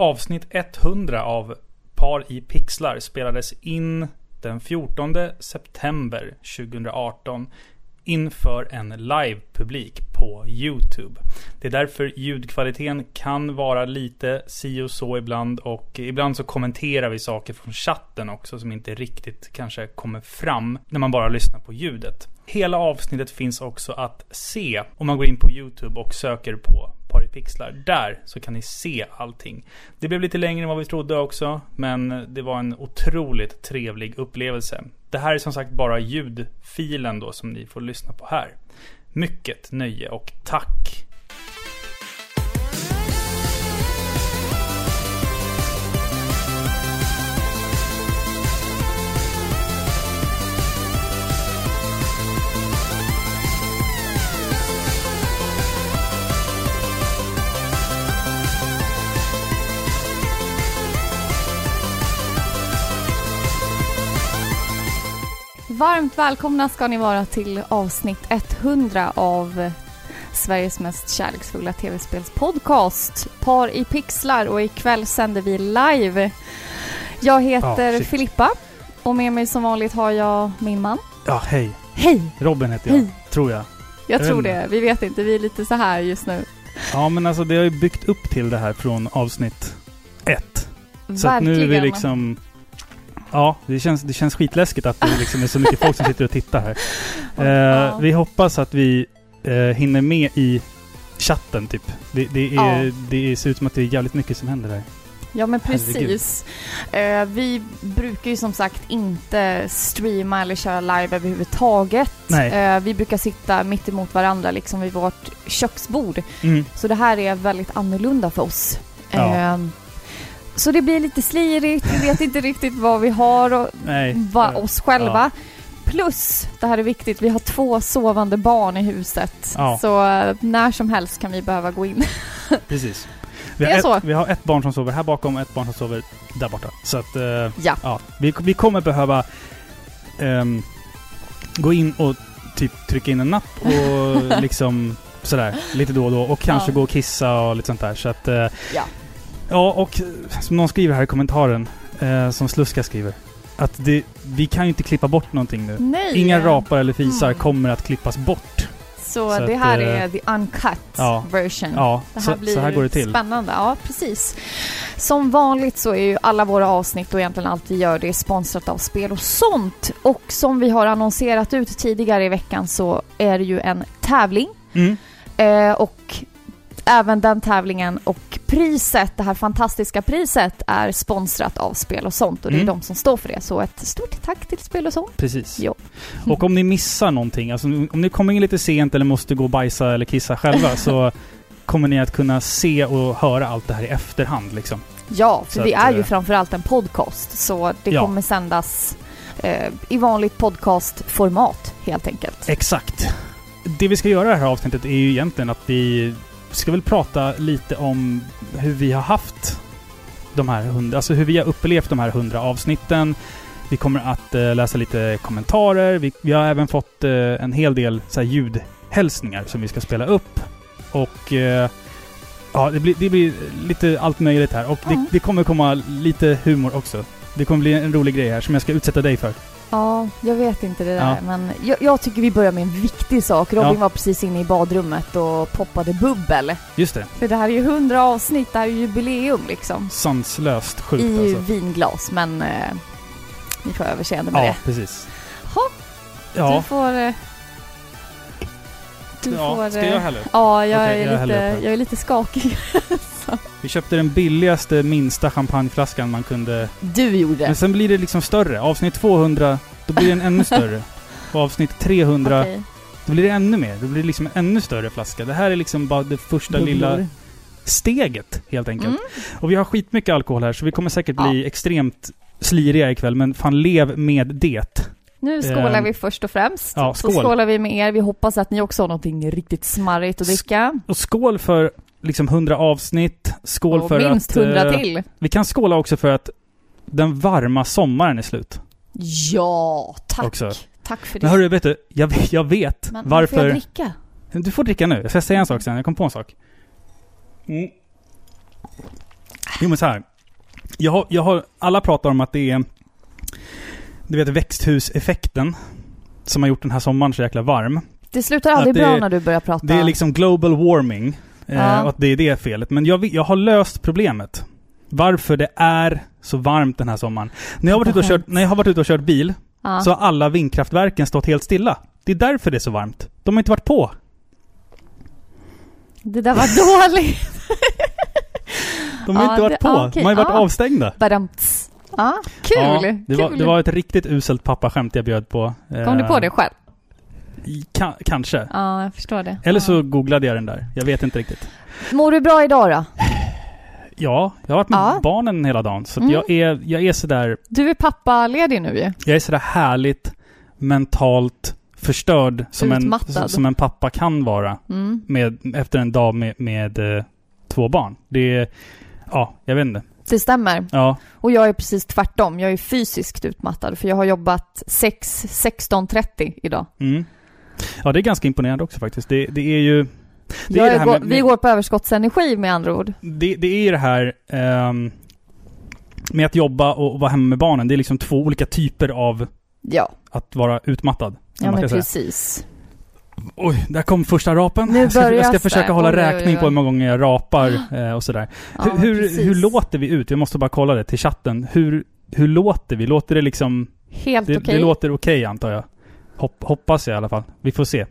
Avsnitt 100 av Par i pixlar spelades in den 14 september 2018 inför en livepublik på YouTube. Det är därför ljudkvaliteten kan vara lite si och så ibland och ibland så kommenterar vi saker från chatten också som inte riktigt kanske kommer fram när man bara lyssnar på ljudet. Hela avsnittet finns också att se om man går in på YouTube och söker på pixlar. Där så kan ni se allting. Det blev lite längre än vad vi trodde också, men det var en otroligt trevlig upplevelse. Det här är som sagt bara ljudfilen då som ni får lyssna på här. Mycket nöje och tack! Varmt välkomna ska ni vara till avsnitt 100 av Sveriges mest kärleksfulla tv-spelspodcast Par i pixlar och ikväll sänder vi live. Jag heter Ja, Filippa och med mig som vanligt har jag min man. Ja, hej. Hej! Robin heter jag, Hej. tror jag. Jag Jag tror det, vi vet inte, vi är lite så här just nu. Ja, men alltså det har ju byggt upp till det här från avsnitt ett. Så att nu är vi liksom... Ja, det känns, det känns skitläskigt att det liksom är så mycket folk som sitter och tittar här. Eh. Vi hoppas att vi eh, hinner med i chatten typ. Det, det, är, Ja. det ser ut som att det är jävligt mycket som händer där. Ja men precis. Eh, vi brukar ju som sagt inte streama eller köra live överhuvudtaget. Eh, vi brukar sitta mitt emot varandra liksom vid vårt köksbord. Mm. Så det här är väldigt annorlunda för oss. Ja. Eh, så det blir lite slirigt, vi vet inte riktigt vad vi har och Nej. va, oss själva. Plus, det här är viktigt, vi har två sovande barn i huset. Ja. Så eh, när som helst kan vi behöva gå in. Precis. Vi har, ett, vi har ett barn som sover här bakom och ett barn som sover där borta. Så att, eh, Ja. ja. Vi, vi kommer behöva ehm, gå in och typ trycka in en napp och liksom sådär lite då och då. Och kanske Ja. gå och kissa och lite sånt där. Så att, eh, Ja. Ja, och som någon skriver här i kommentaren, eh, som Sluska skriver, att det, vi kan ju inte klippa bort någonting nu. Nej! Inga rapar eller fisar Mm. kommer att klippas bort. Så, Så det att, här eh, är the uncut ja. version. Ja, Det här så, blir så här går det till. spännande. Ja, precis. Som vanligt så är ju alla våra avsnitt och egentligen allt vi gör det är sponsrat av spel och sånt. Och som vi har annonserat ut tidigare i veckan så är det ju en tävling. Mm. Eh, och även den tävlingen och priset, det här fantastiska priset, är sponsrat av Spel och sånt och det är Mm. de som står för det. Så ett stort tack till Spel och sånt. Precis. Jo. Och om ni missar någonting, alltså om ni kommer in lite sent eller måste gå och bajsa eller kissa själva så kommer ni att kunna se och höra allt det här i efterhand liksom. Ja, för Så vi att, är ju eh, framförallt en podcast så det Ja. kommer sändas eh, i vanligt podcastformat helt enkelt. Exakt. Det vi ska göra i det här avsnittet är ju egentligen att vi ska väl prata lite om hur vi har haft de här hundra, alltså hur vi har upplevt de här hundra avsnitten. Vi kommer att eh, läsa lite kommentarer. Vi, vi har även fått eh, en hel del så här, ljudhälsningar som vi ska spela upp. Och eh, ja, det blir, det blir lite allt möjligt här. Och det, det kommer komma lite humor också. Det kommer bli en rolig grej här som jag ska utsätta dig för. Ja, jag vet inte det där Ja. men jag, jag tycker vi börjar med en viktig sak. Robin Ja. var precis inne i badrummet och poppade bubbel. Just det. För det här är ju 100 avsnitt, det här är ju jubileum liksom. Sanslöst sjukt I alltså. vinglas men eh, ni får överseende med Ja, det. precis. Ha, Du Ja, får... Eh, du ja får... ska eh, jag heller? Ja, jag, jag är häller lite, upp jag är lite skakig. Vi köpte den billigaste, minsta champagneflaskan man kunde. Du gjorde. Men sen blir det liksom större. Avsnitt 200, då blir den ännu större. Och avsnitt 300, Okej. då blir det ännu mer. Då blir det liksom en ännu större flaska. Det här är liksom bara det första lilla Bubblor. steget, helt enkelt. Mm. Och vi har skitmycket alkohol här, så vi kommer säkert bli extremt sliriga ikväll. Men fan, lev med det. Nu skålar Ehm, vi först och främst. ja, Så skål. skålar vi med er. Vi hoppas att ni också har någonting riktigt smarrigt att dricka. Och skål för liksom 100 avsnitt. Skål och för minst att... hundra eh, till. Vi kan skåla också för att den varma sommaren är slut. Ja, tack. Också. Tack för det. Men hörru, vet du? Jag, jag vet Men vad får jag varför... dricka? Du får dricka nu. Jag ska säga en sak sen. Jag kom på en sak. Mm. Jo men så här. Jag har, jag har, alla pratar om att det är du vet växthuseffekten som har gjort den här sommaren så jäkla varm. Det slutar aldrig det- bra när du börjar prata. Det är liksom global warming. Eh, Ja. och att det är det felet. Men jag, jag har löst problemet. Varför det är så varmt den här sommaren. När jag har varit ute och kört, när jag har varit ute och kört bil ja. så har alla vindkraftverken stått helt stilla. Det är därför det är så varmt. De har inte varit på. Det där var dåligt. De har Ja, inte varit det- på. okej, De har ju varit avstängda. Badamts. Ja, kul! Ja, det, var, kul. det var ett riktigt uselt pappaskämt jag bjöd på. Kom du på Eh, det själv? Ka- kanske. Ja, jag förstår det. Eller ja. så googlade jag den där. Jag vet inte riktigt. Mår du bra idag då? Ja, jag har varit med Ja. barnen hela dagen. Så Mm. jag, är, jag är sådär Du är pappaledig nu ju. Jag är sådär härligt mentalt förstörd som en, som en pappa kan vara Mm. med, efter en dag med, med eh, två barn. Det är... Ja, jag vet inte. Det stämmer. Ja, Och jag är precis tvärtom. Jag är fysiskt utmattad för jag har jobbat 6, 16.30 idag. mm. ja, det är ganska imponerande också faktiskt. Det, det är ju... Det är det är här gå- med, Vi går på överskottsenergi med andra ord. det, det är ju det här ehm, med att jobba och, vara hemma med barnen. Det är liksom två olika typer av Ja, att vara utmattad. ja men ska säga. Oj, där kom första rapen. Nu jag ska, jag ska det. försöka hålla Oj, oj, räkning oj. på hur många gånger jag rapar eh, och sådär. Ja, hur, hur, låter vi ut? Jag måste bara kolla det till chatten. Hur, hur låter vi? Låter det liksom... Helt okej. det låter okej antar jag. Hopp, hoppas jag i alla fall. Vi får se.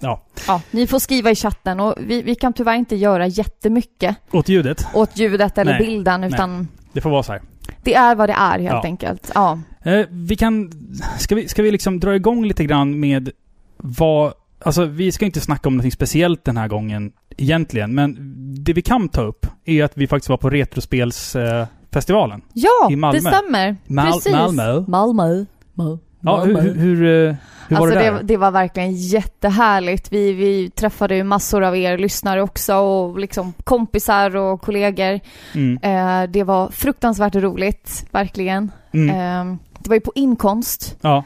Ja. Ja, ni får skriva i chatten och vi, vi kan tyvärr inte göra jättemycket Åt ljudet. åt ljudet eller Nej, bilden utan Det får vara så här. det är vad det är helt Ja. enkelt. Ja. Eh, vi kan... Ska vi, ska vi liksom dra igång lite grann med vad... Alltså vi ska inte snacka om något speciellt den här gången egentligen. Men det vi kan ta upp är att vi faktiskt var på Retrospelsfestivalen. Eh. Ja, I Malmö. det stämmer. Mal- Precis. Malmö. Malmö. Mal- ja, hur, hur, hur, eh, hur var alltså det det, där? det var verkligen jättehärligt. Vi, vi träffade ju massor av er lyssnare också och liksom kompisar och kollegor. Mm. Eh, det var fruktansvärt roligt, verkligen. Mm. Eh, det var ju på inkomst. Ja.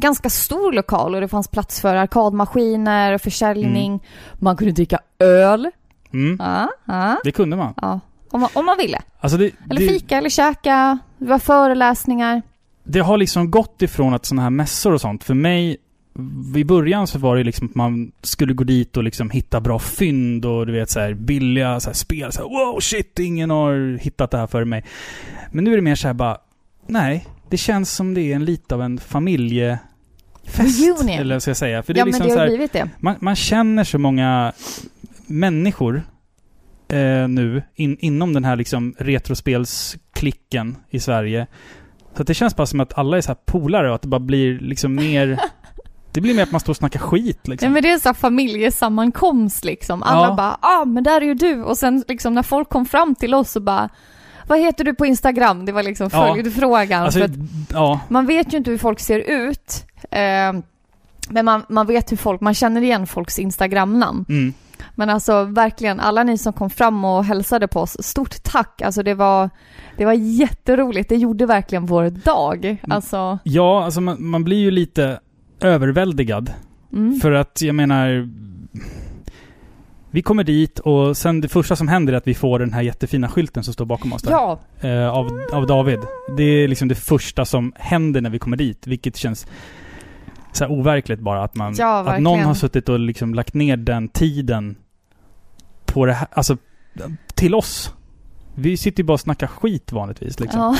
Ganska stor lokal och det fanns plats för arkadmaskiner och försäljning. Mm. Man kunde dricka öl. Mm. Ja, ja, Det kunde man. ja. Om, man, om man ville. Alltså det, Eller det, fika eller käka. Det var föreläsningar. det har liksom gått ifrån att sådana här mässor och sånt, för mig i början så var det liksom att man skulle gå dit och liksom hitta bra fynd och du vet så här billiga så här spel. Så här, wow shit, ingen har hittat det här för mig. Men nu är det mer så här bara, nej, det känns som det är en lite av en Reunion. Eller vad ska jag säga. För det är ja, liksom men det så här, blivit det. man, man känner så många människor eh, nu in, inom den här liksom retrospelsklicken i Sverige. Så det känns bara som att alla är så här polare och att det bara blir liksom mer... Det blir mer att man står och snackar skit liksom. Ja, men det är så familjesammankomst liksom. Alla Ja. bara, ah men där är ju du. Och sen liksom när folk kom fram till oss och bara, vad heter du på Instagram? Det var liksom Ja. följdfrågan. alltså, ja. man vet ju inte hur folk ser ut. Eh, men man, man vet hur folk, man känner igen folks Instagram-namn. Mm. Men alltså verkligen, alla ni som kom fram och hälsade på oss, stort tack. Alltså det var, det var jätteroligt. Det gjorde verkligen vår dag. Alltså, Ja, alltså man, man blir ju lite överväldigad. mm. För att jag menar... Vi kommer dit och sen det första som händer är att vi får den här jättefina skylten som står bakom oss där. Ja, eh, av, av David. Det är liksom det första som händer när vi kommer dit, vilket känns så här overkligt bara. Att, man, Ja, att någon har suttit och liksom lagt ner den tiden på det här, alltså till oss. Vi sitter ju bara och snackar skit vanligtvis liksom. ja.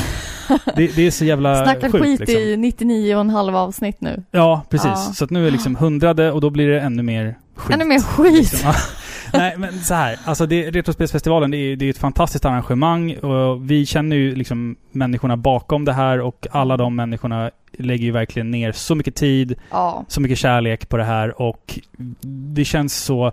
Det, det är så jävla Snackar sjukt skit liksom. i 99 och en halv avsnitt nu. Ja, precis. Ja. Så att nu är liksom hundrade och då blir det ännu mer skit. Ännu mer skit. Liksom. Nej, men så här. Alltså det, Retrospelsfestivalen, det är, det är ett fantastiskt arrangemang och vi känner ju liksom människorna bakom det här och alla de människorna lägger ju verkligen ner så mycket tid, Ja. så mycket kärlek på det här och det känns så...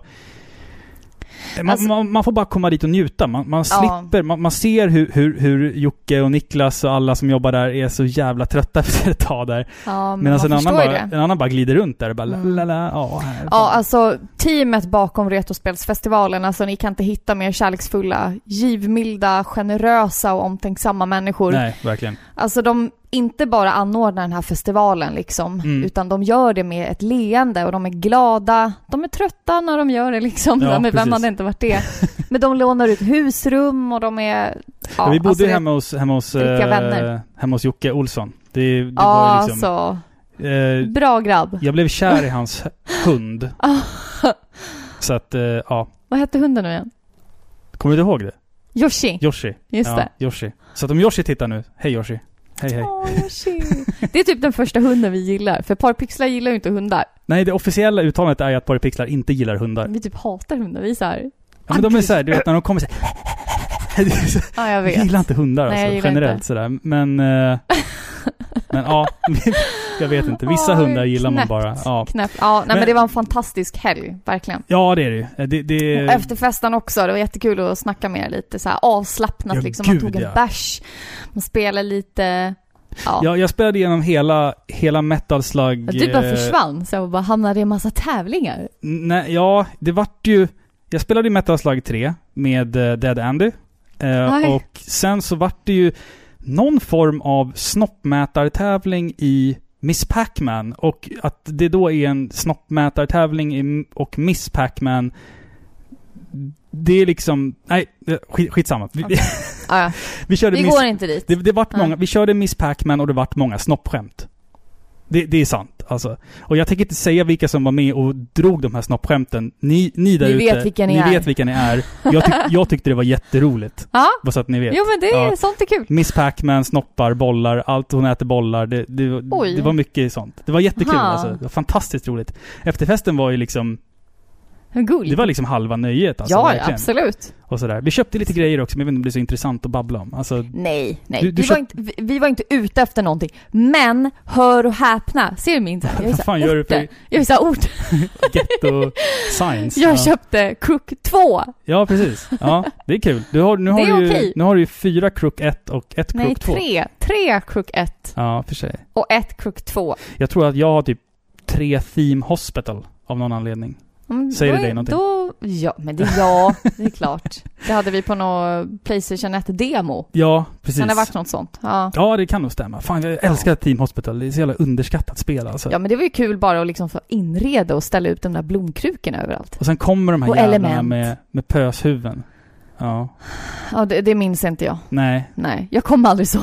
Man, Alltså- man, man får bara komma dit och njuta. Man, man Ja. slipper, man, man ser hur, hur, hur Jocke och Niklas och alla som jobbar där är så jävla trötta efter ett tag där. Ja, men Medan en annan, bara, det. en annan bara glider runt där och bara Mm. la, la, la, ja, här, Ja, alltså teamet bakom Retrospelsfestivalen, alltså ni kan inte hitta mer kärleksfulla, givmilda, generösa och omtänksamma människor. Nej, verkligen. Alltså de inte bara anordnar den här festivalen liksom, Mm. utan de gör det med ett leende och de är glada. De är trötta när de gör det liksom. Ja, men vem hade inte varit det? Men de lånar ut husrum och de är... Ja, vi bodde alltså hemma hos, hemma hos, eh, hemma hos Jocke Olsson. Det, det Ja, var liksom... alltså. eh, Bra grabb. jag blev kär i hans hund. Ah, Så att, eh, ja. vad hette hunden nu igen? Kommer du ihåg det? Yoshi. Yoshi. Just ja, det. Yoshi. Så att om Yoshi tittar nu, hej Yoshi. Hej hej. Yoshi. Det är typ den första hunden vi gillar. För Parpixlar gillar ju inte hundar. Nej, det officiella uttalandet är ju att Paripixlar inte gillar hundar. Vi typ hatar hundar. Vi är så här. Ja, men de är såhär, du vet när de kommer såhär... Ja, jag Jag vet. gillar inte hundar Nej, jag alltså, generellt sådär. Men... eh, men ja, jag vet inte. Vissa Oj, hundar gillar man knäppt. bara. Ja. Knäpp. Ja, nej men, det var en fantastisk helg. Verkligen. ja, det är det ju. Eh, Det, det, efterfesten också. Det var jättekul att snacka med er lite så här avslappnat Ja, liksom. Man gud, tog en ja. bärs. Man spelade lite. Ja. Ja, jag spelade igenom hela, hela Metal Slug... du bara eh, försvann så jag bara hamnade i en massa tävlingar. Nej, ja, det vart ju... Jag spelade ju Metal Slug 3 med eh, Dead Andy. Eh, och sen så vart det ju någon form av snoppmätartävling i Miss Pac-Man. Och att det då är en snoppmätartävling och Miss Pac-Man. Det är liksom... Nej, skit, skitsamma. Vi, ja. vi körde vi Miss... går inte dit. Det, det vart många, vi körde Miss Pac-Man och det vart många snoppskämt. Det, det är sant, alltså. Och jag tänker inte säga vilka som var med och drog de här snoppskämten. Ni, ni där Ni ute, vet vilka ni ni är. vet vilka ni är. Jag, tyck, jag tyckte det var jätteroligt. Ja, Bara så att ni vet. jo men det är, Ja. sånt är kul. Miss Pac-Man, snoppar, bollar, allt hon äter bollar. Det, det, det var mycket sånt. Det var jättekul alltså. Det var fantastiskt roligt. Efterfesten var ju liksom, Guld. det var liksom halva nöjet alltså. ja, verkligen. absolut. Och sådär. Vi köpte lite grejer också, men jag vet inte om det blir så intressant att babbla om. Alltså, Nej, nej. Du- du vi, var köpt- inte, vi, vi var inte ute efter någonting. Men, hör och häpna. Ser du min? Jag är så fan gör du för Jag är så ort. getto science? Jag Ja. köpte Crook 2. Ja, precis. Ja, det är kul. Du har, nu, har Det är du ju, okej. nu har du ju fyra Crook 1 och ett Nej, Crook 2. tre. Tre Crook 1 Ja, för sig. och ett Crook 2. Jag tror att jag har typ tre Theme Hospital av någon anledning. Mm, Säger det dig någonting? Då, ja, men det är ja, det är klart. Det hade vi på någon Playstation 1-demo. Ja, precis. Kan det ha varit något sånt? Ja. Ja, det kan nog stämma. Fan, jag älskar Team Hospital. Det är så jävla underskattat spel alltså. ja, men det var ju kul bara att liksom få inreda och ställa ut de där blomkrukorna överallt. Och sen kommer de här Och jävlarna med, med pöshuven. Ja. Ja, det, det minns inte jag. Nej, Nej, jag kom aldrig så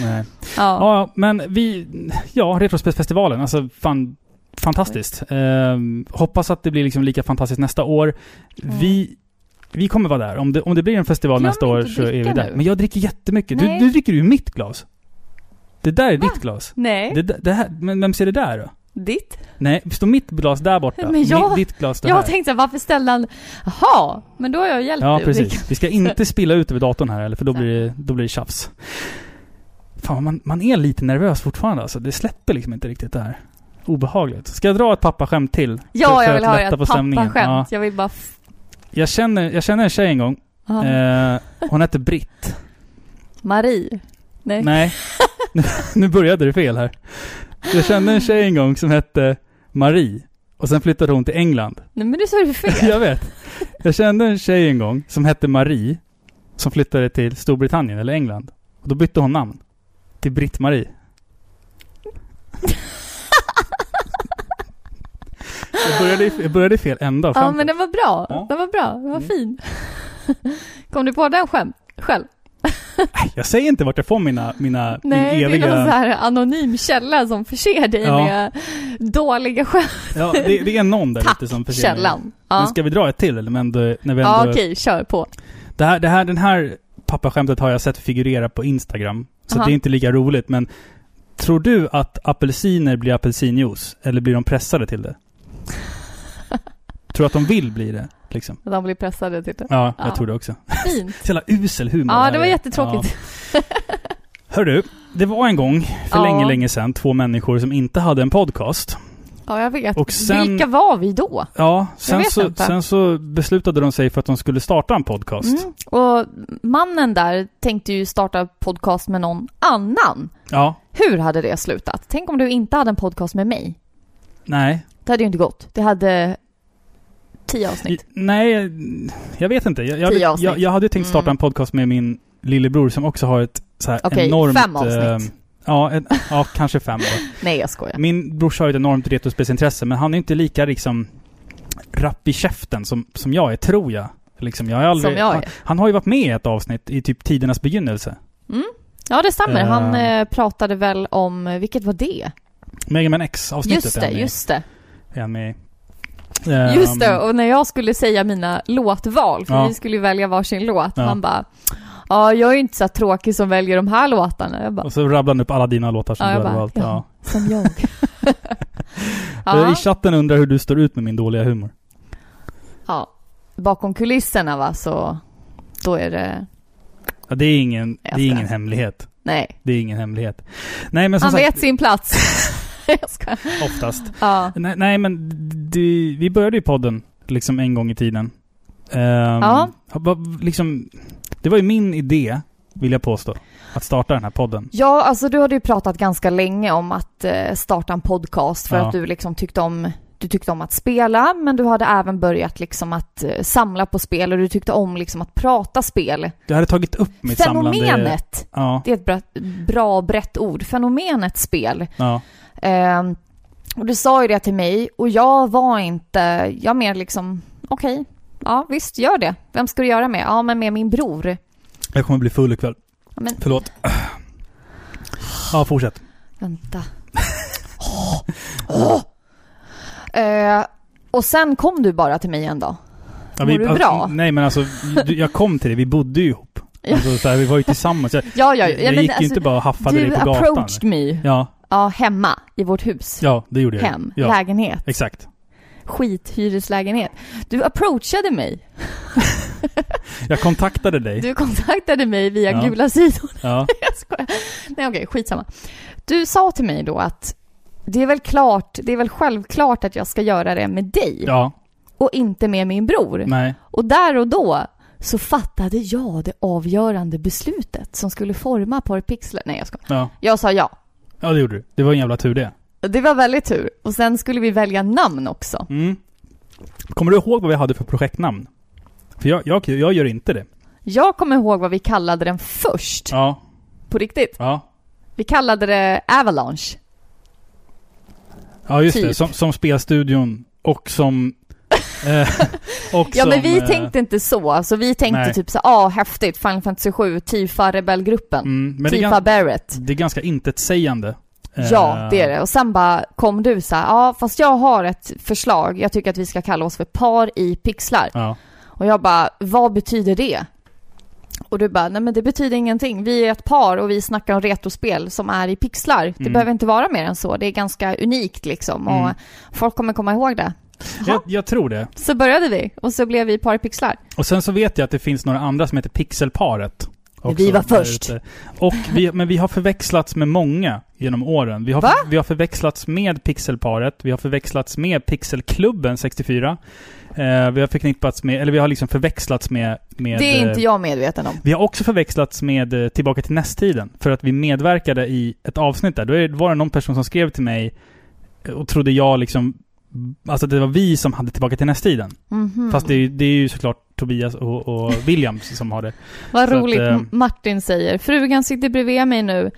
nej. Ja. Ja, men vi... Ja, Retrospelsfestivalen. Alltså, fan... Fantastiskt. Ehm, hoppas att det blir liksom lika fantastiskt nästa år. Mm. Vi... Vi kommer vara där. Om det, om det blir en festival Glöm nästa år så är vi där. nu. Men jag dricker jättemycket. Du, Nej. du dricker ju mitt glas. Det där är Va? ditt glas. Nej, Det, det här, men vem ser det där då? ditt? Nej, står mitt glas där borta. Men jag- Mitt, ditt glas där. Jag tänkte varför ställde han... Jaha, men då har jag hjälpt Ja, dig precis. Vi ska inte spilla ut över datorn här eller för då blir det, då blir det tjafs. Fan, man, man är lite nervös fortfarande alltså. Det släpper liksom inte riktigt det här. Obehagligt. Ska jag dra ett pappaskämt till? Ja, För- jag vill höra ett pappaskämt. Jag vill bara... Jag känner, jag känner en tjej en gång. Ja. Eh, hon hette Britt. Marie. Nej. Nej, nu, började det fel här. Jag kände en tjej en gång som hette Marie. Och sen flyttade hon till England. Nej, men nu sa du fel. Jag vet. Jag kände en tjej en gång som hette Marie. Som flyttade till Storbritannien eller England. Och då bytte hon namn. Till Britt-Marie. Jag började, i- jag började i fel ända. Ja, men den var bra. Ja. Den var bra. Den var Mm. fin. Kom du på den själv? själv? Jag säger inte vart jag får mina, mina Nej, min det är eviga... någon så här anonym källa som förser dig Ja. med dåliga skämt. Ja, det, det är någon där Tack, ute som förser mig. källan. Men Ja, ska vi dra ett till eller? Men ändå, när vi ja ändå... okej, kör på. Det här, det här, den här pappaskämtet har jag sett figurera på Instagram. Så det är inte lika roligt. Men tror du att apelsiner blir apelsinjuice? Eller blir de pressade till det? tror du att de vill bli det? Liksom? De blir pressade till det. Ja, jag Ja. tror det också. Fint. Så jävla usel humor. Ja, det var jättetråkigt. Ja. Hör du, det var en gång för Ja. länge, länge sedan två människor som inte hade en podcast. Ja, jag vet. Och sen- Vilka var vi då? Ja, sen så, sen så beslutade de sig för att de skulle starta en podcast. Mm. Och mannen där tänkte ju starta podcast med någon annan. Ja, Hur hade det slutat? Tänk om du inte hade en podcast med mig. nej. Det hade ju inte gått. Det hade tio avsnitt. Nej, jag vet inte. Jag, jag, Tio hade, jag, jag hade ju tänkt starta Mm. en podcast med min lillebror som också har ett så här Okej, enormt... fem avsnitt. eh, ja, ett, ja, kanske fem då. Nej, jag skojar. Min brorsa har ett enormt retrospelsintresse, men han är inte lika liksom rapp i käften som, som jag är, tror jag. Liksom, jag har aldrig, Som jag Han, är. han har ju varit med i ett avsnitt i typ tidernas begynnelse. Mm. Ja, det stämmer. Eh. Han eh, pratade väl om, eh, vilket var det? Mega Man X-avsnittet Just det, han just det. Är han med i. Ehm, Just det, och när jag skulle säga mina låtval, för Ja. vi skulle ju välja varsin låt, Ja. han bara Ja, jag är ju inte så tråkig som väljer de här låtarna. Jag bara, Och så rabblade han upp alla dina låtar som Ja, du hade valt. ja. Som jag. Eh, I chatten undrar hur du står ut med min dåliga humor. ja. Bakom kulisserna va, så då är det, Ja, det är ingen, det är ingen hemlighet. nej. Det är ingen hemlighet. Nej men som Han sagt, vet sin plats. jag skojar. oftast. Ja. Nej, nej men det, vi började ju podden liksom en gång i tiden. Ehm, Ja. Liksom, det var ju min idé, vill jag påstå, att starta den här podden. Ja, alltså du hade ju pratat ganska länge om att eh, starta en podcast för Ja. att du liksom tyckte om du tyckte om att spela, men du hade även börjat liksom att eh, samla på spel och du tyckte om liksom att prata spel. Jag hade tagit upp mitt samlande... Fenomenet, Ja, det är ett bra, bra brett ord, fenomenet spel. ja. Ehm, och du sa ju det till mig och jag var inte, jag mer liksom, okej, ja visst gör det. Vem ska du göra med? Ja, men med min bror. Jag kommer bli full ikväll. Men Förlåt. Ja, fortsätt. Vänta. Åh! Eh, och sen kom du bara till mig en dag. Ja, Mår du bra? Nej men alltså, du- jag kom till det. Vi bodde ju ihop. Alltså, så här, vi var ju tillsammans. Jag, Ja, ja, jag ja men gick ju alltså, inte bara och haffade dig Du på gatan. approached me. Ja, Ja, hemma i vårt hus. ja, det gjorde jag. Hem, Ja, lägenhet, exakt. skithyreslägenhet. Du approachade mig. Jag kontaktade dig. Du kontaktade mig via Ja. gula sidor. Ja, Jag skojar. Nej okej, skitsamma. Du sa till mig då att det är väl klart, det är väl självklart att jag ska göra det med dig ja, och inte med min bror. nej. Och där och då så fattade jag det avgörande beslutet som skulle forma Par Pixlar. Nej jag ska. Ja. Jag sa ja. Ja, det gjorde du. Det var en jävla tur det. Det var väldigt tur. Och sen skulle vi välja namn också. Mm. Kommer du ihåg vad vi hade för projektnamn? För jag, jag, jag gör inte det. Jag kommer ihåg vad vi kallade den först. Ja, På riktigt. ja. Vi kallade det Avalanche. Ja, just Typ. det. Som, som spelstudion och som... eh, och Ja som, men vi eh, tänkte inte så. Alltså vi tänkte nej. typ så ah häftigt, Final Fantasy 7, Tifa rebellgruppen. Mm, men det Tifa ganska, Barrett. det är ganska intetsägande. Eh, Ja, det är det. Och sen bara kom du så här, ja fast jag har ett förslag. Jag tycker att vi ska kalla oss för Par i pixlar. Ja. Och jag bara, vad betyder det? Och du bara, nej men det betyder ingenting. Vi är ett par och vi snackar om retrospel som är i pixlar. Det Mm. behöver inte vara mer än så. Det är ganska unikt liksom. Och Mm. folk kommer komma ihåg det. Jag, jag tror det. Så började vi och så blev vi Par i pixlar. Och sen så vet jag att det finns några andra som heter Pixelparet. också Vi var först. Och vi, men vi har förväxlats med många genom åren. Vi har, Va? vi har förväxlats med Pixelparet, vi har förväxlats med Pixelklubben 64. Eh, vi har förknippats med, eller vi har liksom förväxlats med... med Det är eh, inte jag medveten om. Vi har också förväxlats med eh, Tillbaka till nästtiden. För att vi medverkade i ett avsnitt där. Då var det någon person som skrev till mig eh, och trodde jag liksom... Alltså det var vi som hade Tillbaka till nästtiden. Mhm. Fast det, är det är ju såklart Tobias och, och Williams som har det. Vad så att, roligt eh, Martin säger. Frugan sitter bredvid mig nu.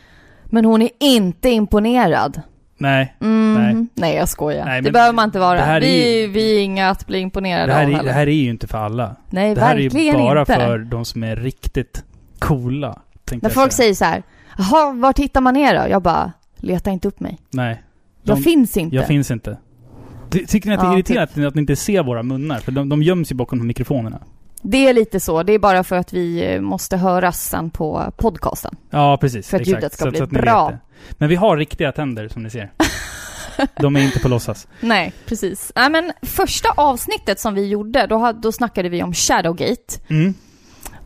Men hon är inte imponerad. Nej, Mm. Nej. Nej. jag skojar. Nej, det behöver man inte det vara. här är Vi, vi är inga att bli imponerade det här, av är, det här är ju inte för alla. Nej, Det här är ju verkligen bara inte. för de som är riktigt coola. När jag folk säga. säger så här, jaha, var tittar man ner då? Jag bara, leta inte upp mig. Nej, Jag De- finns inte. jag finns inte. Ty- Tycker ni att det är Ja, irriterande att ni inte ser våra munnar? För de, de göms ju bakom mikrofonerna. Det är lite så. Det är bara för att vi eh, måste höras sen på podcasten. Ja, precis. För att exakt. ljudet ska Så- bli så bra. Men vi har riktiga tänder som ni ser. De är inte på låtsas. Nej, precis. Nej, men första avsnittet som vi gjorde, då, då snackade vi om Shadowgate. Mm.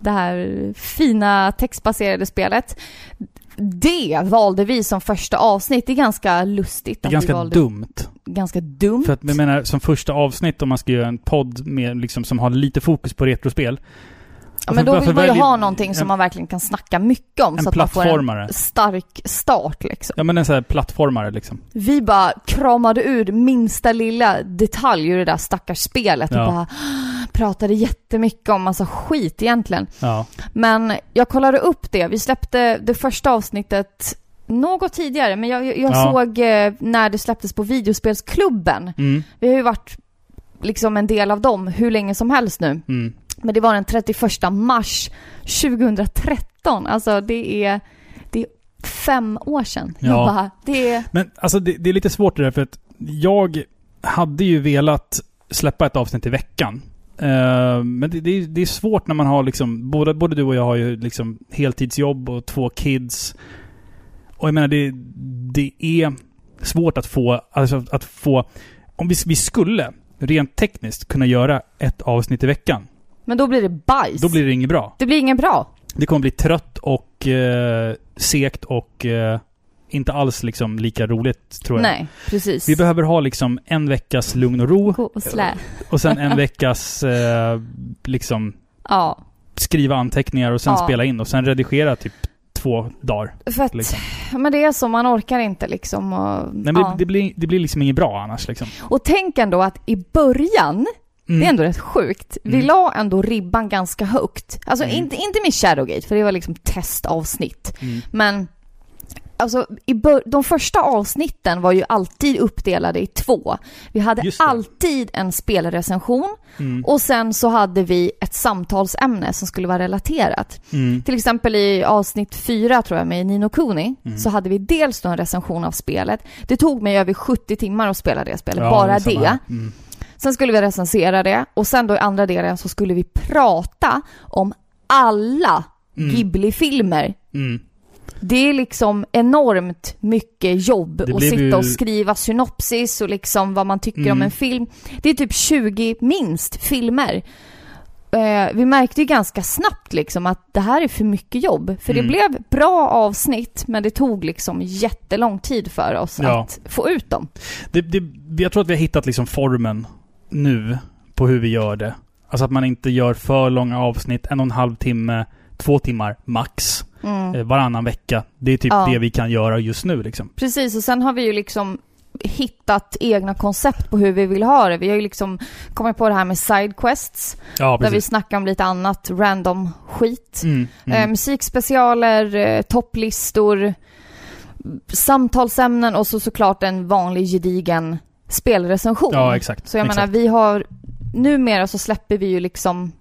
Det här fina textbaserade spelet. Det valde vi som första avsnitt. Det är ganska lustigt Det är att ganska vi valde dumt. ganska dumt. För att jag menar, som första avsnitt om man ska göra en podd med, liksom, som har lite fokus på retrospel. Ja, men då vill man ju ha någonting som en- man verkligen kan snacka mycket om. Så att man får en stark start liksom. Ja men en sån här plattformare liksom. Vi bara kramade ur minsta lilla detalj ur det där stackars spelet Ja. och bara pratade jättemycket om massa skit egentligen. Ja. Men jag kollade upp det. Vi släppte det första avsnittet något tidigare, men jag, jag Ja. såg eh, när det släpptes på videospelsklubben. Mm. Vi har ju varit liksom en del av dem hur länge som helst nu. Mm. Men det var den 31 mars 2013. Alltså det är, det är fem år sedan. Ja. Jag bara, det är... Men alltså det, det är lite svårt det där för att jag hade ju velat släppa ett avsnitt i veckan. Eh, men det, det, är, det är svårt när man har liksom, både, både du och jag har ju liksom heltidsjobb och två kids. Och jag menar det, det är svårt att få, alltså att få, om vi, vi skulle rent tekniskt kunna göra ett avsnitt i veckan. Men då blir det bajs. Då blir det inget bra. Det blir ingen bra. Det kommer bli trött och eh, segt och eh, inte alls liksom lika roligt tror jag. Nej, precis. Vi behöver ha liksom en veckas lugn och ro Gå och slä. och sen en veckas eh, liksom Ja. skriva anteckningar och sen Ja. spela in och sen redigera typ två dagar. För att, Liksom. men det är så, man orkar inte liksom. Och, Nej, men ja. det, det, blir, det blir liksom inget bra annars liksom. och tänk ändå att i början, Mm. det är ändå rätt sjukt, vi Mm. la ändå ribban ganska högt. Alltså Mm. inte, inte med Shadowgate, för det var liksom testavsnitt. Mm. Men alltså, i de första avsnitten var ju alltid uppdelade i två. Vi hade det. alltid en spelrecension Mm. och sen så hade vi ett samtalsämne som skulle vara relaterat. Mm. Till exempel i avsnitt fyra tror jag med Nino Kuni Mm. så hade vi dels då en recension av spelet. Det tog mig över 70 timmar att spela det spelet, Ja, bara det. här. Mm. Sen skulle vi recensera det och sen då i andra delen så skulle vi prata om alla Mm. Ghibli-filmer. Det är liksom enormt mycket jobb att sitta ju- och skriva synopsis och liksom vad man tycker om Mm. en film. Det är typ 20 minst filmer. Eh, vi märkte ju ganska snabbt liksom att det här är för mycket jobb. För Mm. det blev bra avsnitt men det tog liksom jättelång tid för oss Ja. att få ut dem. Det, det, jag tror att vi har hittat liksom formen nu på hur vi gör det. Alltså att man inte gör för långa avsnitt, en och en halv timme, två timmar max. Mm. Eh, varannan vecka. Det är typ Ja. det vi kan göra just nu liksom. Precis, och sen har vi ju liksom hittat egna koncept på hur vi vill ha det. Vi har ju liksom kommit på det här med sidequests, Ja, där vi snackar om lite annat random skit. Mm, Eh, mm. musikspecialer, eh, topplistor, samtalsämnen och så såklart en vanlig gedigen spelrecension. Ja, exakt. Så jag exakt. menar, vi har... Numera så släpper vi ju liksom...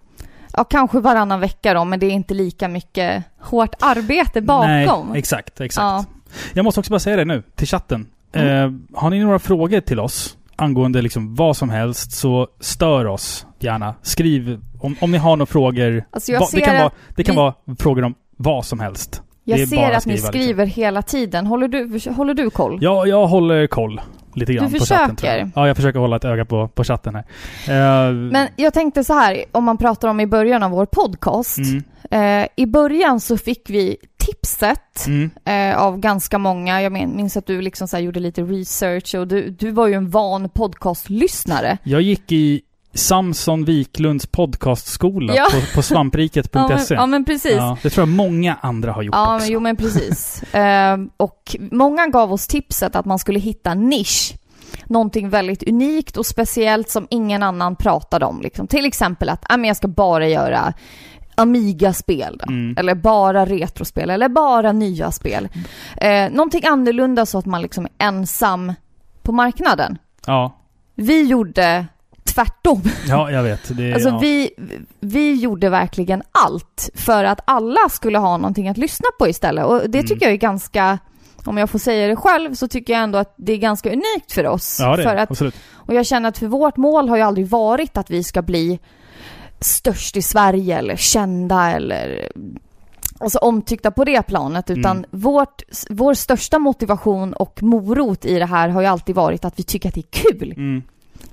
Ja, kanske varannan vecka då, men det är inte lika mycket hårt arbete bakom. Nej, exakt, exakt. Ja. Jag måste också bara säga det nu, till chatten. Mm. Eh, har ni några frågor till oss angående liksom vad som helst, så stör oss gärna. Skriv om, om ni har några frågor. Alltså Va- det kan, vara, det kan vi- vara frågor om vad som helst. Jag ser att att ni skriva, liksom. skriver hela tiden. Håller du, håller du koll? Ja, jag håller koll lite grann Du på chatten. Tror. Ja, jag försöker hålla ett öga på, på chatten här. Eh, Men jag tänkte så här, om man pratar om i början av vår podcast. mm, Eh, I början så fick vi tipset mm, eh, av ganska många. Jag minns att du liksom så gjorde lite research och du, du var ju en van podcastlyssnare. jag gick i Samson Wiklunds podcastskola Ja. på, på svampriket.se. Ja men, ja, men precis. Ja, det tror jag många andra har gjort Ja, också. men, jo men precis. eh, och många gav oss tipset att man skulle hitta nisch. Någonting väldigt unikt och speciellt som ingen annan pratade om. Liksom. Till exempel att ah, men jag ska bara göra Amiga-spel. Mm. Eller bara retrospel, eller bara nya spel. Eh, någonting annorlunda så att man liksom är ensam på marknaden. Ja, Vi gjorde tvärtom. ja, jag vet. Det, Alltså ja. vi, vi gjorde verkligen allt för att alla skulle ha någonting att lyssna på istället. Och det Mm. tycker jag är ganska, om jag får säga det själv, så tycker jag ändå att det är ganska unikt för oss. Ja, det för är att, Absolut. och jag känner att för vårt mål har ju aldrig varit att vi ska bli störst i Sverige eller kända eller alltså omtyckta på det planet utan Mm. vårt, vår största motivation och morot i det här har ju alltid varit att vi tycker att det är kul. Mm.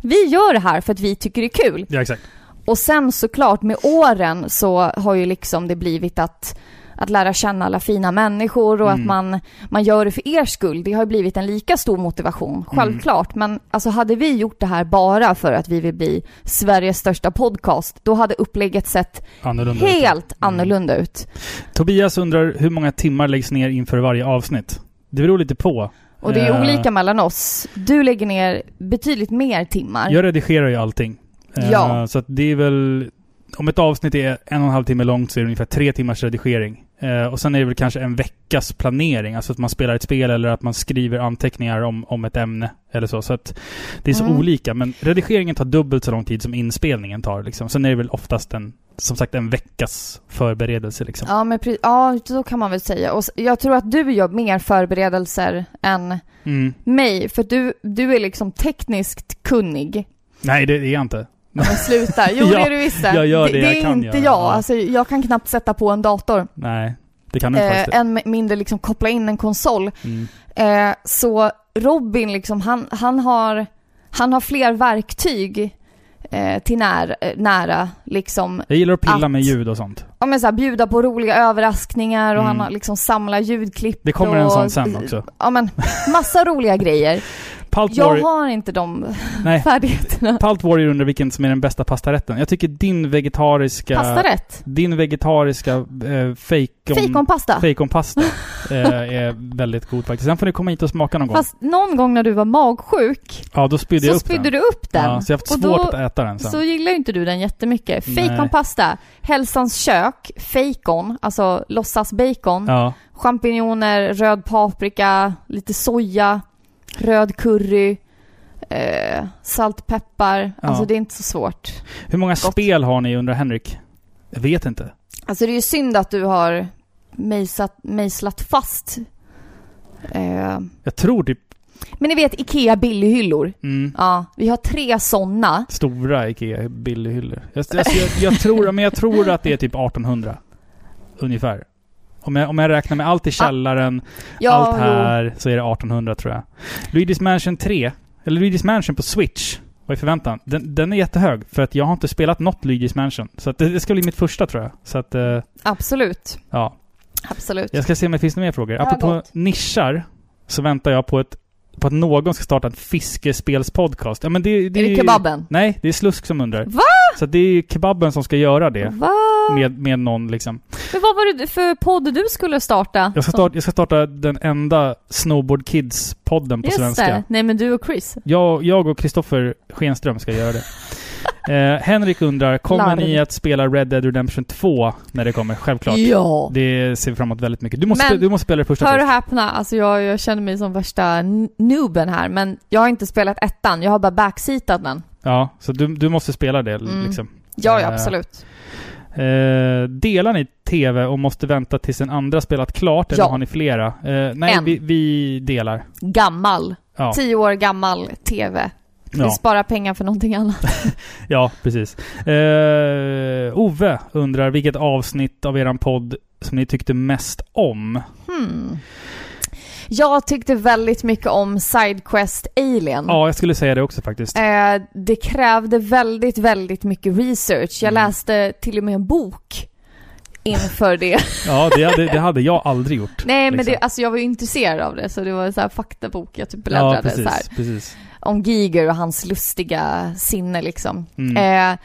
Vi gör det här för att vi tycker det är kul. Ja, exakt. Och sen såklart med åren så har ju liksom det blivit att, att lära känna alla fina människor och Mm. att man, man gör det för er skull. Det har ju blivit en lika stor motivation, Mm. självklart. Men alltså hade vi gjort det här bara för att vi vill bli Sveriges största podcast, då hade upplägget sett Annorlunda. ut. helt Mm. annorlunda ut. Tobias undrar hur många timmar läggs ner inför varje avsnitt? Det beror lite på. Och det är Eh. olika mellan oss. Du lägger ner betydligt mer timmar. Jag redigerar ju allting. Eh, Ja. Så att det är väl... Om ett avsnitt är en och en halv timme långt så är det ungefär tre timmars redigering. Eh, och sen är det väl kanske en veckas planering. Alltså att man spelar ett spel eller att man skriver anteckningar om, om ett ämne. Eller så. Så att det är så Mm. olika. Men redigeringen tar dubbelt så lång tid som inspelningen tar. Liksom. Sen är det väl oftast en, som sagt, en veckas förberedelse. Liksom. Ja, men ja, så kan man väl säga. Och jag tror att du gör mer förberedelser än Mm. mig, för du, du är liksom tekniskt kunnig. Nej, det är jag inte. Men sluta. Jo, Ja, det är du visst det. jag gör det det, jag är kan inte göra, jag. ja. Alltså, jag kan knappt sätta på en dator. Nej, det kan du inte Eh, faktiskt. än mindre liksom koppla in en konsol. Mm. Eh, så Robin, liksom, han, han, har, han har fler verktyg eh, till när, eh, nära. Liksom, Jag gillar att pilla Att- med ljud och sånt. ja, men så här, bjuda på roliga överraskningar och Mm. han har liksom samlat ljudklipp. Det kommer en och, sån sen också. Ja men, massa roliga grejer. Palt Jag Warrior, har inte de nej, färdigheterna. Palt Warrior undrar vilken som är den bästa pastarätten. Jag tycker din vegetariska... Pastarätt. Din vegetariska eh, fejkon... Fejkonpasta. Fejkonpasta eh, är väldigt god faktiskt. Sen får ni komma hit och smaka någon gång. Fast någon gång när du var magsjuk Ja, då spydde jag så upp spydde den. du upp den. Ja, så jag har haft Och svårt då- att äta den sen. Så gillar inte du den jättemycket. Fejkonpasta, Hälsans kök, fejkon, alltså låtsasbacon, Ja, champinjoner, röd paprika, lite soja, röd curry, eh, saltpeppar. Ja. Alltså det är inte så svårt. hur många spel har ni under Henrik? Jag vet inte. Alltså det är ju synd att du har mejsat, mejslat fast. Eh, Jag tror typ men ni vet IKEA billighyllor. mm, Ja, vi har tre sådana. stora Ikea billighyllor. Jag, jag, jag, jag, tror, men jag tror att det är typ 1800. Ungefär. Om jag, om jag räknar med allt i källaren, Ja, allt jo. här, så är det 1800 tror jag. Luigi's Mansion 3, eller Luigi's Mansion på Switch, vad är förväntan? Den, den är jättehög, för att jag har inte spelat något Luigi's Mansion. Så att det, det ska bli mitt första tror jag. Så att, eh, Absolut. ja. Absolut. Jag ska se om det finns några mer frågor. Ja, Apropå gott. nischar, så väntar jag på, ett, på att någon ska starta en fiskespelspodcast. Ja, men det, det är det ju- kebaben? Nej, det är Slusk som undrar. Va? Så det är kebaben som ska göra det. Va? Med, med någon liksom. Men vad var det för podd du skulle starta? Jag ska, starta, jag ska starta den enda Snowboard Kids-podden på Just svenska. det. Nej men du och Chris. Jag, jag och Kristoffer Schenström ska göra det. Eh, Henrik undrar, kommer Larv. ni att spela Red Dead Redemption 2 när det kommer? Självklart. Ja. Det ser vi fram emot väldigt mycket. Du måste, Men- du måste spela det första Hör och först. häpna, alltså jag, jag känner mig som värsta nooben här, men jag har inte spelat ettan, jag har bara backseatat den. Ja, så du, du måste spela det Mm. liksom. Ja, ja Eh, absolut. Eh, delar ni TV och måste vänta tills den andra spelat klart? Eller Ja. har ni flera? Eh, nej, En. vi, vi delar. Gammal. Ja. Tio år gammal TV. Vi Ja, sparar pengar för någonting annat. ja precis. Eh, Ove undrar vilket avsnitt av eran podd som ni tyckte mest om? Hmm. Jag tyckte väldigt mycket om Sidequest Alien. Ja, jag skulle säga det också faktiskt. Eh, det krävde väldigt, väldigt mycket research. Jag Mm. läste till och med en bok inför det. Ja, det hade, det hade jag aldrig gjort. Nej, men liksom. det, alltså jag var ju intresserad av det, så det var en så här faktabok jag typ Ja, bläddrade så här, precis. precis. om Giger och hans lustiga sinne liksom. Mm. Eh,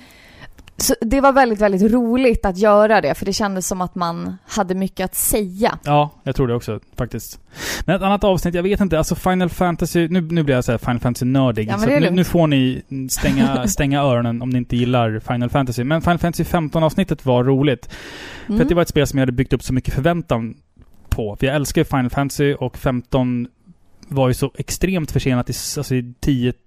så det var väldigt, väldigt roligt att göra det, för det kändes som att man hade mycket att säga. Ja, jag tror det också faktiskt. Men ett annat avsnitt, jag vet inte, alltså Final Fantasy, nu, nu blir jag såhär Final Fantasy-nördig. Ja, så nu, nu får ni stänga, stänga öronen om ni inte gillar Final Fantasy. Men Final Fantasy 15-avsnittet var roligt. För Mm. att det var ett spel som jag hade byggt upp så mycket förväntan på. För jag älskar Final Fantasy och 15 var ju så extremt försenat i, alltså i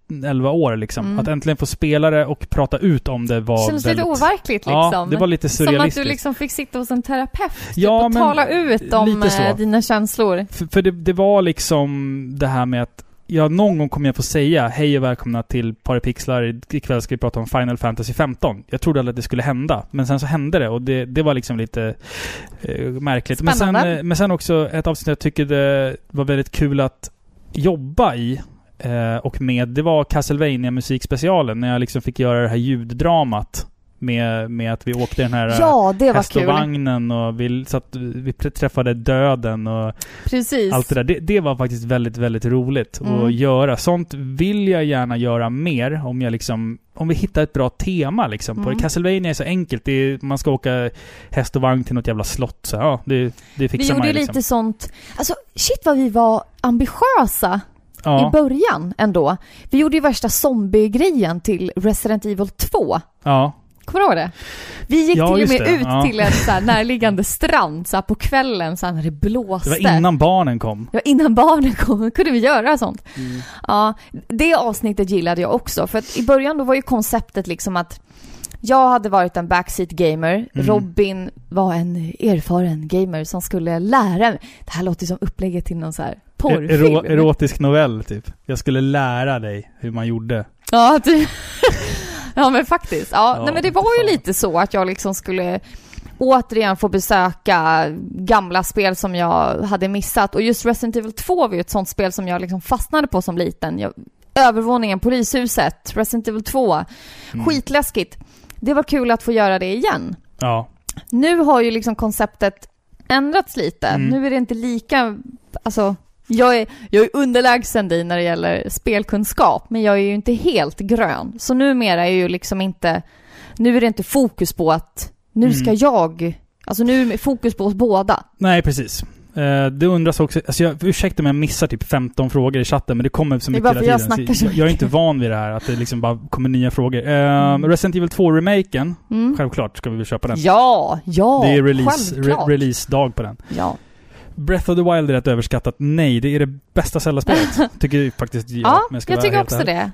10-11 år liksom. Mm. Att äntligen få spela det och prata ut om det var Det kändes lite väldigt... overkligt liksom. Ja, det var lite Som att surrealistiskt. du liksom fick sitta hos en terapeut Ja, typ, och men tala ut om eh, dina känslor. För, för det, det var liksom det här med att Ja, någon gång kommer jag få säga hej och välkomna till Paripixlar. Ikväll ska vi prata om Final Fantasy 15. Jag trodde aldrig att det skulle hända. Men sen så hände det och det, det var liksom lite eh, märkligt. Men sen, Spännande. eh, men sen också ett avsnitt jag tycker det var väldigt kul att jobba i. Eh, och med, det var Castlevania musikspecialen när jag liksom fick göra det här ljuddramat. Med, med att vi åkte den här Ja, det var häst och vi, satt, vi träffade döden och Precis. allt det där. Det, det var faktiskt väldigt, väldigt roligt Mm. att göra. Sånt vill jag gärna göra mer om jag liksom... Om vi hittar ett bra tema liksom. På Mm. det. Castlevania är så enkelt. Är, man ska åka häst och vagn till något jävla slott. Så ja, det, det Vi fixar gjorde man ju lite liksom. sånt, alltså shit vad vi var ambitiösa. Ja. i början ändå. Vi gjorde ju värsta zombie-grejen till Resident Evil 2. Ja. Kommer du ihåg det? Vi gick Ja, till och med det. ut Ja. till en så närliggande strand så på kvällen så här när det blåste. Det var innan barnen kom. Ja, innan barnen kom kunde vi göra sånt. Mm. Ja, det avsnittet gillade jag också. För att i början då var ju konceptet liksom att jag hade varit en backseat gamer. Mm. Robin var en erfaren gamer som skulle lära mig. Det här låter som upplägget till någon så här porrfilm. Ero, erotisk novell, typ. Jag skulle lära dig hur man gjorde. Ja, ty- ja men faktiskt. Ja, Ja, nej, men det var ju lite så att jag liksom skulle återigen få besöka gamla spel som jag hade missat. Och just Resident Evil 2 var ju ett sånt spel som jag liksom fastnade på som liten. Jag, övervåningen, polishuset, Resident Evil 2. Mm. Skitläskigt. Det var kul att få göra det igen. Ja. Nu har ju liksom konceptet ändrats lite. Mm. Nu är det inte lika, alltså jag är, jag är underlägsen dig när det gäller spelkunskap, men jag är ju inte helt grön. Så numera är ju liksom inte, nu är det inte fokus på att nu ska Mm. jag, alltså nu är fokus på oss båda. Nej, precis. Eh, det undras också, alltså jag, ursäkta om jag missar typ 15 frågor i chatten, men det kommer så Det mycket hela för jag tiden. snackar så jag, jag är inte van vid det här, att det liksom bara kommer nya frågor. Mm. Resident Evil 2-remaken, Mm. självklart ska vi väl köpa den. Ja, ja, det är release, re, release-dag på den. Ja. Breath of the Wild är rätt överskattat. Nej, det är det bästa Zelda-spelet. tycker ju faktiskt jag. Ja, jag, vara tycker också det.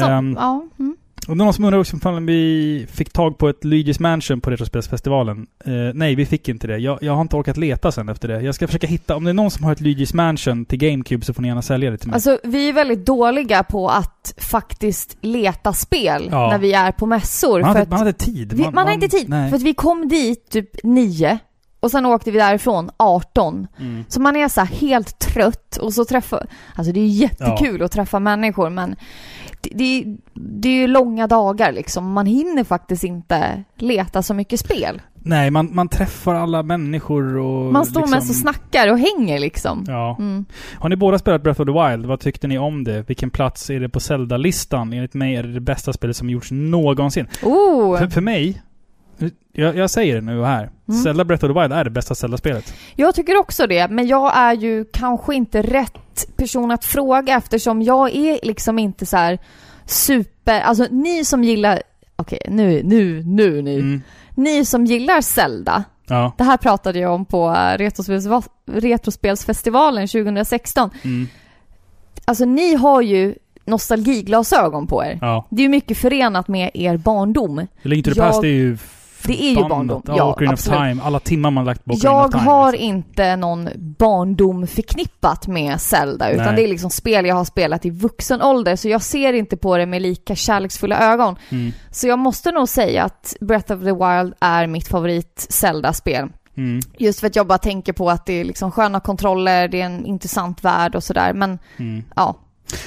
Så, Ehm, ja, mm. och någon som undrar också ifall vi fick tag på ett Luigi's Mansion på Retrospelsfestivalen. Eh, nej, vi fick inte det. Jag, jag har inte orkat leta sen efter det. Jag ska försöka hitta, om det är någon som har ett Luigi's Mansion till GameCube så får ni gärna sälja det till mig. Alltså vi är väldigt dåliga på att faktiskt leta spel Ja. när vi är på mässor. man, för hade, man tid. vi, man, har inte tid. Nej. För att vi kom dit typ nio och sen åkte vi därifrån 18. Mm. Så man är så här helt trött och så träffa... Alltså det är jättekul att träffa människor men det, det, det är ju långa dagar liksom. Man hinner faktiskt inte leta så mycket spel. Nej, man, man träffar alla människor och... Man står liksom, mest och snackar och hänger liksom. Ja. Mm. Har ni båda spelat Breath of the Wild? Vad tyckte ni om det? Vilken plats är det på Zelda-listan? Enligt mig är det det bästa spelet som gjorts någonsin. Oh, För, för mig, jag, jag säger det nu och här. Mm. Zelda Breath of the Wild är det bästa Zelda-spelet. jag tycker också det, men jag är ju kanske inte rätt person att fråga eftersom jag är liksom inte så här super... Alltså ni som gillar... Okej, nu, nu, nu ni. Mm. Ni som gillar Zelda, Ja. det här pratade jag om på Retrospels, Retrospelsfestivalen 2016. Mm. Alltså ni har ju nostalgiglasögon på er. Ja. Det är ju mycket förenat med er barndom. Link to the Jag- Past är ju Det är ju barndom. Ja, Ja, Ocarina of absolut. Time. Alla timmar man lagt på Ocarina of Jag Time. har liksom. inte någon barndom förknippat med Zelda, utan Nej. det är liksom spel jag har spelat i vuxen ålder, så jag ser inte på det med lika kärleksfulla ögon. Mm. Så jag måste nog säga att Breath of the Wild är mitt favorit Zelda-spel. Mm. Just för att jag bara tänker på att det är liksom sköna kontroller, det är en intressant värld och sådär, men Mm. ja,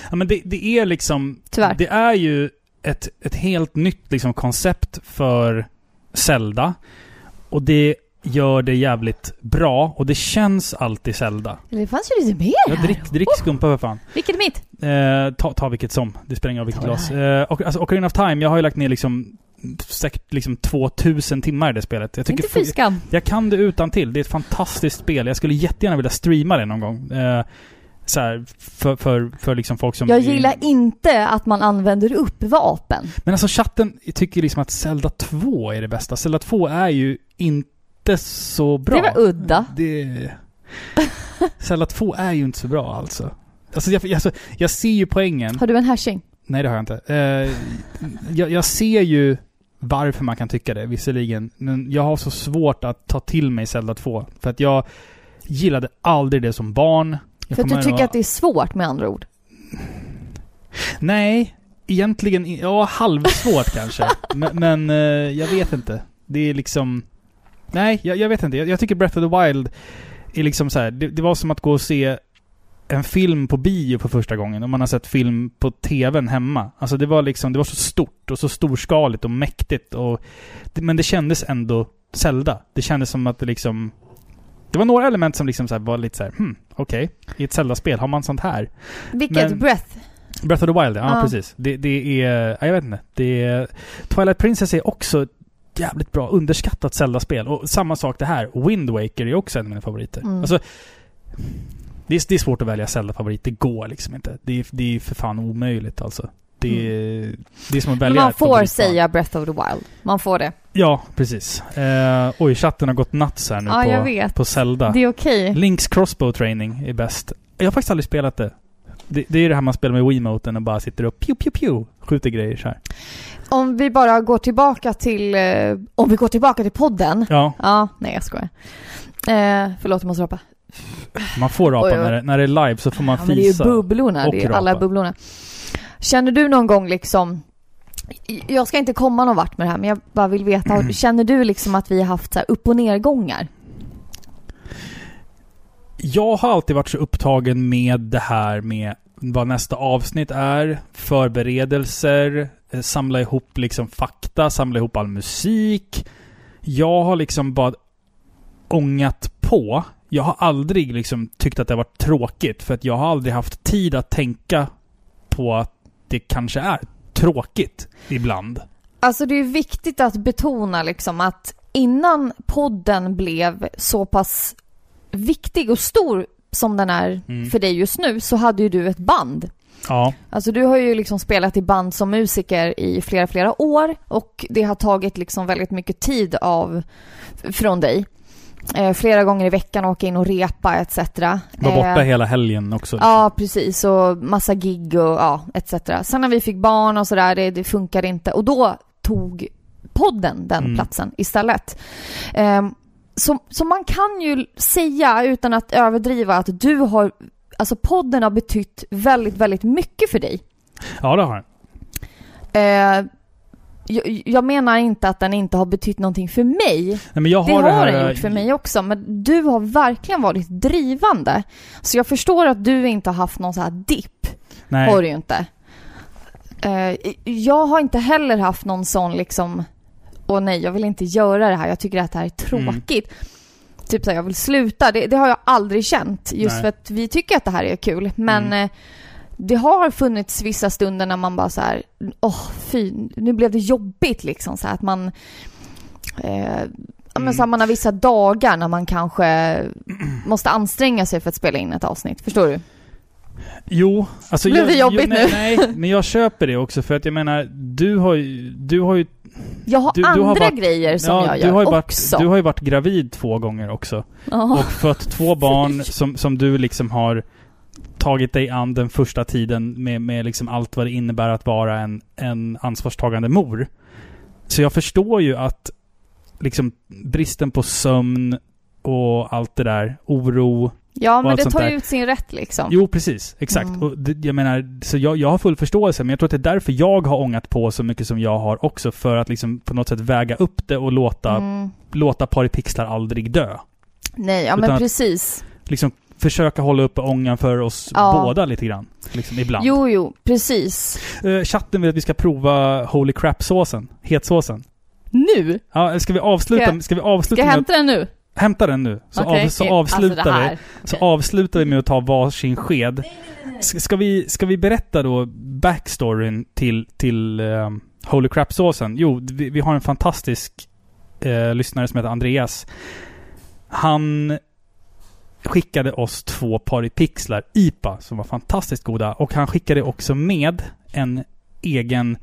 Ja, men det, det är liksom... tyvärr. Det är ju ett, ett helt nytt liksom, koncept för Zelda. Och det gör det jävligt bra. Och det känns alltid Zelda. Det fanns ju lite mer Ja, här. drick, drick skumpa för fan. Vilket är mitt? Eh, ta, ta vilket som. Det spelar ingen roll vilket glas. Eh, och, alltså, Ocarina of Time, jag har ju lagt ner liksom säkert liksom 2000 timmar i det spelet. Jag tycker Inte fy skam. Jag kan det utan till. Det är ett fantastiskt spel. Jag skulle jättegärna vilja streama det någon gång. Eh, så här, för, för, för liksom folk som... Jag gillar inte att man använder upp vapen. Men alltså chatten tycker liksom att Zelda 2 är det bästa. Zelda 2 är ju inte så bra. Det var udda. Det... Zelda 2 är ju inte så bra alltså. Alltså jag, alltså, jag ser ju poängen. Har du en hashing? Nej, det har jag inte. Eh, jag, jag ser ju varför man kan tycka det, visserligen. Men jag har så svårt att ta till mig Zelda 2. För att jag gillade aldrig det som barn. För att du tycker att det är svårt med andra ord. Nej, egentligen... Ja, halvsvårt kanske. Men, men eh, jag vet inte. Det är liksom... Nej, jag, jag vet inte. Jag, jag tycker Breath of the Wild är liksom så här. Det, det var som att gå och se en film på bio för första gången. Om man har sett film på TVn hemma. Alltså det var liksom... Det var så stort och så storskaligt och mäktigt och... Det, men det kändes ändå Zelda. Det kändes som att det liksom... Det var några element som liksom så var lite så här, hmm, okej. I ett Zelda-spel, har man sånt här? Vilket? Men- Breath? Breath of the Wild, ja, Ja. precis. Det, det är... ja, Jag vet inte. Det är, Twilight Princess är också jävligt bra, underskattat Zelda-spel. Och samma sak det här. Wind Waker är också en av mina favoriter. Mm. Alltså... Det är, det är svårt att välja Zelda-favorit. Det går liksom inte. Det är, det är för fan omöjligt alltså. Det är, det är som att Men välja man ett får säga Breath of the Wild. Man får det. Ja, precis. Eh, oj, chatten har gått nuts här nu Ja, jag på, vet. på Zelda. Det är okej. Links crossbow training är bäst. Jag har faktiskt aldrig spelat det. Det, det är det här man spelar med Wiimoten och bara sitter och pew pew pew skjuter grejer så här. Om vi bara går tillbaka till... Eh, om vi går tillbaka till podden. Ja, Ja, nej jag skojar. Eh, förlåt, jag måste rapa. man får rapa Oj, oj. När, det, när det är live så får man Ja, men det är ju fisa. bubblorna. Det är alla bubblorna. Känner du någon gång liksom... Jag ska inte komma någon vart med det här, men jag bara vill veta. Mm. Känner du liksom att vi har haft så upp och nergångar? Jag har alltid varit så upptagen med det här med vad nästa avsnitt är, förberedelser, eh, samla ihop liksom fakta, samla ihop all musik. Jag har liksom bara ångat på. Jag har aldrig liksom tyckt att det har varit tråkigt, för att jag har aldrig haft tid att tänka på att det kanske är tråkigt ibland. Alltså det är viktigt att betona liksom att innan podden blev så pass viktig och stor som den är Mm. för dig just nu så hade ju du ett band. Ja. Alltså du har ju liksom spelat i band som musiker i flera, flera år och det har tagit liksom väldigt mycket tid av från dig. Eh, flera gånger i veckan åka in och repa etc. Var borta Eh, hela helgen också. liksom. Ja, precis. Och massa gig och ja, etc. Sen när vi fick barn och sådär, det, det funkade inte. Och då tog podden den Mm. platsen istället. Ehm, så, så man kan ju säga, utan att överdriva, att du har... Alltså podden har betytt väldigt, väldigt mycket för dig. ja, det har den. Eh, jag, jag menar inte att den inte har betytt någonting för mig. Nej, men jag Det har har det här, den gjort för mig också, men du har verkligen varit drivande. Så jag förstår att du inte har haft någon så här dipp. Nej. Har du ju inte. Eh, jag har inte heller haft någon sån liksom, åh nej, jag vill inte göra det här, jag tycker att det här är tråkigt. Typ såhär, jag vill sluta. Det, det har jag aldrig känt, just Nej. för att vi tycker att det här är kul. Men Mm. Det har funnits vissa stunder när man bara så här, åh fy, nu blev det jobbigt liksom så här, att man eh, Ja, men Mm. så här, man har vissa dagar när man kanske måste anstränga sig för att spela in ett avsnitt. Förstår du? Jo, alltså... Blev jag, det jobbigt jo, nej, nu? Nej, men jag köper det också för att jag menar, du har ju... Du har ju... Jag har Du- du andra har varit- grejer som jag du gör har ju också. varit, Du har ju varit gravid två gånger också. Ja. Och fött två barn som, som du liksom har tagit dig an den första tiden med, med liksom allt vad det innebär att vara en, en ansvarstagande mor. Så jag förstår ju att liksom bristen på sömn och allt det där, oro. Ja, men det tar ju ut sin rätt liksom. Jo, precis. Exakt. Mm. Och det, jag menar, så jag, jag har full förståelse, men jag tror att det är därför jag har ångat på så mycket som jag har också. För att liksom på något sätt väga upp det och låta, Mm. låta Paripixlar aldrig dö. Nej, ja Utan men att- precis. liksom försöka hålla uppe ångan för oss Ja. båda lite grann. Liksom ibland. Jo, jo, precis. Eh, chatten vill att vi ska prova Holy Crap-såsen. Hetsåsen. Nu? Ja, ska vi avsluta, Ska- ska vi Ska avsluta jag med hämta den nu? hämta den nu? Så, Okej, av, så okej. avslutar alltså, vi. Så Okej. avslutar vi med att ta varsin sked. Ska, ska, vi, ska vi berätta då backstoryn till, till ehm, Holy Crap-såsen? Jo, vi, vi har en fantastisk eh, lyssnare som heter Andreas. Han skickade oss två Paripixlar IPA som var fantastiskt goda. Och han skickade också med en egen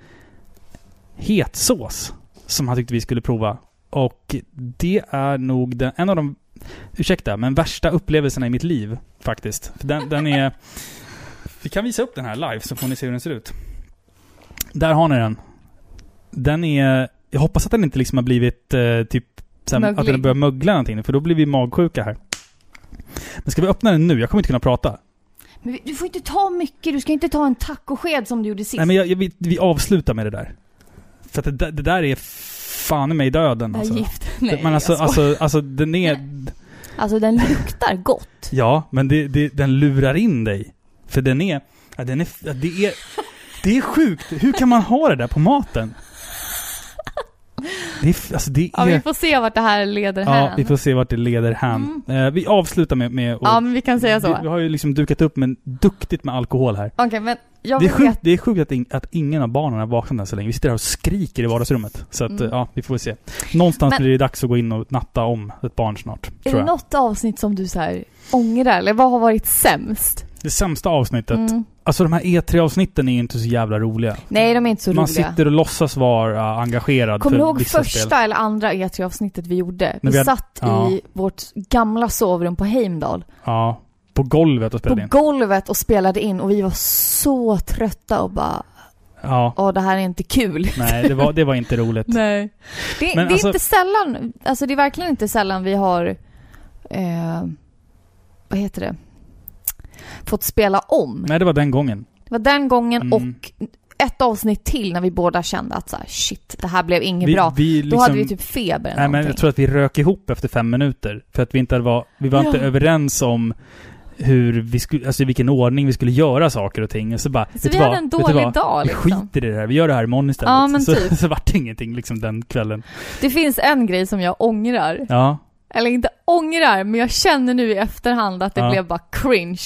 hetsås som han tyckte vi skulle prova. Och det är nog den, en av de, ursäkta, men värsta upplevelserna i mitt liv faktiskt. För Den, den är... Vi kan visa upp den här live så får ni se hur den ser ut. Där har ni den. Den är... Jag hoppas att den inte liksom har blivit eh, typ... Sen, att den börjat mögla någonting, för då blir vi magsjuka här. Men ska vi öppna den nu? Jag kommer inte kunna prata. Men du får inte ta mycket, du ska inte ta en tacosked som du gjorde sist. Nej men jag, jag, vi, vi avslutar med det där. För att det, där- det där är fan i mig döden alltså. gift. Nej, men alltså, alltså, alltså den är... alltså den luktar gott. Ja, men det, det, den lurar in dig. För den är... Ja, den är ja, det är... Det är sjukt. Hur kan man ha det där på maten? Det är, alltså det Ja, vi är... får se vart det här leder Ja, hän. vi får se vart det leder hän. Eh, vi avslutar med... med och, Ja, men vi kan säga så. vi, vi har ju liksom dukat upp med duktigt med alkohol här. Okej, men jag Det är sjukt, det är sjukt att, in, att ingen av barnen har vaknat än så länge. Vi sitter här och skriker i vardagsrummet. Så att, Mm. ja, vi får se. Någonstans Men- blir det dags att gå in och natta om ett barn snart. Är det något avsnitt som du så här ångrar? Eller vad har varit sämst? Det sämsta avsnittet. Mm. Alltså de här E3-avsnitten är ju inte så jävla roliga. Nej, de är inte så Man roliga. sitter och låtsas vara engagerad Kommer för du ihåg vissa första spel. eller andra E3-avsnittet vi gjorde? Vi, vi hade- satt ja. i vårt gamla sovrum på Heimdal. Ja. På golvet och På spelade in. golvet och spelade in och vi var så trötta och bara Ja. Åh, det här är inte kul. Nej, det var, det var inte roligt. Nej. Det, det är alltså- inte sällan, alltså det är verkligen inte sällan vi har, eh, vad heter det, fått spela om. Nej, det var den gången. Det var den gången Mm. och ett avsnitt till när vi båda kände att så här, shit, det här blev inget Vi, bra. vi Då liksom, hade vi typ feber Nej, men någonting. jag tror att vi rök ihop efter fem minuter. För att vi inte var, vi var inte Ja. överens om hur vi skulle, alltså i vilken ordning vi skulle göra saker och ting. Och så bara, Så vi hade vad? en dålig dag Vi liksom. skiter i det här, vi gör det här imorgon istället. Ja, men så, typ. så vart det ingenting liksom den kvällen. Det finns en grej som jag ångrar. Ja. Eller inte ångrar, men jag känner nu i efterhand att det Ja. blev bara cringe.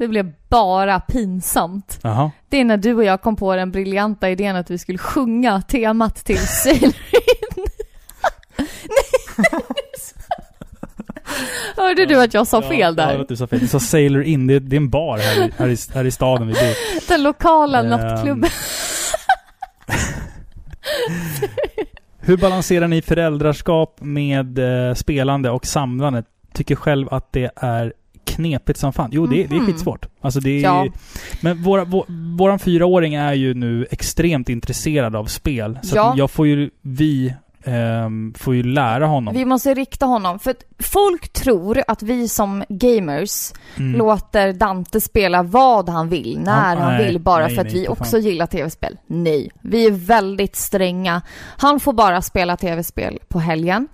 Det blev bara pinsamt. Jaha. Det är när du och jag kom på den briljanta idén att vi skulle sjunga temat till Sailor In. Hörde du att jag sa fel Ja, jag där? att du sa fel. Du sa Sailor In, det, det är en bar här i, här i, här i staden vi bor. Den lokala Ehm. nattklubben. Hur balanserar ni föräldraskap med eh, spelande och samlande? Tycker själv att det är knepigt som fan. Jo, det, det är Mhm. skitsvårt. Alltså det är, Ja. Men våra, vår, våran fyraåring är ju nu extremt intresserad av spel. Så Ja. jag får ju, vi ehm, får ju lära honom. Vi måste rikta honom, för folk tror att vi som gamers Mm. låter Dante spela vad han vill, när Ja, han nej, vill, bara nej, för att nej, vi också fan. gillar tv-spel. Nej, vi är väldigt stränga. Han får bara spela tv-spel på helgen.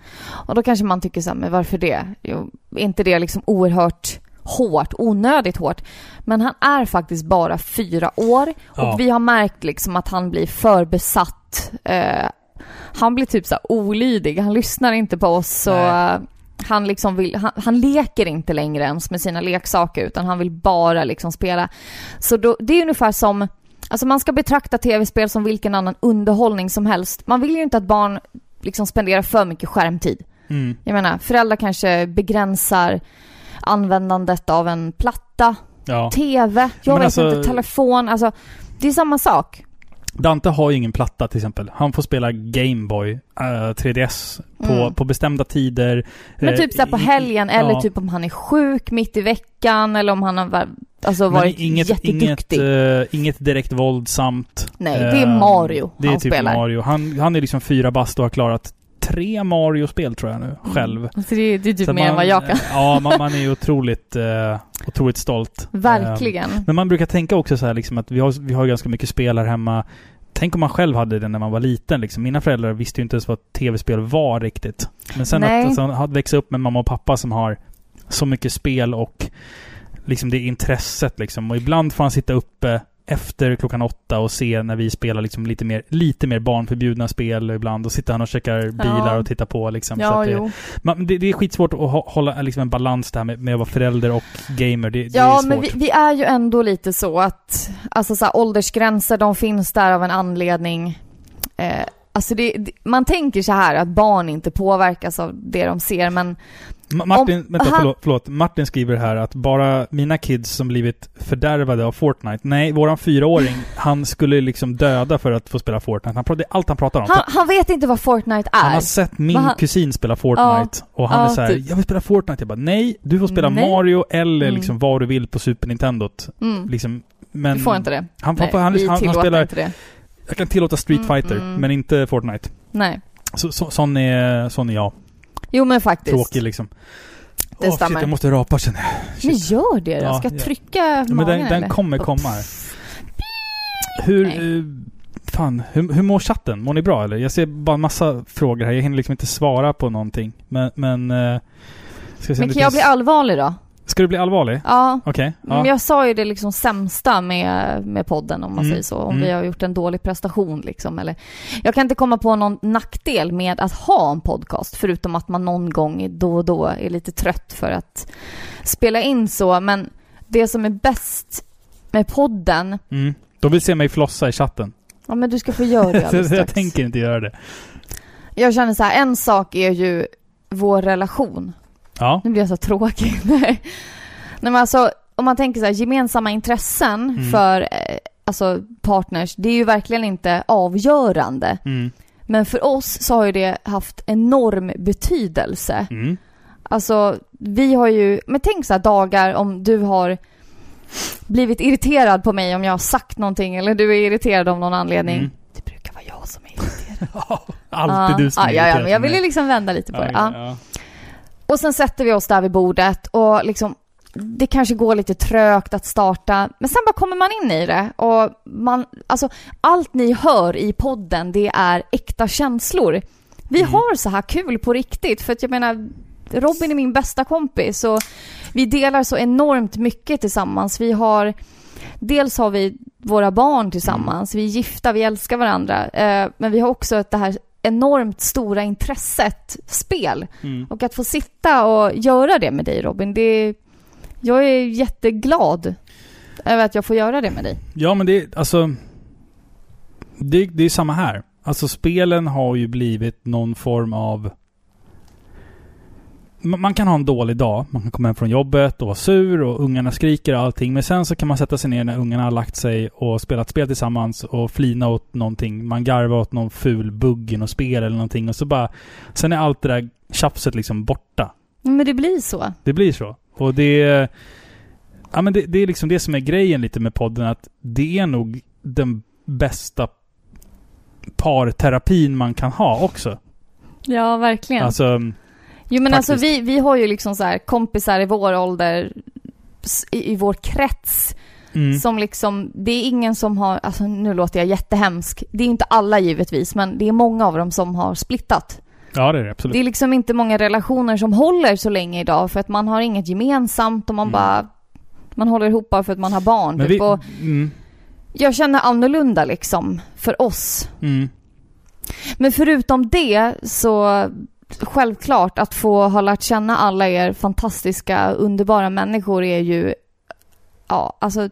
Och då kanske man tycker så här, men varför det? Jo, är inte det liksom oerhört hårt, onödigt hårt? Men han är faktiskt bara fyra år och Ja. vi har märkt liksom att han blir för besatt. Eh, han blir typ så olydig, han lyssnar inte på oss och eh, han liksom vill, han, han leker inte längre ens med sina leksaker utan han vill bara liksom spela. Så då, det är ungefär som, alltså man ska betrakta tv-spel som vilken annan underhållning som helst. Man vill ju inte att barn liksom spenderar för mycket skärmtid. Mm. Jag menar, föräldrar kanske begränsar användandet av en platta, Ja. TV, jag Men vet alltså- inte, telefon, alltså det är samma sak. Dante har ju ingen platta till exempel. Han får spela Gameboy eh, 3DS på, Mm. på bestämda tider. Men Eh, typ såhär på i- helgen eller ja. typ om han är sjuk mitt i veckan eller om han har alltså varit inget, inget, jätteduktig. eh, inget direkt våldsamt. Nej, det är Eh, Mario Det är han typ spelar. Mario. Han, han är liksom fyra bast och har klarat tre Mario-spel tror jag nu, själv. Mm. Så det, är- det är typ Så mer man, än vad jag kan. Ja, man, man är ju otroligt, eh, otroligt stolt. Verkligen. Eh, men man brukar tänka också så här liksom att vi har, vi har ganska mycket spel här hemma. Tänk om man själv hade det när man var liten liksom. Mina föräldrar visste ju inte ens vad tv-spel var riktigt. Men sen Nej. att alltså, att växa upp med mamma och pappa som har så mycket spel och liksom det intresset liksom. Och ibland får han sitta uppe efter klockan åtta och se när vi spelar liksom lite mer, lite mer barnförbjudna spel ibland. Och sitter han och checkar bilar Ja. och tittar på liksom. så ja, det, jo. man, det, det är skitsvårt att hå- hålla liksom en balans där med, med att vara förälder och gamer. Det, det är Ja, svårt. men vi, vi är ju ändå lite så att, alltså så här, åldersgränser, de finns där av en anledning. Eh, alltså det, man tänker så här att barn inte påverkas av det de ser, men Martin, Om- vänta, han- förlåt, förlåt. Martin skriver här att bara mina kids som blivit fördärvade av Fortnite. Nej, våran fyraåring, han skulle liksom döda för att få spela Fortnite. Han det är allt han pratar om. han, han vet inte vad Fortnite Han är. har sett min han- kusin spela Fortnite och han Ja, är så här, typ. jag vill spela Fortnite. Jag bara, nej, du får spela Nej. Mario eller Mm. liksom vad du vill på Super Nintendot. Mm. Liksom, men du får inte det. Han, Nej, han, han, han, han spelar, inte det. jag kan tillåta Street Mm, Fighter, mm. men inte Fortnite. Nej. Så, så, sån, är, sån är jag. Jo men faktiskt. Tråkig liksom. Det stämmer. Shit, jag måste rapa känner jag. Men Shit. gör det då. Ja, Ska jag ja. trycka Men magen den, den eller? kommer komma. Hur... Nej. eh, fan, hur, hur mår chatten? Mår ni bra eller? Jag ser bara en massa frågor här. Jag hinner liksom inte svara på någonting. Men... men eh, Men kan jag bli allvarlig då? Ska du bli allvarlig? Ja. Okej. Men Ja. jag sa ju det liksom sämsta med, med podden om man Mm, säger så. Om mm. vi har gjort en dålig prestation liksom. Eller, jag kan inte komma på någon nackdel med att ha en podcast. Förutom att man någon gång då och då är lite trött för att spela in så. Men det som är bäst med podden. Mm. De vill se mig flossa i chatten. Ja men du ska få göra det alldeles jag strax. tänker inte göra det. Jag känner så här, en sak är ju vår relation. Ja. Nu blir jag så tråkig. Nej. Men alltså, om man tänker så här, gemensamma intressen Mm. för eh, alltså partners, det är ju verkligen inte avgörande. Mm. Men för oss så har ju det haft enorm betydelse. Mm. Alltså, vi har ju, men tänk så här dagar om du har blivit irriterad på mig om jag har sagt någonting eller du är irriterad av någon anledning. Mm. Det brukar vara jag som är irriterad. Alltid Ja. du som ja, är ja, ja, irriterad men jag på vill ju mig. liksom vända lite på det. Ja. Och sen sätter vi oss där vid bordet och liksom det kanske går lite trögt att starta, men sen bara kommer man in i det och man, alltså allt ni hör i podden det är äkta känslor. Vi Mm. har så här kul på riktigt för att jag menar Robin är min bästa kompis och vi delar så enormt mycket tillsammans. Vi har Dels har vi våra barn tillsammans, vi är gifta, vi älskar varandra. Eh, men vi har också det här enormt stora intresset, spel. Mm. Och att få sitta och göra det med dig Robin, det... Jag är jätteglad över att jag får göra det med dig. Ja, men det är alltså... Det, det är samma här. Alltså spelen har ju blivit någon form av... Man kan ha en dålig dag. Man kan komma hem från jobbet och vara sur och ungarna skriker och allting. Men sen så kan man sätta sig ner när ungarna har lagt sig och spelat spel tillsammans och flina åt någonting. Man garvar åt någon ful bugg i något spel eller någonting. Och så bara... Sen är allt det där tjafset liksom borta. Men det blir så. Det blir så. Och det... Ja men det, det är liksom det som är grejen lite med podden. Att det är nog den bästa parterapin man kan ha också. Ja, verkligen. Alltså... jo men faktiskt. alltså vi, vi har ju liksom så här kompisar i vår ålder, i, i vår krets, Mm, som liksom, det är ingen som har, alltså nu låter jag jättehemsk, det är inte alla givetvis, men det är många av dem som har splittat. ja det är det absolut. Det är liksom inte många relationer som håller så länge idag för att man har inget gemensamt och man Mm. bara man håller ihop bara för att man har barn. Typ. vi, Och mm, jag känner annorlunda liksom för oss. mm, Men förutom det så självklart att få ha lärt känna alla er fantastiska, underbara människor är ju Ja, alltså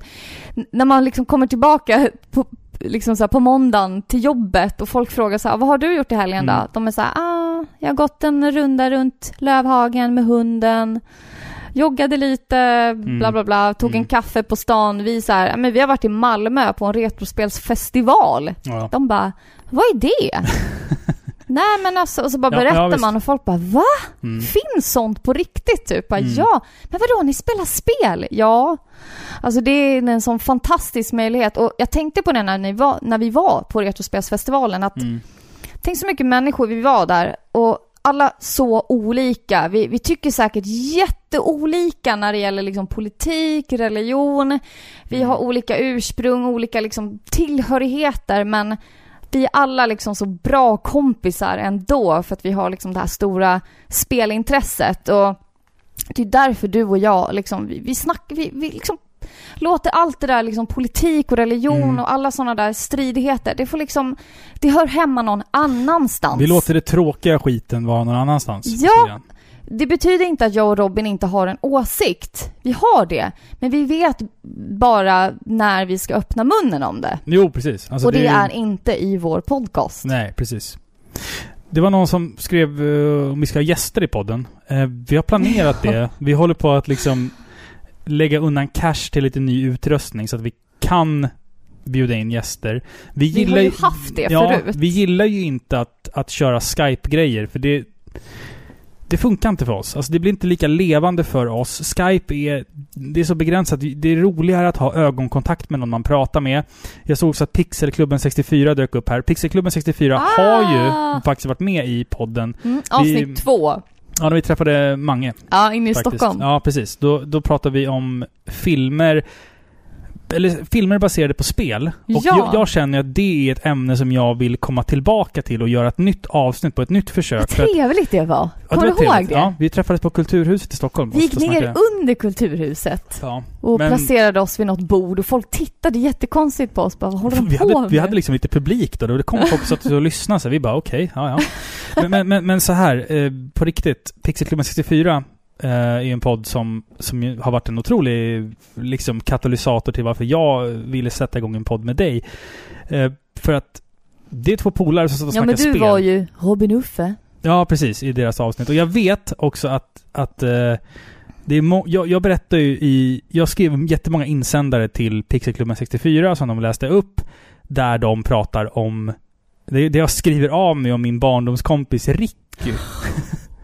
när man liksom kommer tillbaka på, liksom så på måndagen till jobbet och folk frågar så här, vad har du gjort i helgen då? Mm. De är så här, ah, jag har gått en runda runt Lövhagen med hunden, joggade lite, bla bla bla, tog en Mm. kaffe på stan. Vi så här, "Ja, men vi har varit i Malmö på en retrospelsfestival. ja. De bara, vad är det? Nej men alltså, och så bara Ja, berättar ja, man och folk bara, va? Mm. Finns sånt på riktigt? Typ, bara, Mm. ja. Men vadå, ni spelar spel? Ja. Alltså det är en sån fantastisk möjlighet. Och jag tänkte på det när, ni var, när vi var på Retrospelsfestivalen, att Mm. tänk så mycket människor vi var där och alla så olika. Vi, vi tycker säkert jätteolika när det gäller liksom politik, religion. Vi Mm. har olika ursprung, olika liksom tillhörigheter men vi är alla liksom så bra kompisar ändå för att vi har liksom det här stora spelintresset och det är därför du och jag liksom, vi, vi snackar, vi, vi liksom låter allt det där liksom politik och religion Mm. och alla sådana där stridigheter, det får liksom, det hör hemma någon annanstans. Vi låter det tråkiga skiten vara någon annanstans. Ja. Det betyder inte att jag och Robin inte har en åsikt. Vi har det. Men vi vet bara när vi ska öppna munnen om det. Jo, precis. Alltså, och det, är är inte i vår podcast. Nej, precis. Det var någon som skrev eh, om vi ska ha gäster i podden. Eh, vi har planerat det. Vi håller på att liksom lägga undan cash till lite ny utrustning så att vi kan bjuda in gäster. Vi, Vi har ju haft det ja, förut. Vi gillar ju inte att, att köra Skype-grejer för det det funkar inte för oss. Alltså det blir inte lika levande för oss. Skype är, det är så begränsat. Det är roligare att ha ögonkontakt med någon man pratar med. Jag såg också att Pixelklubben 64 dök upp här. Pixelklubben 64 Ah! har ju faktiskt varit med i podden. Mm, avsnitt Vi- två. Ja, när vi träffade Mange. Ja, inne i faktiskt. Stockholm. Ja, precis. Då, då pratade vi om filmer eller filmer baserade på spel. Och Ja. jag, jag känner att det är ett ämne som jag vill komma tillbaka till och göra ett nytt avsnitt på ett nytt försök. Vad trevligt det var. Ja, Kommer det du ihåg det? Ja, vi träffades på Kulturhuset i Stockholm. Vi gick ner snackade. under Kulturhuset Ja. och Men- placerade oss vid något bord och folk tittade jättekonstigt på oss. Bara, vad håller de Vi på hade, med? vi hade liksom lite publik då. Det kom folk och satt och lyssnade. Så vi bara okej, ja ja. Men, men, men, men så här, eh, på riktigt. Pixelklubben 64 eh, är en podd som, som har varit en otrolig liksom, katalysator till varför jag ville sätta igång en podd med dig. Eh, för att det är två polare som satt och Ja snackade men du spel. var ju Robin Uffe. Ja, precis. I deras avsnitt. Och jag vet också att, att eh, det är jag, jag berättar ju i... Jag skrev jättemånga insändare till Pixelklubben 64 som de läste upp. Där de pratar om... Det, det jag skriver av mig om min barndomskompis Ricky.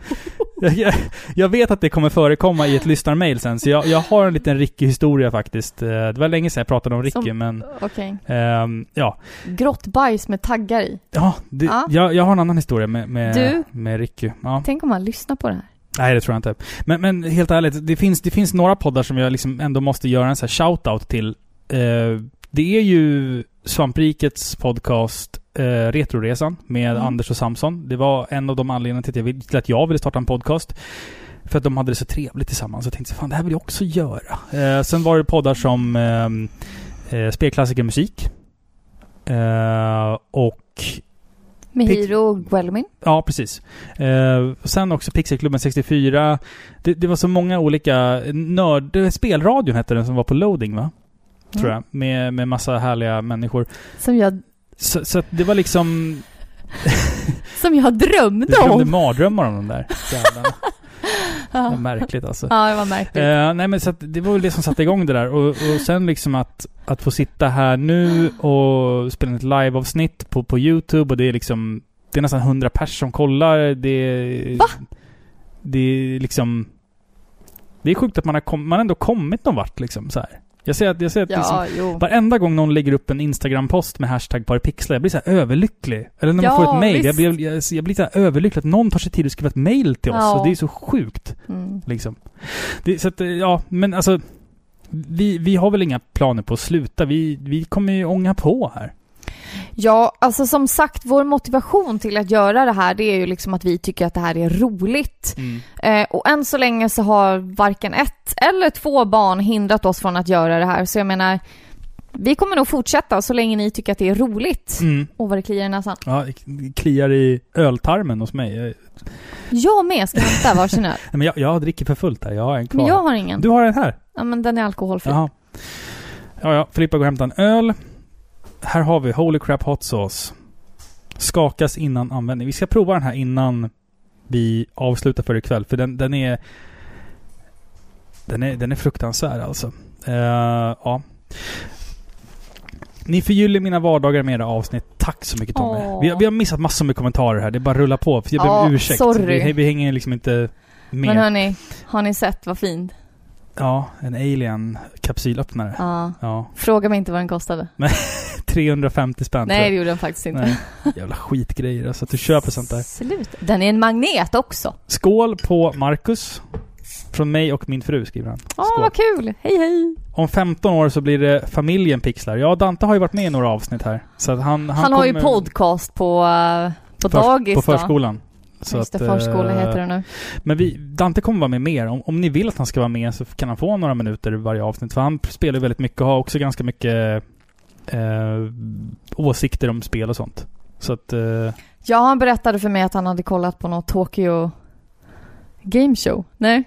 jag, jag- vet att det kommer förekomma i ett lyssnarmail sen, så jag, jag har en liten Ricky-historia faktiskt. Eh, Det var länge sedan jag pratade om Ricky, Som- men... Okej. ehm, ja. Grått bajs med taggar i. Ja, det, Ja. Jag, jag har en annan historia med, med, Du? med Ricky. Ja. Tänk om han lyssnar på det här. Nej, det tror jag inte. Men, men helt ärligt, det finns, det finns några poddar som jag liksom ändå måste göra en sån här shout-out till. Eh, det är ju Svamprikets podcast eh, Retroresan med Mm. Anders och Samson. Det var en av de anledningarna till att, jag, vill- till att jag ville starta en podcast. För att de hade det så trevligt tillsammans. Jag tänkte, fan det här vill jag också göra. Eh, sen var det poddar som eh, eh, Spelklassiker musik. Eh, och Med Pix- Hiro Guelmin. Ja, precis. Eh, sen också Pixelklubben 64. Det, det var så många olika nörd... Spelradion hette den som var på loading va? Tror Mm. jag. Med, med massa härliga människor. Som jag, Så, så det var liksom... som jag drömde Jag drömde om. mardrömmar om de där jävlarna. Ja. märkligt alltså. ja, det var märkligt. Eh, nej men så att det var väl det som satte igång det där. Och, och sen liksom att, att få sitta här nu och spela ett liveavsnitt på, på YouTube och det är liksom... Det är nästan 100 pers som kollar. Det, Va? Det är liksom... Det är sjukt att man har kom, man ändå kommit någon vart liksom så här. Jag ser att, jag ser att liksom, ja, jo. Varenda gång någon lägger upp en Instagram-post med hashtag parpixlar, jag blir så överlycklig. Eller när man Ja, får ett mail. Jag blir, jag, jag blir så överlycklig att någon tar sig tid att skriva ett mail till oss. Ja. Det är så sjukt. Mm. Liksom. Det, så att, eh, ja, men alltså... Vi, vi har väl inga planer på att sluta. Vi, vi kommer ju ånga på här. Ja, alltså som sagt, vår motivation till att göra det här, det är ju liksom att vi tycker att det här är roligt. Eh, och än så länge så har varken ett eller två barn hindrat oss från att göra det här. Så jag menar, vi kommer nog fortsätta så länge ni tycker att det är roligt. Mm. Och vad det kliar i näsan. Ja, det kliar i öltarmen hos mig. Jag, Jag med ska hämta varsin öl. nej, men jag, jag dricker för fullt här. Jag har en kvar. Men jag har ingen. Du har en här? Ja, men den är alkoholfri. Jaha. Ja, ja. Filippa går och hämtar en öl. Här har vi Holy Crap Hot Sauce. Skakas innan användning. Vi ska prova den här innan vi avslutar för ikväll. För den, den är... Den är, den är fruktansvärd alltså. Eh, ja. Ni förgyller mina vardagar med era avsnitt. Tack så mycket Tommy. Vi, har- vi har missat massor med kommentarer här. Det är bara att rulla på. Jag ber om ursäkt. sorry. Vi, vi hänger liksom inte med. Men hörni, har ni sett vad fint? Ja, en alien kapsylöppnare. Ja. Ja. Fråga mig inte vad den kostade. 350 spänn Nej, det gjorde den faktiskt inte. Nej. Jävla skitgrejer alltså. Att du köper sånt där. Slut. Den är en magnet också. Skål på Marcus. Från mig och min fru skriver han. Åh, vad kul! Hej, hej! Om 15 år så blir det familjen Pixlar. Ja, Dante har ju varit med i några avsnitt här. Så han, han, Han, har ju podcast på, eh, på Förs- dagis På då. Så Just det, förskola eh, heter det nu. Men vi, Dante kommer vara med mer. Om, om ni vill att han ska vara med så kan han få några minuter i varje avsnitt. För han spelar väldigt mycket och har också ganska mycket eh, åsikter om spel och sånt. Så att... Eh, Ja, han berättade för mig att han hade kollat på något Tokyo Game Show. Nej?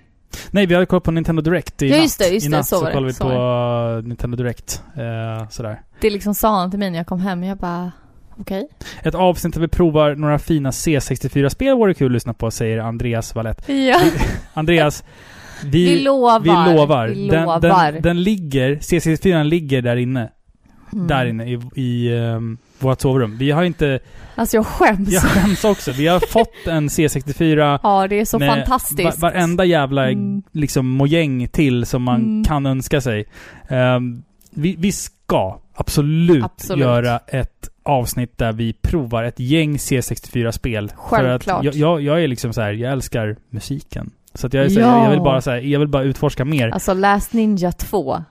nej, vi hade kollat på Nintendo Direct i Ja, natt. just det, just I det, natt så så, kollade vi på Nintendo Direct. Eh, sådär. Det liksom sa han till mig när jag kom hem. Jag bara, okej. Ett avsnitt där vi provar några fina C64-spel vore kul att lyssna på, säger Andreas Wallett. Ja, Andreas, vi, vi, lovar. vi lovar. Vi Den, lovar. den, den ligger, C64 ligger där inne. Mm. Där inne i, i um, vårt sovrum. Vi har inte... Alltså jag skäms. Jag skäms också. Vi har fått en C64 Ja, det är så med fantastiskt. va- varenda jävla Mm. liksom mojäng till som man Mm. kan önska sig. Ehm, vi, vi ska absolut, Absolut. göra ett avsnitt där vi provar ett gäng C64-spel. För Självklart. att jag, jag, är liksom så här, jag älskar musiken. Så att jag, är så, Ja. jag, jag vill bara så här, jag vill bara utforska mer. Alltså Last Ninja 2.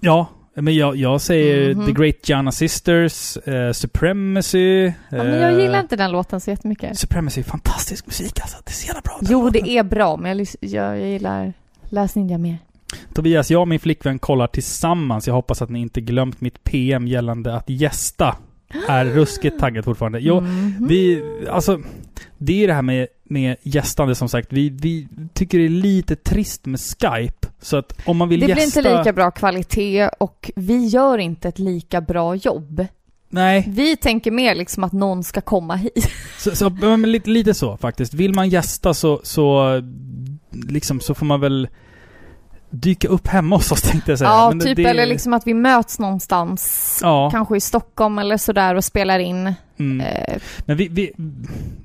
Ja, Men jag, jag säger Mhm. The Great Gianna Sisters, eh, Supremacy. Ja, men jag eh, gillar inte den låten så jättemycket. Supremacy är fantastisk musik alltså. Det är så jävla bra. Jo, låten. det är bra, men jag, jag, jag gillar Läs Ninja mer. Tobias, jag och min flickvän kollar tillsammans. Jag hoppas att ni inte glömt mitt PM gällande att gästa. Är ruskigt taggad fortfarande. Jo, Mhm. vi, alltså, det är det här med, med gästande som sagt. Vi, vi tycker det är lite trist med Skype. Så att om man vill Det gästa... blir inte lika bra kvalitet och vi gör inte ett lika bra jobb. Nej, Vi tänker mer liksom att någon ska komma hit. så, så, lite, lite så faktiskt. Vill man gästa så, så, liksom, så får man väl dyka upp hemma hos oss tänkte jag säga. Ja, Men det- typ det- eller liksom att vi möts någonstans. Ja. Kanske i Stockholm eller sådär och spelar in. Mm. Eh, Men vi, vi,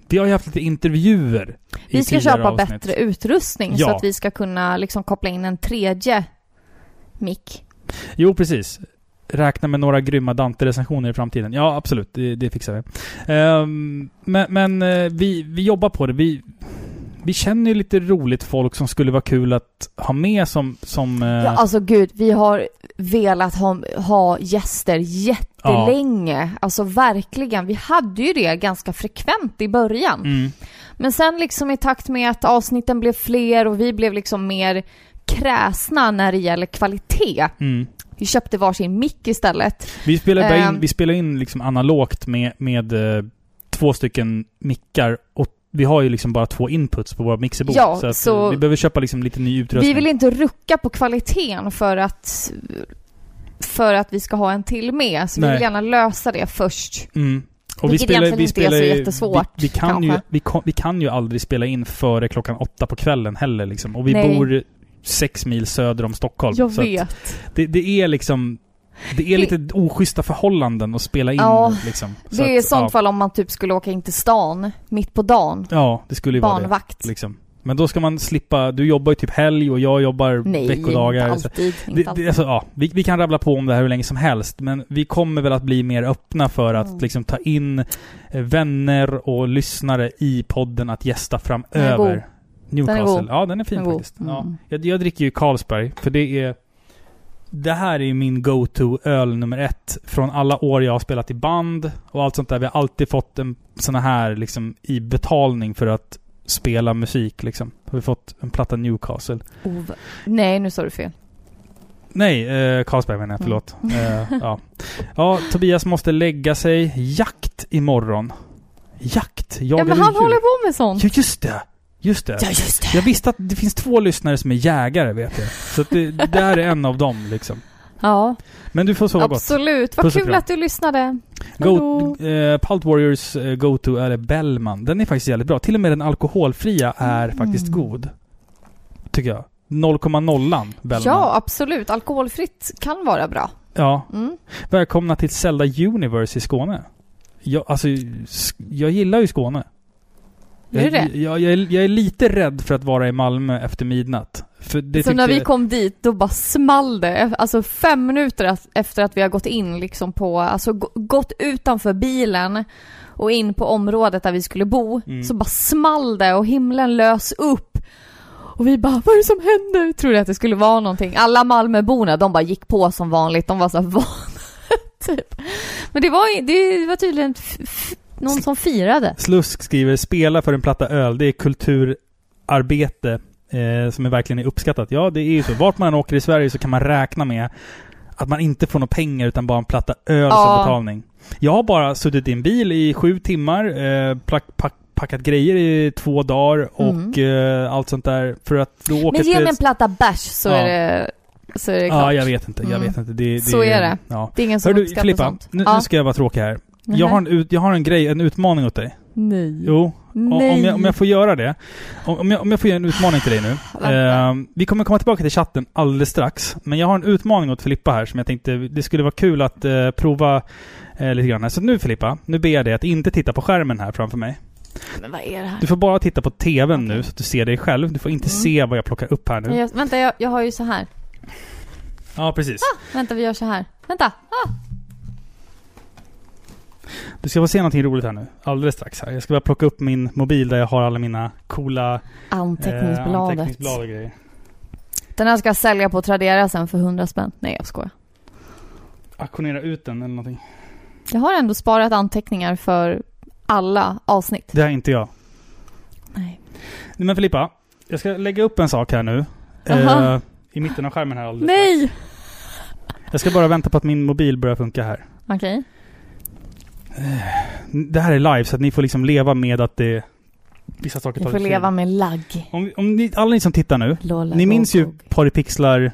vi har ju haft lite intervjuer vi ska köpa avsnitt. bättre utrustning så Ja. att vi ska kunna liksom koppla in en tredje mick. Jo, precis. Räkna med några grymma Dante-recensioner i framtiden. Ja, absolut. Det, det fixar vi. Ehm, men men eh, vi, vi jobbar på det. Vi, vi känner ju lite roligt folk som skulle vara kul att ha med som... som eh, Ja, alltså gud, vi har velat ha, ha gäster jättelänge. Alltså verkligen. Vi hade ju det ganska frekvent i början. mm, Men sen liksom i takt med att avsnitten blev fler och vi blev liksom mer kräsna när det gäller kvalitet. mm. Vi köpte varsin mick istället. Vi spelar bara in, Ehm. vi spelar in liksom analogt med, med eh, två stycken mickar och vi har ju liksom bara två inputs på våra mixerbord. Ja, så, så- eh, vi behöver köpa liksom lite ny utrustning. Vi vill inte rucka på kvaliteten för att för att vi ska ha en till med. Så vi Nej. vill gärna lösa det först. Mm. Vilket egentligen inte är så jättesvårt, vi, vi, kan ju, vi, kan, vi kan ju aldrig spela in före klockan åtta på kvällen heller liksom. Och vi Nej. bor sex mil söder om Stockholm. Jag vet. det, det är liksom... Det är lite oschyssta förhållanden att spela in Ja, liksom. Det är i sånt ja, fall om man typ skulle åka in till stan mitt på dagen. Ja, det skulle ju vara det. Barnvakt. Liksom. Men då ska man slippa... Du jobbar ju typ helg och jag jobbar Nej, veckodagar. inte så- alltid. Det, Inte det, alltid. alltså, ja, vi, vi kan rabbla på om det här hur länge som helst, men vi kommer väl att bli mer öppna för att Mm. liksom ta in eh, vänner och lyssnare i podden att gästa Den är framöver. god. Newcastle. Den. Ja, den är fin Den är faktiskt. Ja. Mm. Jag, jag dricker ju Carlsberg, för det är... Det här är min go-to-öl nummer ett. Från alla år jag har spelat i band och allt sånt där. Vi har alltid fått en sån här liksom i betalning för att spela musik liksom. Har vi fått en platta Newcastle. Ove. Nej, nu sa du fel. Nej, eh, Carlsberg menar jag. Mm. Förlåt. Eh, ja. ja, Tobias måste lägga sig. Jakt imorgon. Jakt? Ja, Jagar men han djur? håller på med sånt. Ja, just det. Just det. just det. Jag visste att det finns två lyssnare som är jägare, vet jag. Så det, det där är en av dem, liksom. Ja, Men du får sova gott. absolut. Vad Puss och kul kram. att du lyssnade. Go, Hallå. eh, Pult Warriors eh, Go-To är Bellman. Den är faktiskt jävligt bra. Till och med den alkoholfria är Mm. faktiskt god. Tycker jag. 0,0 Bellman. Ja, absolut. Alkoholfritt kan vara bra. ja. Mm. Välkomna till Zelda Universe i Skåne. Jag, alltså, jag gillar ju Skåne. Är jag, det? Jag, jag, är, jag är lite rädd för att vara i Malmö efter midnatt. För det Så när vi kom dit, då bara small det. Alltså fem minuter efter att vi har gått in liksom på, alltså gå- gått utanför bilen och in på området där vi skulle bo, Mm. så bara small det och himlen lös upp. Och vi bara, vad är det som händer? Trodde att det skulle vara någonting. Alla Malmöborna, de bara gick på som vanligt. De var så vana, typ. Men det var, det var tydligen någon som firade. Slusk skriver spela för en platta öl. Det är kulturarbete eh, som är verkligen är uppskattat. Ja, det är ju så. Vart man än åker i Sverige så kan man räkna med att man inte får några pengar utan bara en platta öl Ja. som betalning. Jag har bara suttit i en bil i sju timmar, eh, plack, pack, packat grejer i två dagar och eh, allt sånt där för att då åka Mm. Men ge mig en platta bärs så Ja. är det, så är det klart. Ja, jag vet inte. Jag Mm. vet inte. Det, det, Så är det. Ja. Det är ingen som Hör du, Filippa, nu, ja. nu ska jag vara tråkig här. Jag har, en ut, jag har en grej, en utmaning åt dig. Nej. Jo, Nej. Om jag, om jag får göra det. Om, jag, om jag får ge en utmaning till dig nu. Eh, vi kommer komma tillbaka till chatten alldeles strax. Men jag har en utmaning åt Filippa här som jag tänkte det skulle vara kul att eh, prova eh, lite grann. här. Så nu Filippa, nu ber jag dig att inte titta på skärmen här framför mig. Men vad är det här? Du får bara titta på TVn nu Okej. så att du ser dig själv. Du får inte Mm. se vad jag plockar upp här nu. Jag, vänta, jag, jag har ju så här. Ja, precis. Vänta, vi gör så här. Vänta! Ah. Du ska få se någonting roligt här nu. Alldeles strax här. Jag ska bara plocka upp min mobil där jag har alla mina coola eh, Anteckningsbladet. anteckningsblad och grejer. Den här ska jag sälja på Tradera sen för 100 spänn. Nej, jag skojar. auktionera ut den eller någonting. Jag har ändå sparat anteckningar för alla avsnitt. Det har inte jag. Nej. Nej, Men Filippa, jag ska lägga upp en sak här nu. Eh, I mitten av skärmen här alldeles Nej! strax. Jag ska bara vänta på att min mobil börjar funka här. Okej. Det här är live så att ni får liksom leva med att det... Vissa saker tar får tid. leva med lagg. Om, om ni, alla ni som tittar nu, Lola ni minns ju. Paripixlar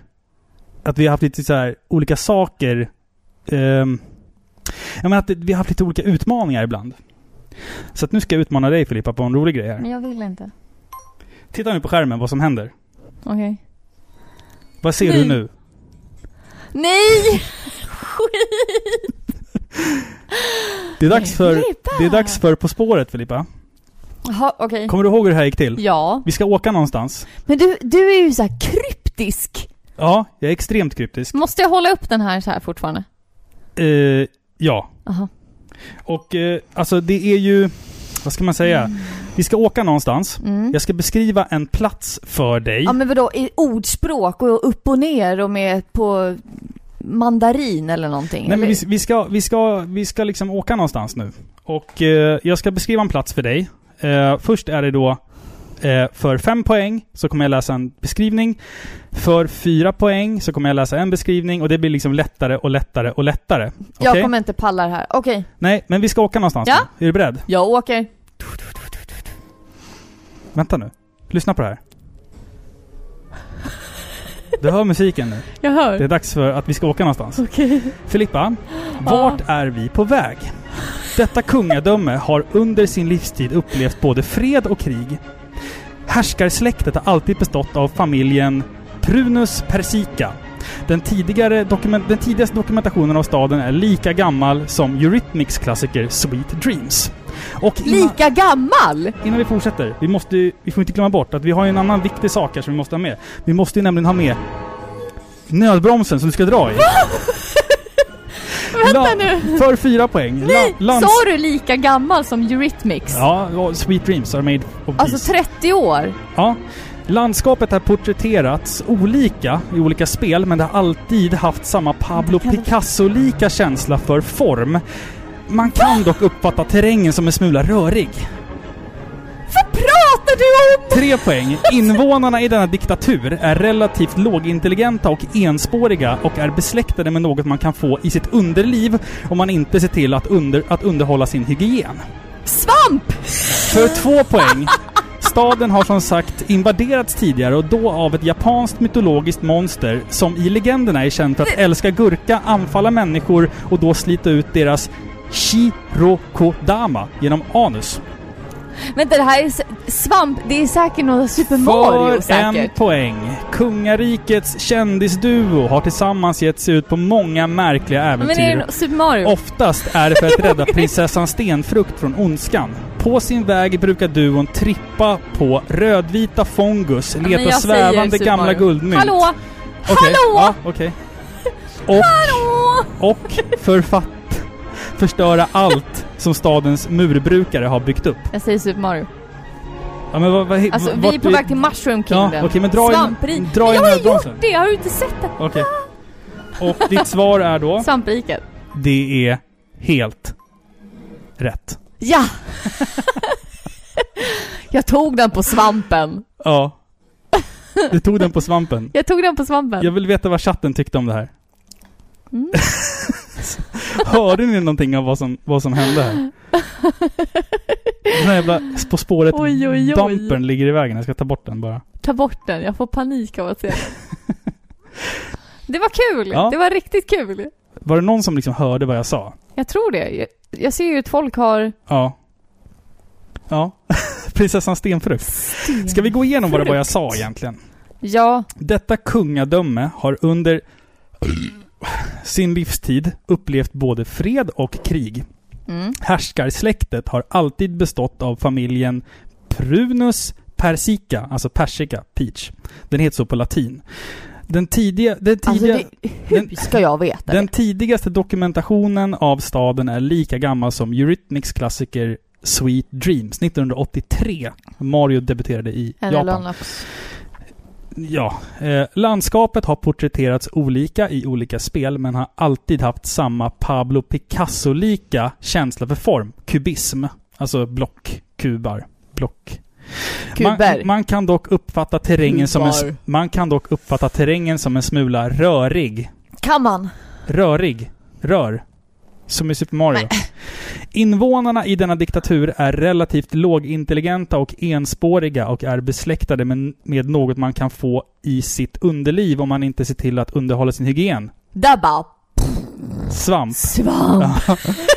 att vi har haft lite så här olika saker. Um, jag menar att vi har haft lite olika utmaningar ibland. Så att nu ska jag utmana dig Filippa på en rolig grej här. Men jag vill inte. Titta nu på skärmen vad som händer. Okej. Vad ser Nej. du nu? Nej! Skit! Det är dags för, Filippa! det är dags för På spåret Filippa. Jaha, okej. Kommer du ihåg hur det här gick till? Ja. Vi ska åka någonstans. Men du, du är ju så här kryptisk. Ja, jag är extremt kryptisk. Måste jag hålla upp den här så här fortfarande? Eh, ja. Aha. Och eh, alltså det är ju... Vad ska man säga? Vi ska åka någonstans. Mm. Jag ska beskriva en plats för dig. Ja men vadå, i ordspråk och upp och ner och med på mandarin eller någonting? Nej, men eller? vi, vi, ska, vi, ska, vi ska liksom åka någonstans nu. Och eh, jag ska beskriva en plats för dig. Eh, först är det då eh, för fem poäng så kommer jag läsa en beskrivning. För fyra poäng så kommer jag läsa en beskrivning och det blir liksom lättare och lättare och lättare. Jag Okej? kommer inte palla det här. Okej, Nej, men vi ska åka någonstans Ja. nu. Är du beredd? jag åker. Vänta nu. Lyssna på det här. Du hör musiken nu. Jag hör. Det är dags för att vi ska åka någonstans. Okej. Filippa, vart är vi på väg? Detta kungadöme har under sin livstid upplevt både fred och krig. Härskarsläktet har alltid bestått av familjen Prunus Persica. Den, tidigare dokument, den tidigaste dokumentationen av staden är lika gammal som Eurythmics klassiker Sweet Dreams. Och innan, Lika gammal? innan vi fortsätter, vi, måste, vi får inte glömma bort att vi har en annan viktig sak här som vi måste ha med. Vi måste ju nämligen ha med nödbromsen som du ska dra i. Vänta nu. För fyra poäng. Nej, La- lands- sa du lika gammal som Eurythmics? Ja, Sweet Dreams are made of Alltså peace. 30 år? Ja. Landskapet har porträtterats olika i olika spel, men det har alltid haft samma Pablo Picasso-lika känsla för form. Man kan dock uppfatta terrängen som en smula rörig. Vad pratar du om? Tre poäng. Invånarna i denna diktatur är relativt lågintelligenta och enspåriga och är besläktade med något man kan få i sitt underliv om man inte ser till att, under, att underhålla sin hygien. Svamp! För två poäng. Staden har som sagt invaderats tidigare och då av ett japanskt mytologiskt monster som i legenderna är känd för att älska gurka, anfalla människor och då slita ut deras Shirokodama genom anus. Vänta, det här är svamp. Det är säkert något Super Mario För en poäng. Kungarikets kändisduo har tillsammans gett sig ut på många märkliga Men är det äventyr. Super Mario? Oftast är det för att rädda prinsessan Stenfrukt från ondskan. På sin väg brukar duon trippa på rödvita fongus, men leta svävande Super gamla guldmynt. Hallå! Okej, Hallå! Ja, okej. Och, Hallå! och författ, förstöra allt som stadens murbrukare har byggt upp. Jag säger Super Mario. Ja, men vad, vad, Alltså, vi är på väg till Mushroom Kingdom. Ja, okej, men dra in- Svamprik. dra Men in jag har nödbromsen. gjort det! Har du inte sett det? Okej. Och ditt svar är då? Svampriket. Det är helt rätt. Ja! jag tog den på svampen. Ja. Du tog den på svampen. Jag tog den på svampen. Jag vill veta vad chatten tyckte om det här. Mm. Hörde ni någonting av vad som, vad som hände här? Den här jävla På spåret Oj, oj, oj. dampern ligger i vägen. Jag ska ta bort den bara. Ta bort den, jag får panik av att se den. Det var kul! Ja. Det var riktigt kul. Var det någon som liksom hörde vad jag sa? Jag tror det. Jag, jag ser ju att folk har... Ja. Ja. Prinsessan Stenfrukt. Ska vi gå igenom vad det var jag sa egentligen? Ja. Detta kungadöme har under sin livstid upplevt både fred och krig. Mm. Härskarsläktet har alltid bestått av familjen Prunus persica, alltså persika, peach. Den heter så på latin. Den tidiga... Den Alltså, tidiga det, hur ska jag veta den det? tidigaste dokumentationen av staden är lika gammal som Eurythmics klassiker Sweet Dreams 1983. Mario debuterade i En Japan. Lennox. Ja, eh, landskapet har porträtterats olika i olika spel men har alltid haft samma Pablo Picasso-lika känsla för form. Kubism. Alltså block, kubar, block. Man, man kan dock uppfatta terrängen som en, man kan dock uppfatta terrängen som en smula rörig. Kan man? Rörig. Rör. Som i Super Mario. Invånarna i denna diktatur är relativt lågintelligenta och enspåriga och är besläktade med, med något man kan få i sitt underliv om man inte ser till att underhålla sin hygien. Dabba. Svamp. Svamp. Ja.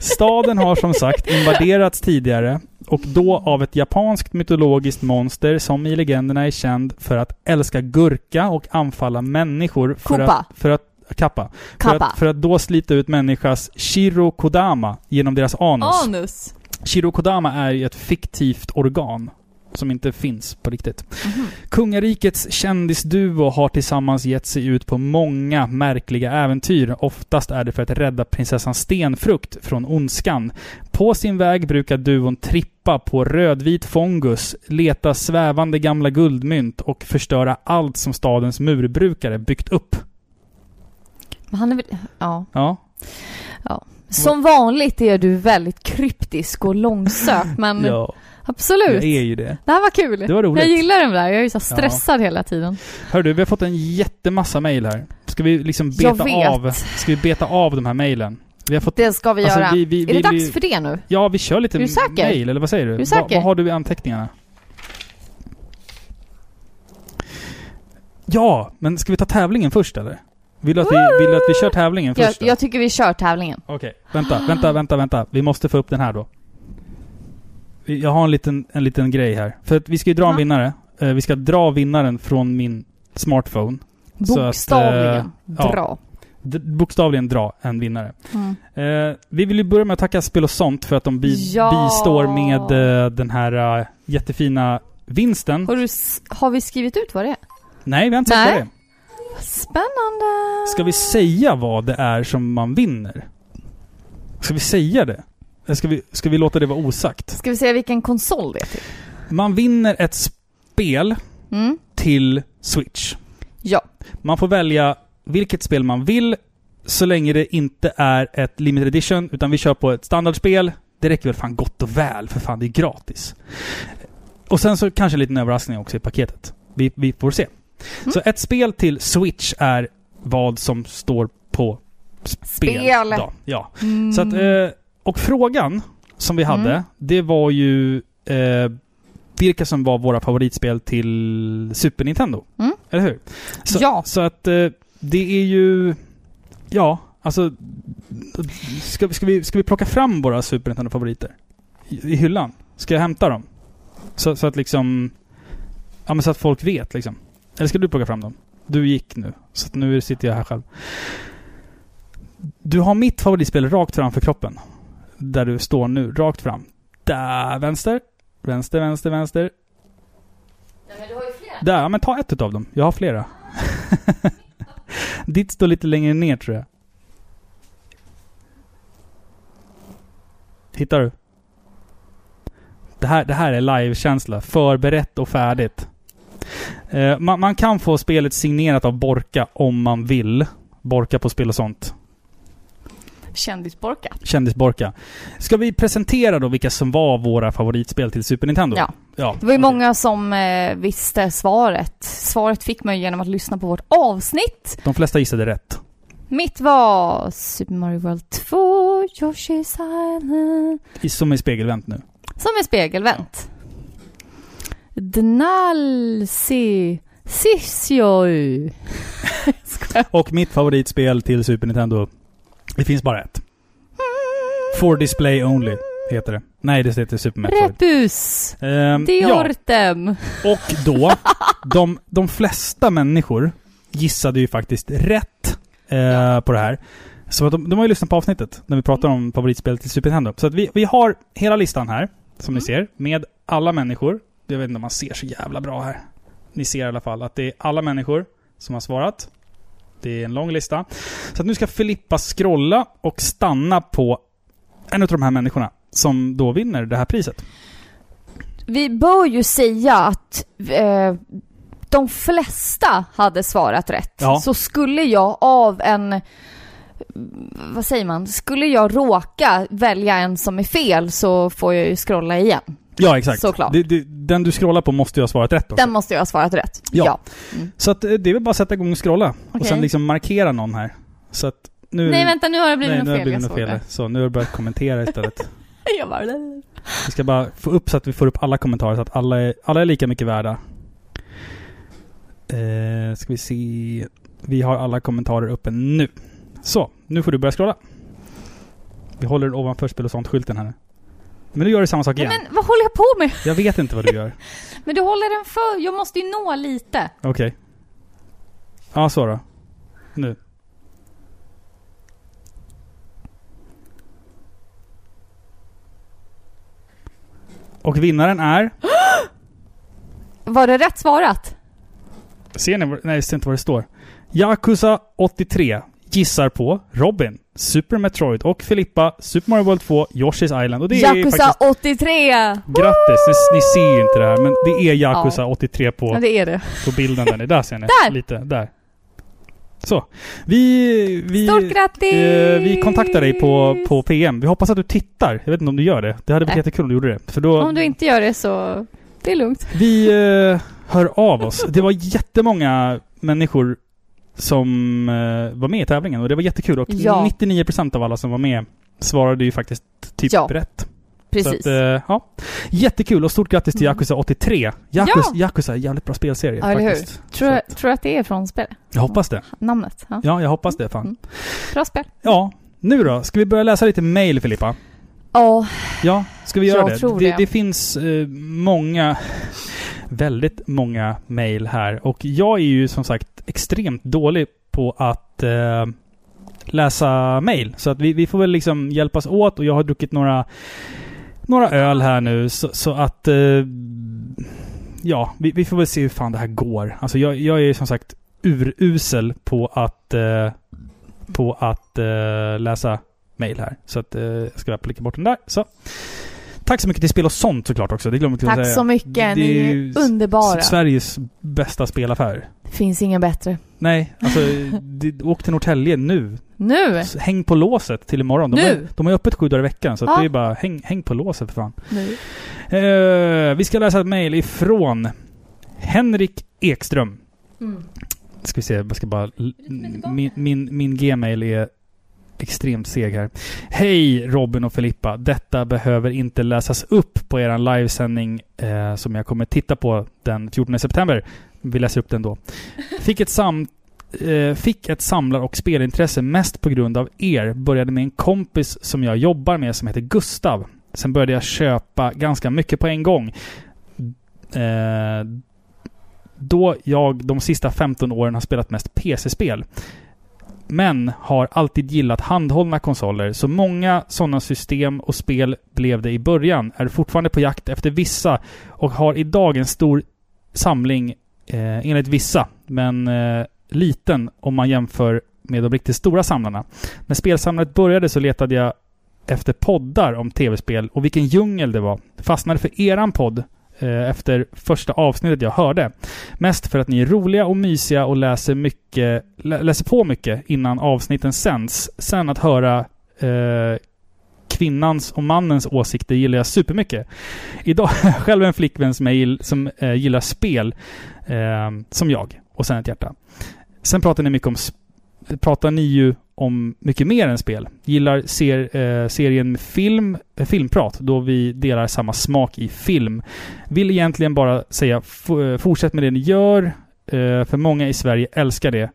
Staden har som sagt invaderats tidigare och då av ett japanskt mytologiskt monster som i legenderna är känd för att älska gurka och anfalla människor för Kopa. att, för att kappa. För Kappa. att, för att då slita ut människas Shirokodama genom deras anus. Anus. Shirokodama är ju ett fiktivt organ som inte finns på riktigt. Mhm. Kungarikets kändisduo har tillsammans gett sig ut på många märkliga äventyr. Oftast är det för att rädda prinsessan Stenfrukt från ondskan. På sin väg brukar duon trippa på rödvit fongus, leta svävande gamla guldmynt och förstöra allt som stadens murbrukare byggt upp. Men Han är väl... Ja. Ja, Som vanligt är du väldigt kryptisk och långsökt, men ja absolut. jag är ju det. Det här var kul. Det var roligt. Jag gillar den där. Jag är ju så stressad hela tiden. Hör du, vi har fått en jättemassa mejl här. Ska vi liksom Jag beta av, ska vi beta av de här mejlen? Vi har fått, Det ska vi Alltså, göra. vi- vi- är det vi- dags vi- för det nu? ja vi kör lite Är du mejl, eller vad säger du? du Va- säker? vad har du i anteckningarna? Ja, men ska vi ta tävlingen först eller? Vill du att vi, vill du att vi kör tävlingen Jag, först? då? jag tycker vi kör tävlingen. Okej, vänta, vänta, vänta, vänta. Vi måste få upp den här då. Jag har en liten, en liten grej här. För att vi ska ju dra en Ja. vinnare. Eh, vi ska dra vinnaren från min smartphone. Så att, Bokstavligen. eh, ja. Dra. D- bokstavligen dra en vinnare. Mm. Eh, vi vill ju börja med att tacka Spel och sånt för att de bi- Ja. bistår med eh, den här eh, jättefina vinsten. Har, du, har vi skrivit ut vad det är? Nej, vi har inte sagt vad det är. Spännande! Ska vi säga vad det är som man vinner? Ska vi säga det? Ska vi, ska vi låta det vara osagt? Ska vi säga vilken konsol det är till? Man vinner ett spel Mm. till Switch. Ja. Man får välja vilket spel man vill så länge det inte är ett limited edition, utan vi kör på ett standardspel. Det räcker väl fan gott och väl, för fan det är gratis. Och sen så kanske en liten överraskning också i paketet. Vi, vi får se. Mm. Så ett spel till Switch är vad som står på spel. Spel. Ja. Mm. Så att, eh, och frågan som vi hade, Mm. det var ju eh, vilka som var våra favoritspel till Super Nintendo. Mm. Eller hur? Så, Ja. så att eh, det är ju... Ja, alltså... Ska, ska, vi, ska vi plocka fram våra Super Nintendo-favoriter? I, I hyllan? Ska jag hämta dem? Så, så att liksom... Ja men så att folk vet liksom. Eller ska du plocka fram dem? Du gick nu. Så nu sitter jag här själv. Du har mitt favoritspel rakt framför kroppen. Där du står nu, rakt fram. Där, vänster. Vänster, vänster, vänster. Nej, men du har ju flera. Där, ja, men ta ett utav dem. Jag har flera. Ditt står lite längre ner tror jag. Hittar du? Det här, det här är livekänsla. Förberett och färdigt. Eh, man, man kan få spelet signerat av Borka om man vill. Borka på spel och sånt. Kändisborka. Kändis-Borka. Ska vi presentera då vilka som var våra favoritspel till Super Nintendo? Ja. ja Det var ju okej. många som eh, visste svaret. Svaret fick man ju genom att lyssna på vårt avsnitt. De flesta gissade rätt. Mitt var Super Mario World 2, Yoshi's Island. Som är spegelvänt nu. Som är spegelvänt. Dnalsi Sisjoi. Och mitt favoritspel till Super Nintendo. Det finns bara ett. For Display Only heter det. Nej, det heter Super Metroid. Repus. Ehm, ja, Diortem. och då, de, de flesta människor gissade ju faktiskt rätt eh, på det här. Så att de, de har ju lyssnat på avsnittet när vi pratar om favoritspel till Super Nintendo. Så att vi, vi har hela listan här, som ni ser, med alla människor. Jag vet inte om man ser så jävla bra här. Ni ser i alla fall att det är alla människor som har svarat. Det är en lång lista. Så nu ska Filippa scrolla och stanna på en av de här människorna som då vinner det här priset. Vi bör ju säga att eh, de flesta hade svarat rätt Ja. så skulle jag av en vad säger man? Skulle jag råka välja en som är fel så får jag ju scrolla igen. Ja, exakt. Såklart. Det, det, den du scrollar på måste ju ha svarat rätt också. Den måste jag ha svarat rätt. Ja. Mm. Så att, eh, det är väl bara att sätta igång och scrolla. Och Okej. sen liksom markera någon här. Så att nu... Nej vänta, nu har det blivit Nej, något fel. blivit något fel. det. Så nu har du börjat kommentera istället. Jag bara... Vi ska bara få upp så att vi får upp alla kommentarer så att alla är, alla är lika mycket värda. Eh, ska vi se. Vi har alla kommentarer uppe nu. Så, nu får du börja scrolla. Vi håller ovanför spel och sånt-skylten här. Men nu gör du samma sak igen. men vad håller jag på med? Jag vet inte vad du gör. Men du håller den för... Jag måste ju nå lite. Okej. Ja, så då. Nu. Och vinnaren är... Var det rätt svarat? Ser ni? Nej, jag ser inte vad det står. Yakuza 83 gissar på Robin, Super Metroid och Filippa, Super Mario World 2, Yoshi's Island. Och det är Yakuza faktiskt... 83! Grattis! Ni, ni ser ju inte det här, men det är Yakuza 83 på, Ja, det är det. på bilden där ni. Där ser ni. Där! Lite. Där. Så. Vi... vi Stort grattis! Eh, vi kontaktar dig på, på PM. Vi hoppas att du tittar. Jag vet inte om du gör det. Det hade varit Nej. jättekul om du gjorde det. För då... Om du inte gör det så... Det är lugnt. Vi eh, hör av oss. Det var jättemånga människor som eh, var med i tävlingen och det var jättekul. Och Ja. 99% av alla som var med svarade ju faktiskt typ Ja. rätt. Precis. Så att, eh, ja. Jättekul och stort grattis till Mm. Yakuza 83. Yakuza, Yakuza är en jävligt bra spelserie Ja, eller hur? faktiskt. tror, att, tror att det är från spelet? jag hoppas det. Namnet? Ja. Ja, jag hoppas det fan. Mm. Bra spel. Ja, nu då? Ska vi börja läsa lite mail Filippa? Ja, Ja, ska vi göra Jag det? tror det? det. Det finns eh, många, väldigt många mail här. Och jag är ju som sagt extremt dålig på att eh, läsa mail. Så att vi, vi får väl liksom hjälpas åt och jag har druckit några, några öl här nu. Så, så att... Eh, ja, vi, vi får väl se hur fan det här går. Alltså jag, jag är som sagt urusel på att, eh, på att eh, läsa mail här. Så att eh, jag ska bara klicka bort den där. Så. Tack så mycket till Spel och sånt såklart också. Det glömde jag tack säga. så mycket. Det Ni är är ju underbara. Sveriges bästa spelaffär. Finns ingen bättre. Nej, alltså det, åk till Norrtälje nu. Nu! Häng på låset till imorgon. De, Nu? Har, de har ju öppet sju dagar i veckan så Ja. det är bara häng, häng på låset för fan. nu. Eh, vi ska läsa ett mejl ifrån Henrik Ekström. Mm. Ska vi se, jag ska bara... Min, min, min gmail är extremt seg här. Hej Robin och Filippa. Detta behöver inte läsas upp på er livesändning eh, som jag kommer titta på den 14 september. Vi läser upp den då. Fick ett sam eh, Fick ett samlar och spelintresse mest på grund av er. Började med en kompis som jag jobbar med som heter Gustav. Sen började jag köpa ganska mycket på en gång. Eh, då jag de sista 15 åren har spelat mest PC-spel. Men har alltid gillat handhållna konsoler, så många sådana system och spel blev det i början. Är fortfarande på jakt efter vissa och har idag en stor samling eh, enligt vissa, men eh, liten om man jämför med de riktigt stora samlarna. När spelsamlandet började så letade jag efter poddar om tv-spel och vilken djungel det var. Fastnade för eran podd Eh, efter första avsnittet jag hörde. Mest för att ni är roliga och mysiga och läser, mycket, lä läser på mycket innan avsnitten sänds. Sen att höra eh, kvinnans och mannens åsikter gillar jag supermycket. Idag har jag själv en flickvän som, gill, som eh, gillar spel eh, som jag. Och sen ett hjärta. Sen pratar ni mycket om pratar ni ju om mycket mer än spel. Gillar ser, eh, serien med film, eh, filmprat då vi delar samma smak i film. Vill egentligen bara säga eh, fortsätt med det ni gör. Eh, för många i Sverige älskar det.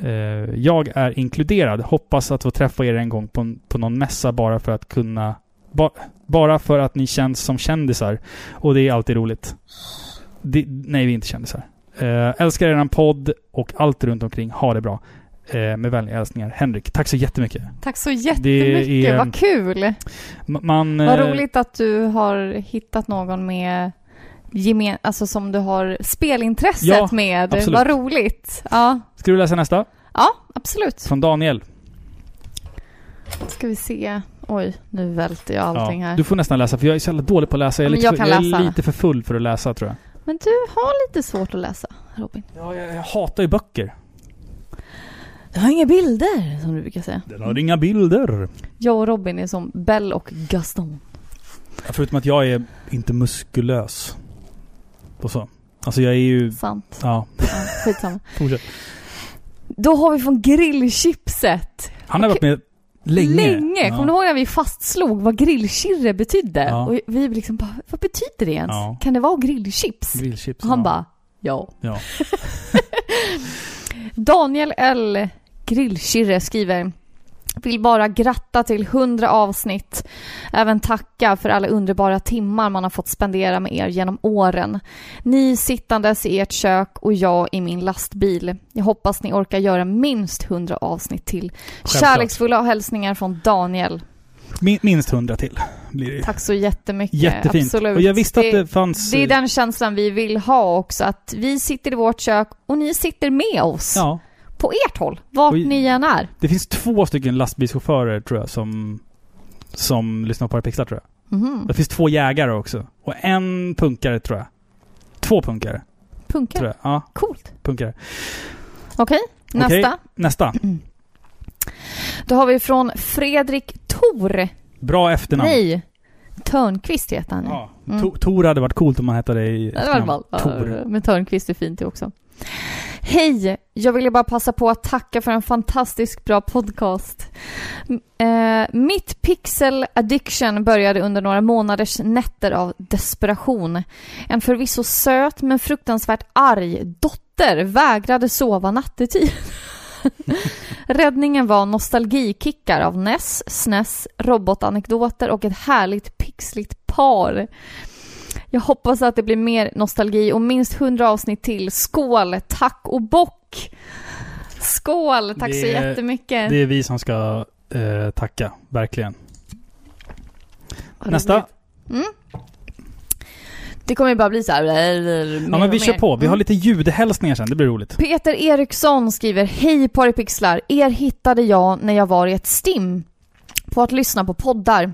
Eh, jag är inkluderad. Hoppas att få träffa er en gång på, på någon mässa bara för att kunna... Ba, bara för att ni känns som kändisar. Och det är alltid roligt. Det, nej, vi är inte kändisar. Eh, älskar eran podd och allt runt omkring. Ha det bra. Eh, med vänliga hälsningar. Henrik, tack så jättemycket. Tack så jättemycket. är- Vad kul! Man... Vad eh, roligt att du har hittat någon med gemen, alltså som du har spelintresset Ja, med. absolut. Vad roligt. Ja, Ska du läsa nästa? ja absolut. Från Daniel. Ska vi se. Oj, nu välter jag allting Ja, här. du får nästan läsa, för jag är så jävla dålig på att läsa. Jag är, lite, jag för, kan jag är läsa. lite för full för att läsa, tror jag. Men du har lite svårt att läsa. Robin? Ja, jag, jag hatar ju böcker. Jag har inga bilder, som du brukar säga. Den har inga bilder. Jag och Robin är som Belle och Gaston. Förutom att jag är inte muskulös. Och så. Alltså jag är ju... Sant. Ja, Ja, skitsamma. fortsätt. Då har vi från grillchipset. Han har varit med länge. Länge! Ja. Kommer du ihåg när vi fastslog vad grillkirre betydde? Ja. Och vi liksom bara, vad betyder det ens? Ja. Kan det vara grillchips? Grillchips. Och han ja. bara, ja. Ja. Daniel L. Grillkirre skriver vill bara gratta till 100 avsnitt. Även tacka för alla underbara timmar man har fått spendera med er genom åren. Ni sittandes i ert kök och jag i min lastbil. Jag hoppas ni orkar göra minst 100 avsnitt till. Självklart. Kärleksfulla hälsningar från Daniel. Min, minst hundra till blir det. Tack så jättemycket. Jättefint. Absolut. Och jag visste att det fanns... det är den känslan vi vill ha också. Att vi sitter i vårt kök och ni sitter med oss. Ja. På ert håll. Vart Oj. ni än är. Det finns två stycken lastbilschaufförer tror jag som... Som lyssnar på Parapixlar tror jag. Mhm. Det finns två jägare också. Och en punkare tror jag. Två punkare, Punkar. tror jag. Ja, Coolt. punkare. Okej, nästa. Nästa. Då har vi från Fredrik Tor. Bra efternamn. Nej. Törnqvist heter han. Ja. Mm. To- Tor hade varit coolt om man hette det i Ja, det var det efternamn. ball. Tor. Men Törnqvist är fint det också. Hej! Jag ville bara passa på att tacka för en fantastiskt bra podcast. Eh, mitt pixel addiction började under några månaders nätter av desperation. En förvisso söt men fruktansvärt arg dotter vägrade sova nattetid. Räddningen var nostalgikickar av NES, SNES, robotanekdoter och ett härligt pixligt par. Jag hoppas att det blir mer nostalgi och minst 100 avsnitt till. Skål! Tack och bock! Skål! Tack så Det- jättemycket. Det är vi som ska eh, tacka. Verkligen. Nästa. Mm. Det kommer ju bara bli så här. mer Ja, men vi kör mer. på. Vi Mm. har lite ljudhälsningar sen. Det blir roligt. Peter Eriksson skriver Hej Paripixlar! Er hittade jag när jag var i ett stim på att lyssna på poddar.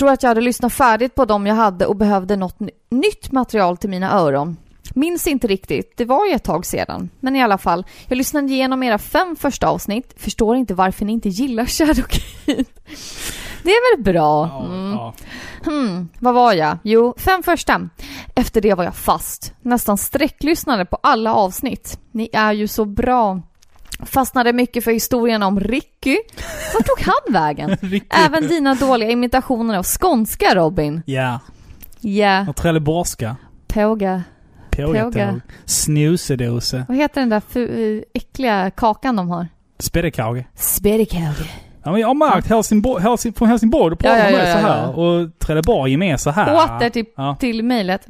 Tror att jag hade lyssnat färdigt på dem jag hade och behövde något ny- nytt material till mina öron. Minns inte riktigt, det var ju ett tag sedan. Men i alla fall, jag lyssnade igenom era fem första avsnitt. Förstår inte varför ni inte gillar Shadowkeep. Det är väl bra? Mm. ja. Hmm, vad var jag? Jo, fem första. Efter det var jag fast. Nästan sträcklyssnade på alla avsnitt. Ni är ju så bra. Fastnade mycket för historien om Ricky. Vart tog han vägen? Även dina dåliga imitationer av skånska, Robin. Ja. Ja, Och trelleborgska. påga. Påga. Pågatåg. Snusedose. Vad heter den där äckliga kakan de har? Spädekauge. Sperikauge. Ja, men jag har märkt Helsingborg, Helsing, från Helsingborg, då pratar Ja, ja, ja, så här. Och Trelleborg är med så här. Åter till Ja. till mejlet.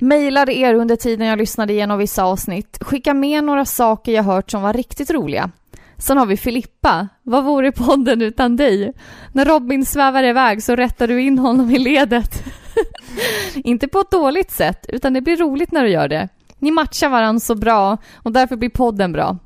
Mejlade er under tiden jag lyssnade igenom vissa avsnitt. Skicka med några saker jag hört som var riktigt roliga. Sen har vi Filippa. Vad vore podden utan dig? När Robin svävar iväg så rättar du in honom i ledet. Inte på ett dåligt sätt, utan det blir roligt när du gör det. Ni matchar varandra så bra och därför blir podden bra.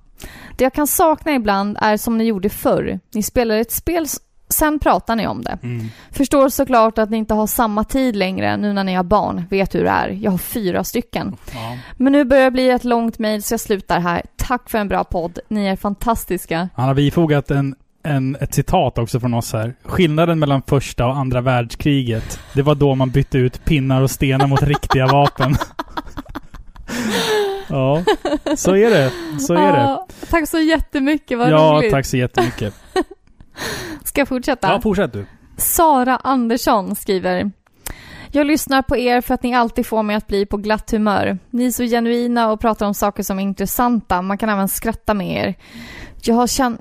Det jag kan sakna ibland är som ni gjorde förr. Ni spelade ett spel, sen pratar ni om det. Mm. Förstår såklart att ni inte har samma tid längre nu när ni har barn. Vet hur det är. Jag har fyra stycken. Ja. Men nu börjar det bli ett långt mejl så jag slutar här. Tack för en bra podd. Ni är fantastiska. Han har bifogat en, en, ett citat också från oss här. Skillnaden mellan första och andra världskriget, det var då man bytte ut pinnar och stenar mot riktiga vapen. ja, så är det. Så är det. Ah, tack så jättemycket. Vad Ja, roligt. tack så jättemycket. Ska jag fortsätta? Ja, fortsätt du. Sara Andersson skriver Jag lyssnar på er för att ni alltid får mig att bli på glatt humör. Ni är så genuina och pratar om saker som är intressanta. Man kan även skratta med er. Jag, känn-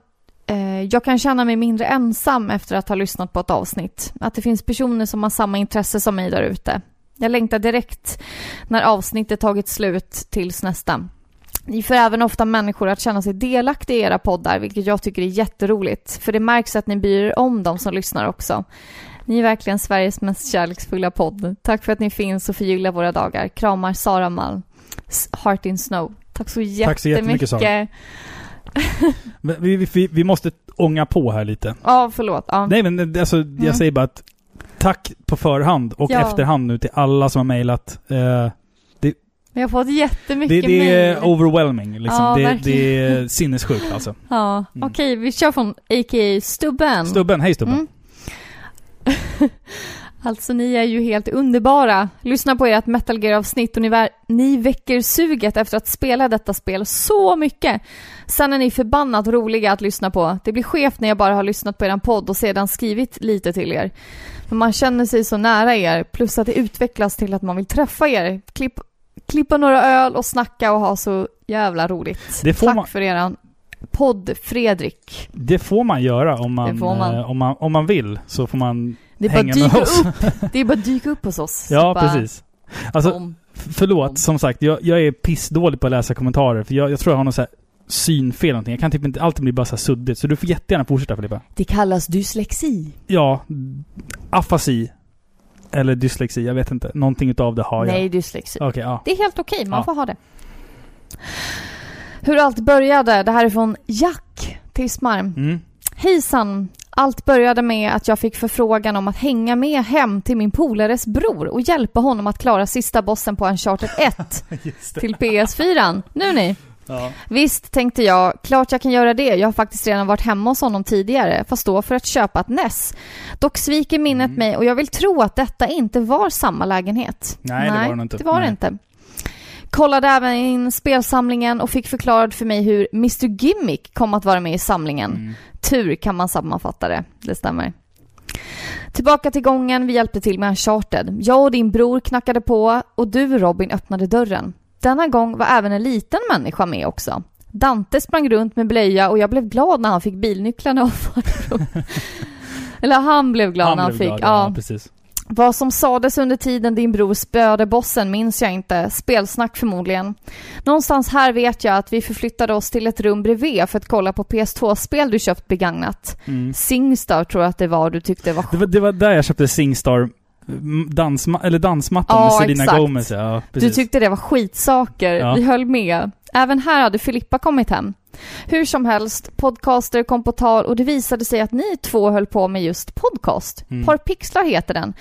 eh, jag kan känna mig mindre ensam efter att ha lyssnat på ett avsnitt. Att det finns personer som har samma intresse som mig där ute. Jag längtar direkt när avsnittet tagit slut tills nästa. Ni får även ofta människor att känna sig delaktiga i era poddar, vilket jag tycker är jätteroligt. För det märks att ni bryr er om de som lyssnar också. Ni är verkligen Sveriges mest kärleksfulla podd. Tack för att ni finns och förgyllar våra dagar. Kramar Sara Malm. Heart in Snow. Tack så jättemycket. Tack så jättemycket, Sara. Vi, vi, vi måste ånga på här lite. Ja, förlåt. Ja. Nej men alltså, jag Mm. säger bara att tack på förhand och Ja. efterhand nu till alla som har mejlat. Eh, Vi har fått jättemycket Det, det är mejl. overwhelming liksom. Ja, det, det är sinnessjukt alltså. Ja, Mm. okej, vi kör från a.k.a. Stubben. Stubben, hej Stubben. Mm. alltså ni är ju helt underbara. Lyssna på ert Metal Gear-avsnitt och ni, ni väcker suget efter att spela detta spel så mycket. Sen är ni förbannat roliga att lyssna på. Det blir skevt när jag bara har lyssnat på er podd och sedan skrivit lite till er. Men man känner sig så nära er, plus att det utvecklas till att man vill träffa er. Klipp, klippa några öl och snacka och ha så jävla roligt. Det får Tack man- för eran podd, Fredrik. Det får man göra om man, man. eh, om man, om man vill. Så får man Det är bara hänga med oss. upp. Det är bara att dyka upp hos oss. Ja, Bara, precis. Alltså, om. förlåt, som sagt, jag, jag är pissdålig på att läsa kommentarer. För jag, jag tror jag har någon så här synfel någonting. Jag kan typ inte, alltid bli bara så suddigt. Så du får jättegärna fortsätta Filippa. Det kallas dyslexi. Ja, afasi. Eller dyslexi, jag vet inte. Någonting utav det har jag. Nej, dyslexi. Okej, ja. Det är helt okej, man Ja. får ha det. Hur allt började, det här är från Jack Tismarm. Mm. Hejsan! Allt började med att jag fick förfrågan om att hänga med hem till min polares bror och hjälpa honom att klara sista bossen på Uncharted 1 Just det. till PS4. Nu ni! Ja. Visst, tänkte jag, klart jag kan göra det. Jag har faktiskt redan varit hemma hos honom tidigare, fast då för att köpa ett NES. Dock sviker minnet Mm. mig och jag vill tro att detta inte var samma lägenhet. Nej, det var det inte. det var det Nej. inte. Kollade även in spelsamlingen och fick förklarat för mig hur Mr Gimmick kom att vara med i samlingen. Mm. Tur kan man sammanfatta det, det stämmer. Tillbaka till gången, vi hjälpte till med Uncharted. Jag och din bror knackade på och du Robin öppnade dörren. Denna gång var även en liten människa med också. Dante sprang runt med blöja och jag blev glad när han fick bilnycklarna av farbror. Eller han blev glad Han när han fick. glad, ja. ja, precis. Vad som sades under tiden din bror spöade bossen minns jag inte. Spelsnack förmodligen. Någonstans här vet jag att vi förflyttade oss till ett rum bredvid för att kolla på PS2-spel du köpt begagnat. Mm. Singstar tror jag att det var du tyckte var Det var, det var där jag köpte Singstar dansma, eller dansmattan Ja, med Selena exakt. Gomez. Ja, Du precis. tyckte det var skitsaker. Ja. Vi höll med. Även här hade Filippa kommit hem. Hur som helst, podcaster kom på tal och det visade sig att ni två höll på med just podcast. Mm. Par pixlar heter den.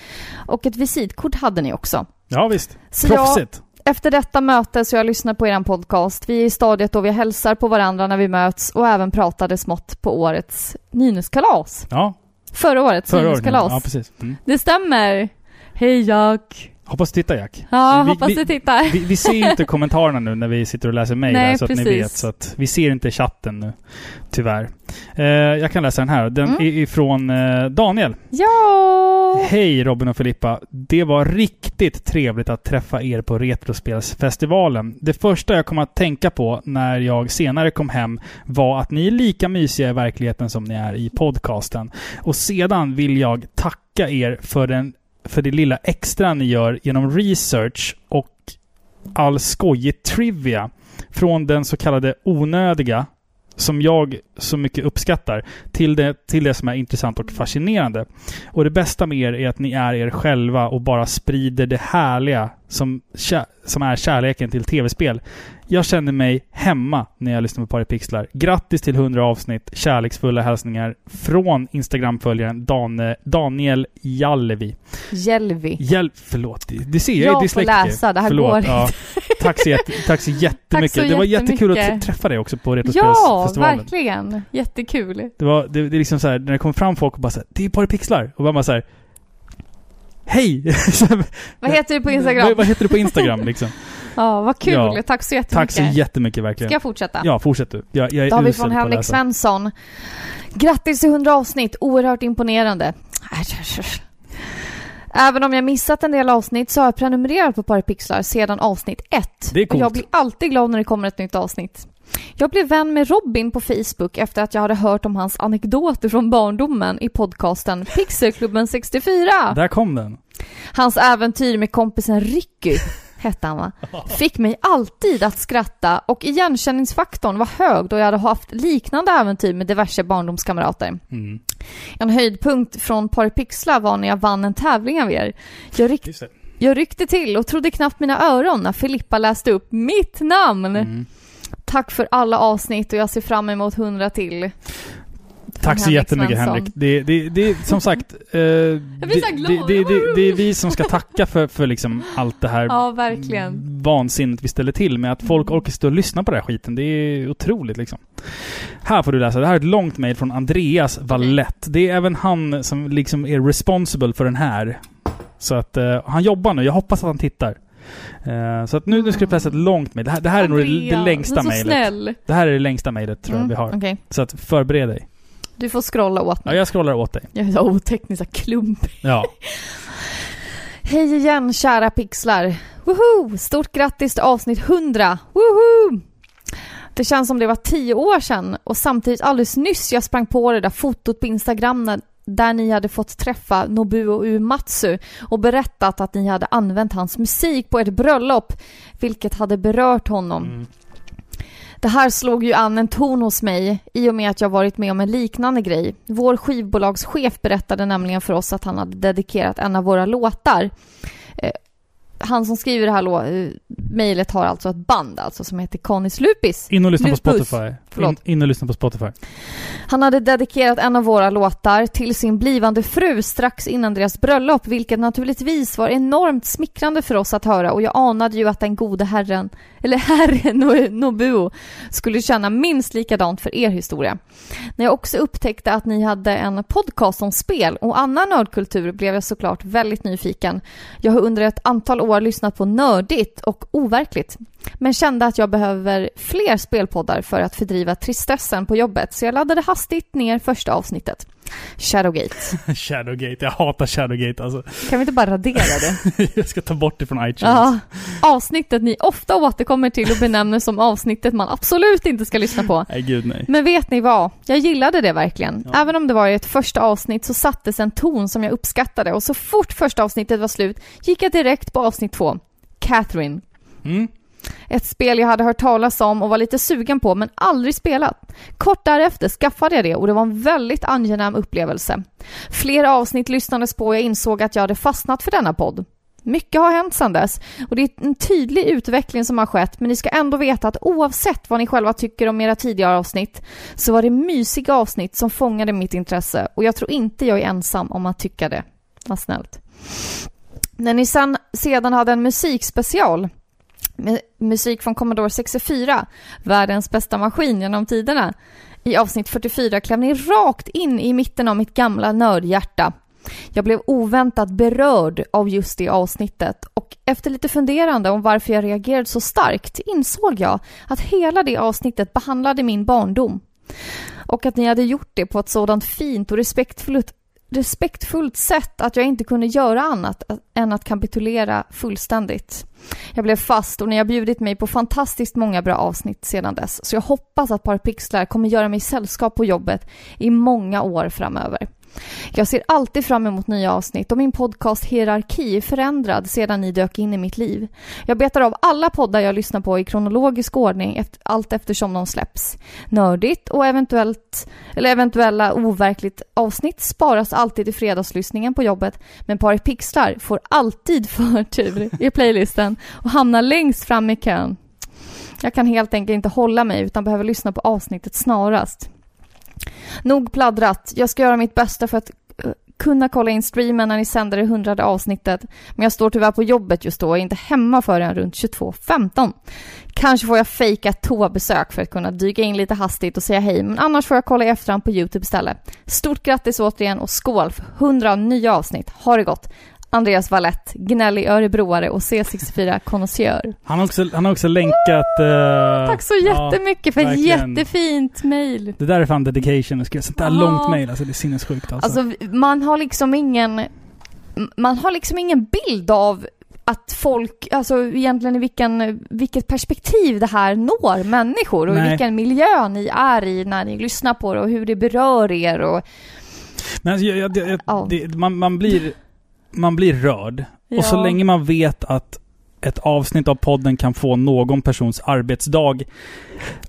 Och ett visitkort hade ni också. Ja, visst. Så jag, Proffsigt. efter detta möte så jag lyssnar på er podcast. Vi är i stadiet då vi hälsar på varandra när vi möts och även pratade smått på årets Nynuskalas. Ja, Förra årets förra året. Ja, precis. Mm. det stämmer. Hej Jack. Hoppas du tittar Jack. Ja, Vi- hoppas du tittar. Vi, vi ser ju inte kommentarerna nu när vi sitter och läser mejl här, så att ni precis. vet. Så att vi ser inte chatten nu. Tyvärr. Eh, jag kan läsa den här. Den Mm. är ifrån eh, Daniel. Ja! Hej Robin och Filippa. Det var riktigt trevligt att träffa er på Retrospelsfestivalen. Det första jag kom att tänka på när jag senare kom hem var att ni är lika mysiga i verkligheten som ni är i podcasten. Och sedan vill jag tacka er för, den, för det lilla extra ni gör genom research och all skojig trivia från den så kallade onödiga som jag så mycket uppskattar till det, till det som är intressant och fascinerande. Och det bästa med er är att ni är er själva och bara sprider det härliga som, som är kärleken till tv-spel. Jag känner mig hemma när jag lyssnar på Paripixlar. Grattis till 100 avsnitt. Kärleksfulla hälsningar från Instagram-följaren Dan, Daniel Jallevi. Hjälvi. Hjälp, förlåt. Det ser jag, Jag är får dyslektiker. läsa, det här förlåt. går ja. Tack så, jätte, tack så jättemycket. så det var jättekul att träffa dig också på Ja, Retrospelsfestivalen. verkligen. Jättekul. Det, var, det, det är liksom så här, när det kommer fram folk och bara såhär, det är bara pixlar. Och man bara! Så här, Vad heter du på Instagram? Vad, vad heter du på Instagram liksom? Ja, vad kul. Ja. Tack så jättemycket. Tack så jättemycket verkligen. Ska jag fortsätta? Ja, fortsätt du. Jag, jag är usel från Henrik. Svensson. Grattis till 100 avsnitt. Oerhört imponerande. Även om jag missat en del avsnitt så har jag prenumererat på Parapixlar sedan avsnitt 1. Det är coolt. Och jag blir alltid glad när det kommer ett nytt avsnitt. Jag blev vän med Robin på Facebook efter att jag hade hört om hans anekdoter från barndomen i podcasten Pixelklubben 64. Där kom den. Hans äventyr med kompisen Ricky, hette han va? Fick mig alltid att skratta och igenkänningsfaktorn var hög då jag hade haft liknande äventyr med diverse barndomskamrater. Mm. En höjdpunkt från Parapixla var när jag vann en tävling av er. Jag, ryck, jag ryckte till och trodde knappt mina öron när Filippa läste upp mitt namn. Mm. Tack för alla avsnitt och jag ser fram emot hundra till. Tack så jättemycket Svensson. Henrik. Det, det, det är som sagt... Eh, det, det, är vi som ska tacka för, för liksom allt det här Ja, verkligen. vansinnet vi ställer till med. Att folk orkar stå och lyssna på den här skiten. Det är otroligt liksom. Här får du läsa. Det här är ett långt mejl från Andreas Wallett. Det är även han som liksom är responsible för den här. Så att eh, han jobbar nu. Jag hoppas att han tittar. Eh, så att nu, nu ska jag läsa ett långt mejl. Det här, det här är nog det, det längsta du mejlet. snäll. Det här är det längsta mejlet tror jag Mm, vi har. Okej, Så att förbered dig. du får scrolla åt Ja, mig. jag scrollar åt dig. Jag är så oteknisk, så klump. Ja. Hej igen kära pixlar! Woho! Stort grattis till avsnitt 100! Woho! Det känns som det var tio år sedan och samtidigt alldeles nyss jag sprang på det där fotot på Instagram när, där ni hade fått träffa Nobuo Uematsu och berättat att ni hade använt hans musik på ert bröllop, vilket hade berört honom. Mm. Det här slog ju an en ton hos mig i och med att jag varit med om en liknande grej. Vår skivbolagschef berättade nämligen för oss att han hade dedikerat en av våra låtar. Eh, han som skriver det här eh, mejlet har alltså ett band alltså som heter Connis Lupis. In och lyssna på Lupus. Spotify. In, Förlåt. in och lyssna på Spotify. Han hade dedikerat en av våra låtar till sin blivande fru strax innan deras bröllop, vilket naturligtvis var enormt smickrande för oss att höra och jag anade ju att den gode herren, eller herren Nobuo, skulle känna minst likadant för er historia. När jag också upptäckte att ni hade en podcast om spel och annan nördkultur blev jag såklart väldigt nyfiken. Jag har under ett antal år lyssnat på Nördigt och Overkligt, men kände att jag behöver fler spelpoddar för att fördriva tristessen på jobbet, så jag laddade hastigt ner första avsnittet. Shadowgate. Shadowgate. Jag hatar Shadowgate alltså. Kan vi inte bara radera det? jag ska ta bort det från iTunes. Ja, avsnittet ni ofta återkommer till och benämner som avsnittet man absolut inte ska lyssna på. Nej, gud nej. Men vet ni vad? Jag gillade det verkligen. Ja. Även om det var ett första avsnitt så sattes en ton som jag uppskattade och så fort första avsnittet var slut gick jag direkt på avsnitt två. Catherine. Mm. Ett spel jag hade hört talas om och var lite sugen på men aldrig spelat. Kort därefter skaffade jag det och det var en väldigt angenäm upplevelse. Flera avsnitt lyssnades på och jag insåg att jag hade fastnat för denna podd. Mycket har hänt sedan dess och det är en tydlig utveckling som har skett men ni ska ändå veta att oavsett vad ni själva tycker om era tidigare avsnitt så var det mysiga avsnitt som fångade mitt intresse och jag tror inte jag är ensam om att tycka det. Vad snällt. När ni sen, sedan hade en musikspecial musik från Commodore 64, världens bästa maskin genom tiderna. I avsnitt 44 klev ni rakt in i mitten av mitt gamla nördhjärta. Jag blev oväntat berörd av just det avsnittet och efter lite funderande om varför jag reagerade så starkt insåg jag att hela det avsnittet behandlade min barndom. Och att ni hade gjort det på ett sådant fint och respektfullt, respektfullt sätt att jag inte kunde göra annat än att kapitulera fullständigt. Jag blev fast och ni har bjudit mig på fantastiskt många bra avsnitt sedan dess. Så jag hoppas att Par Pixlar kommer göra mig sällskap på jobbet i många år framöver. Jag ser alltid fram emot nya avsnitt och min podcast hierarki är förändrad sedan ni dök in i mitt liv. Jag betar av alla poddar jag lyssnar på i kronologisk ordning efter, allt eftersom de släpps. Nördigt och eventuellt, eller eventuella overkligt avsnitt sparas alltid i fredagslyssningen på jobbet men Par Pixlar får alltid förtur i playlisten och hamnar längst fram i kön. Jag kan helt enkelt inte hålla mig utan behöver lyssna på avsnittet snarast. Nog pladdrat. Jag ska göra mitt bästa för att eh, kunna kolla in streamen när ni sänder det hundrade avsnittet. Men jag står tyvärr på jobbet just då och är inte hemma förrän runt 22.15. Kanske får jag fejka toabesök för att kunna dyka in lite hastigt och säga hej, men annars får jag kolla i efterhand på YouTube istället. Stort grattis återigen och skål för 100 nya avsnitt. Ha det gott! Andreas Wallett, gnällig örebroare och C64 konnässör. Han har också, han har också länkat... eh, Tack så ja, jättemycket för ett jättefint mejl. det där är fan dedication. Att skriva sånt där Ja. långt mail. Alltså det är sinnessjukt alltså. Alltså, man har liksom ingen... Man har liksom ingen bild av att folk, alltså egentligen i vilken, vilket perspektiv det här når människor och Nej. vilken miljö ni är i när ni lyssnar på det och hur det berör er och... Men alltså, jag, jag, jag, Ja. det, man, man, blir, man blir rörd. Och så Ja. länge man vet att ett avsnitt av podden kan få någon persons arbetsdag.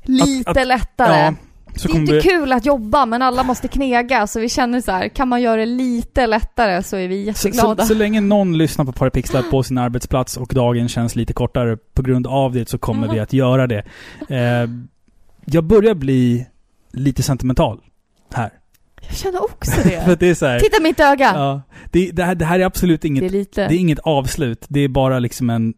Lite att- lättare. Ja, så det är inte vi, kul att jobba men alla måste knega så vi känner så här, kan man göra det lite lättare så är vi så, så, jätteglada. så länge någon lyssnar på Parapixlar på sin arbetsplats och dagen känns lite kortare på grund av det så kommer Mm. vi att göra det. Eh, jag börjar bli lite sentimental här. Jag känner också För det. att det är så här, Titta mitt öga! ja, det, det, här, det här är absolut inget det är lite... Det är inget avslut. Det är bara liksom en...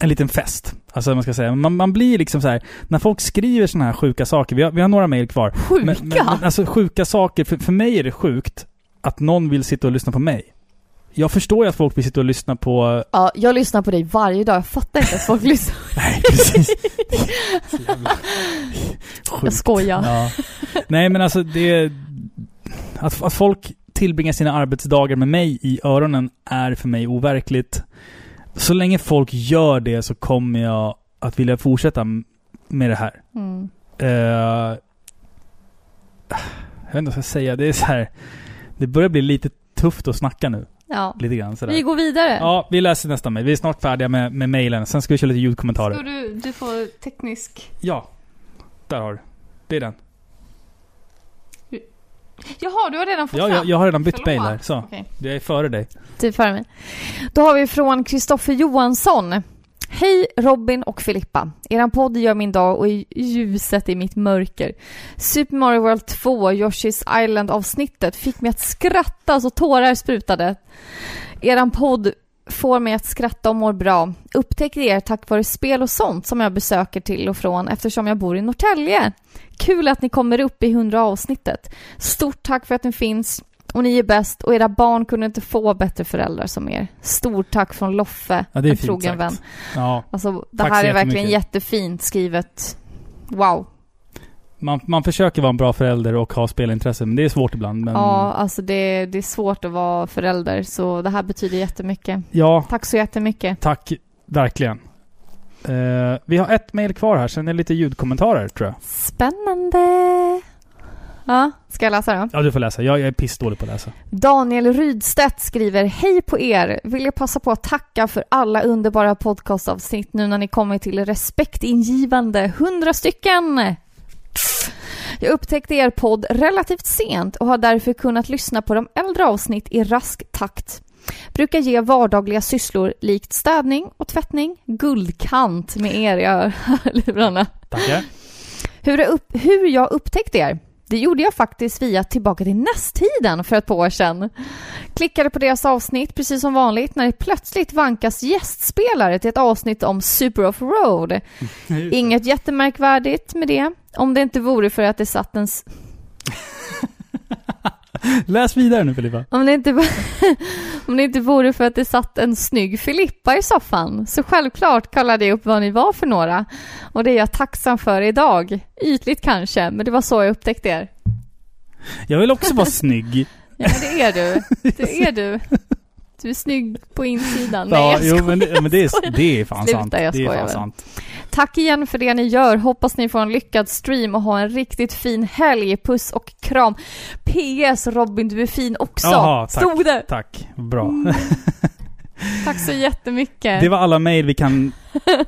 En liten fest. Alltså man ska säga. Man, man blir liksom så här När folk skriver såna här sjuka saker. Vi har, vi har några mejl kvar. Sjuka! Men, men alltså sjuka saker. För, för mig är det sjukt att någon vill sitta och lyssna på mig. Jag förstår ju att folk vill sitta och lyssna på... Ja, jag lyssnar på dig varje dag. Jag fattar inte att folk lyssnar. Nej, precis. Jag skojar. Ja. Nej men alltså det... Att, att folk tillbringar sina arbetsdagar med mig i öronen är för mig overkligt. Så länge folk gör det så kommer jag att vilja fortsätta med det här. Mm. Eh, jag vet inte vad jag ska säga. Det är så här... Det börjar bli lite tufft att snacka nu. Ja. Lite grann sådär. Vi går vidare. Ja, vi läser nästa mejl. Vi är snart färdiga med, med mejlen. Sen ska vi köra lite ljudkommentarer. Ska du, du får teknisk... Ja. Där har du. Det är den. Jaha, du har redan fått Ja, fram? jag, jag har redan bytt mejl här. Så. Okej. Jag är före dig. Du är före mig. Då har vi från Kristoffer Johansson. Hej Robin och Filippa. Eran podd gör min dag och är ljuset i mitt mörker. Super Mario World 2, Yoshi's Island-avsnittet fick mig att skratta så tårar sprutade. Eran podd får mig att skratta och mår bra. Upptäcker er tack vare spel och sånt som jag besöker till och från eftersom jag bor i Norrtälje. Kul att ni kommer upp i 100 avsnittet. Stort tack för att ni finns och ni är bäst och era barn kunde inte få bättre föräldrar som er. Stort tack från Loffe, Ja, det är en trogen vän. Ja. Alltså, det här är verkligen jättefint skrivet. Wow. Man, man försöker vara en bra förälder och ha spelintresse, men det är svårt ibland. Men Ja, alltså det, det är svårt att vara förälder, så det här betyder jättemycket. ja, Tack så jättemycket. tack. Verkligen. Eh, vi har ett mejl kvar här, sen är det lite ljudkommentarer tror jag. Spännande! Ja, ska jag läsa då? Ja, du får läsa. Jag, jag är pissdålig på att läsa. Daniel Rydstedt skriver Hej på er! Vill jag passa på att tacka för alla underbara podcastavsnitt nu när ni kommit till respektingivande 100 stycken! Jag upptäckte er podd relativt sent och har därför kunnat lyssna på de äldre avsnitt i rask takt. Brukar ge vardagliga sysslor likt städning och tvättning guldkant med er i hörlurarna. Tackar. Hur, jag upp, hur jag upptäckte er? Det gjorde jag faktiskt via Tillbaka till nästtiden för ett par år sedan. Klickade på deras avsnitt precis som vanligt när det plötsligt vankas gästspelare till ett avsnitt om Super Off-Road. Inget jättemärkvärdigt med det, om det inte vore för att det satt en... Läs vidare nu Filippa. Om det inte, om det inte vore för att det satt en snygg Filippa i soffan. Så självklart kollade jag upp vad ni var för några. Och det är jag tacksam för idag. Ytligt kanske, men det var så jag upptäckte er. Jag vill också vara snygg. Ja, det är du. Det är du. Du är snygg på insidan. Nej, ja, jag jo, skojar. men det, men det, är, det är fan Sluta, sant. jag det är skojar fan väl. sant. Tack igen för det ni gör. Hoppas ni får en lyckad stream och ha en riktigt fin helg. Puss och kram. PS Robin, du är fin också. Jaha, tack. Stod det. Tack. Bra. Mm. Tack så jättemycket. Det var alla mejl vi kan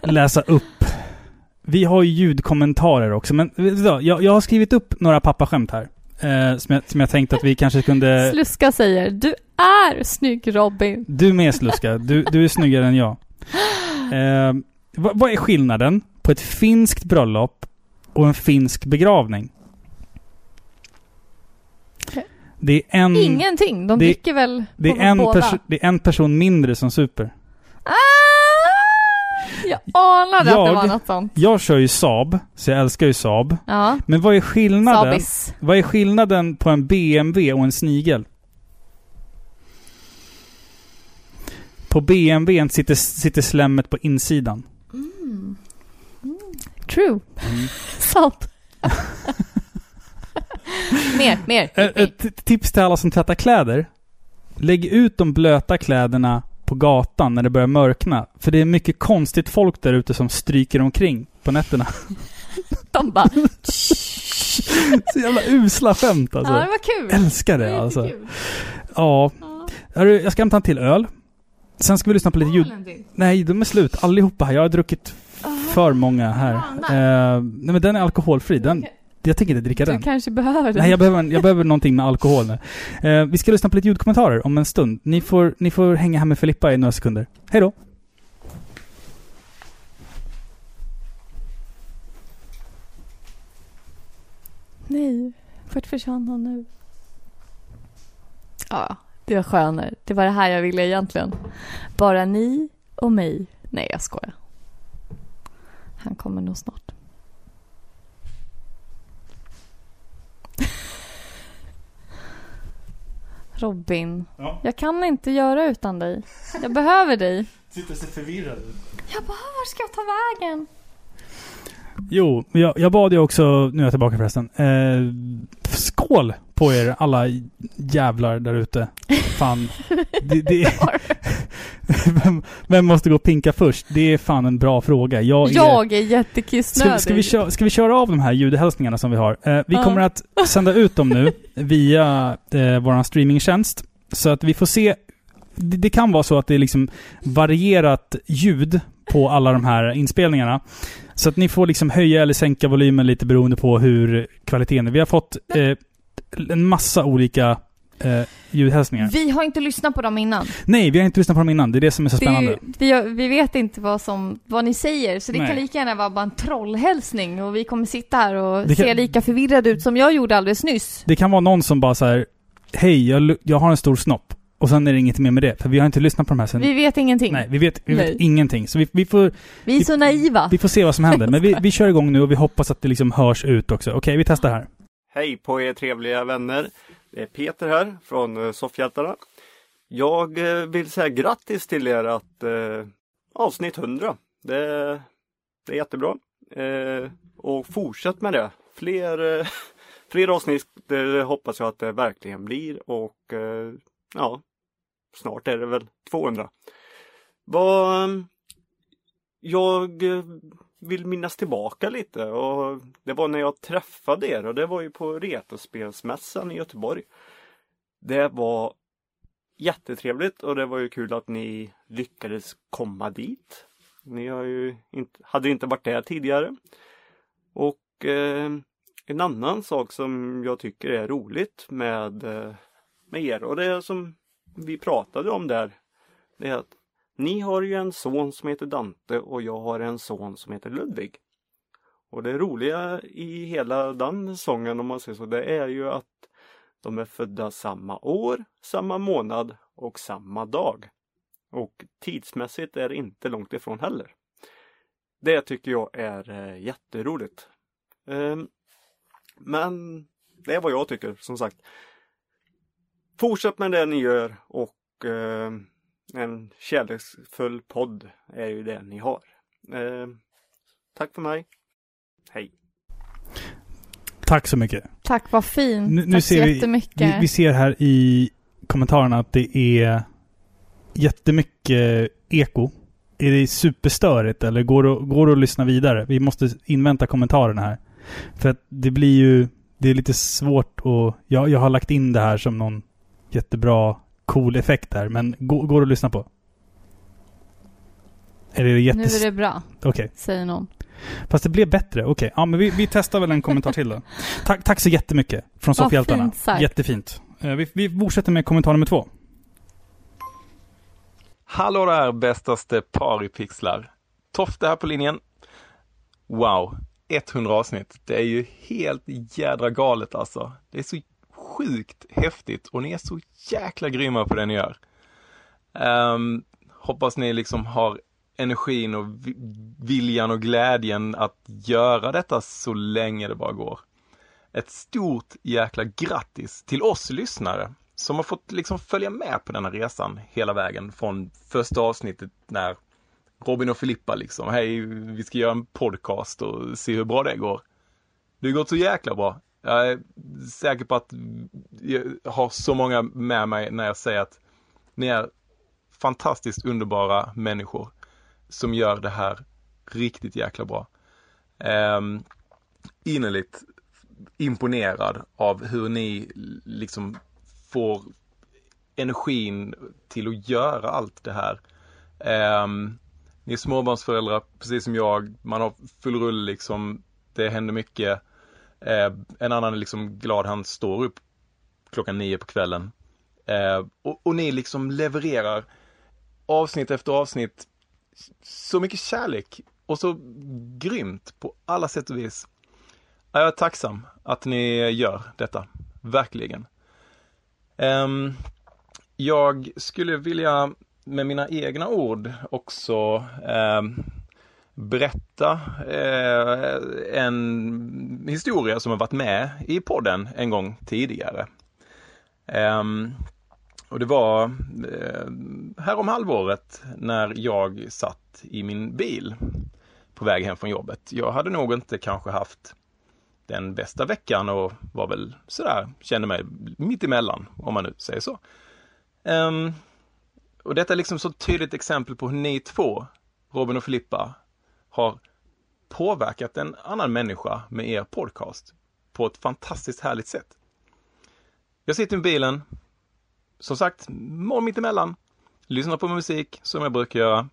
läsa upp. Vi har ju ljudkommentarer också, men jag, jag har skrivit upp några pappaskämt här. Eh, som, jag, som jag tänkte att vi kanske kunde... Sluska säger, du är snygg Robin. Du med Sluska. Du, du är snyggare än jag. Eh, vad, vad är skillnaden på ett finskt bröllop och en finsk begravning? Det är en, Ingenting. De det- dricker väl det är en, båda. det är en person mindre som super. Ah! Jag anade att det Jag- var något sånt. Jag kör ju Saab, så jag älskar ju Saab. Ja. Men vad är skillnaden? Vad är skillnaden på en BMW och en snigel? På BMWn sitter, sitter slemmet på insidan. True. Mm. Sant. mer, mer. Ett, tips till alla som tvättar kläder. Lägg ut de blöta kläderna på gatan när det börjar mörkna. För det är mycket konstigt folk där ute som stryker omkring på nätterna. De bara... Så jävla usla skämt alltså. Ja, det var kul. Älskar Det det alltså. jättekul. Ja. Jag ska hämta en till öl. Sen ska vi lyssna på lite ljud. Nej, de är slut allihopa här. Jag har druckit för många här. Eh, nej men den är alkoholfri. Den, jag tänker inte dricka Du den. kanske behöver den. Nej, jag behöver, jag behöver någonting med alkohol nu. Eh, vi ska lyssna på lite ljudkommentarer om en stund. Ni får, ni får hänga här med Filippa i några sekunder. Hej då! Nej. Vart försvann han nu? Ja, det var skönare. Det var det här jag ville egentligen. Bara ni och mig. Nej, jag skojar. Han kommer nog snart. Robin, Ja. jag kan inte göra utan dig. Jag behöver dig. Sitter så förvirrad Jag bara, var ska jag ta vägen? Jo, jag, jag bad ju också, nu är jag tillbaka förresten. Eh, skål på er alla jävlar där ute. Fan. Det, det, vem, vem måste gå och pinka först? Det är fan en bra fråga. Jag är, Jag är ska, jättekissnödig. ska, vi köra, ska vi köra av de här ljudhälsningarna som vi har? Eh, vi kommer att sända ut dem nu via eh, vår streamingtjänst. Så att vi får se. Det, det kan vara så att det är liksom varierat ljud på alla de här inspelningarna. Så att ni får liksom höja eller sänka volymen lite beroende på hur kvaliteten är. Vi har fått eh, en massa olika eh, ljudhälsningar. Vi har inte lyssnat på dem innan. Nej, vi har inte lyssnat på dem innan. Det är det som är så Det är spännande. ju, vi, har- vi vet inte vad, som, vad ni säger, så det Nej. kan lika gärna vara bara en trollhälsning och vi kommer sitta här och Det kan- se lika förvirrade ut som jag gjorde alldeles nyss. Det kan vara någon som bara så här. Hej, jag, jag har en stor snopp. Och sen är det inget mer med det. För vi har inte lyssnat på de här sen. Vi vet ingenting. Nej, vi vet, vi vet Nej. ingenting. Så vi, vi, får, Vi är så naiva. vi får se vad som händer. Men vi, vi kör igång nu och vi hoppas att det liksom hörs ut också. Okej, vi testar här. Hej på er trevliga vänner. Det är Peter här från eh, Soffhjältarna. Jag eh, vill säga grattis till er att eh, avsnitt 100. Det, det är jättebra. Eh, och fortsätt med det. Fler, eh, fler avsnitt det hoppas jag att det verkligen blir och eh, ja, snart är det väl 200. Vad ehm, jag eh, vill minnas tillbaka lite och det var när jag träffade er och det var ju på Retrospelsmässan i Göteborg. Det var jättetrevligt och det var ju kul att ni lyckades komma dit. Ni har ju inte, hade inte varit där tidigare. Och eh, en annan sak som jag tycker är roligt med, eh, med er och det är som vi pratade om där. Det är att ni har ju en son som heter Dante och jag har en son som heter Ludvig. Och det roliga i hela den sången om man säger så, det är ju att de är födda samma år, samma månad och samma dag. Och tidsmässigt är det inte långt ifrån heller. Det tycker jag är eh, jätteroligt. Ehm, men det är vad jag tycker som sagt. Fortsätt med det ni gör och eh, en kärleksfull podd är ju det ni har. Eh, tack för mig. Hej! Tack så mycket. Tack, vad fint. Nu, nu Tack ser så vi, jättemycket. vi, vi ser här i kommentarerna att det är jättemycket eko. Är det superstörigt eller går det, går det att lyssna vidare? Vi måste invänta kommentarerna här. För att det blir ju... Det är lite svårt att... Jag, jag har lagt in det här som någon jättebra cool effekt där. Men går, går det att lyssna på? Är det Nu jättes... är det bra, Okej. säger någon. Fast det blev bättre. Okej. Ja, men vi, vi testar väl en kommentar till då. Tack, tack så jättemycket från Soffhjältarna. Jättefint. Eh, Vi, vi fortsätter med kommentar nummer två. Hallå där bästaste paripixlar! Tofte här på linjen. Wow, 100 avsnitt. Det är ju helt jädra galet alltså. Det är så sjukt häftigt och ni är så jäkla grymma på det ni gör. Um, hoppas ni liksom har energin och viljan och glädjen att göra detta så länge det bara går. Ett stort jäkla grattis till oss lyssnare som har fått liksom följa med på denna resan hela vägen från första avsnittet när Robin och Filippa liksom, hej vi ska göra en podcast och se hur bra det går. Det har gått så jäkla bra. Jag är säker på att jag har så många med mig när jag säger att ni är fantastiskt underbara människor som gör det här riktigt jäkla bra. Eh, innerligt imponerad av hur ni liksom får energin till att göra allt det här. Eh, ni är småbarnsföräldrar, precis som jag. Man har full rull liksom. Det händer mycket. Eh, en annan är liksom glad han står upp klockan nio på kvällen. Eh, och, och ni liksom levererar avsnitt efter avsnitt så mycket kärlek och så grymt på alla sätt och vis. jag är tacksam att ni gör detta. Verkligen. Eh, jag skulle vilja med mina egna ord också ehm, berätta eh, en historia som har varit med i podden en gång tidigare. Eh, och det var eh, här om halvåret när jag satt i min bil på väg hem från jobbet. Jag hade nog inte kanske haft den bästa veckan och var väl sådär, kände mig mittemellan om man nu säger så. Um, och detta är liksom så tydligt exempel på hur ni två, Robin och Filippa, har påverkat en annan människa med er podcast på ett fantastiskt härligt sätt. Jag sitter i bilen, som sagt, mår mittemellan, lyssnar på musik som jag brukar göra.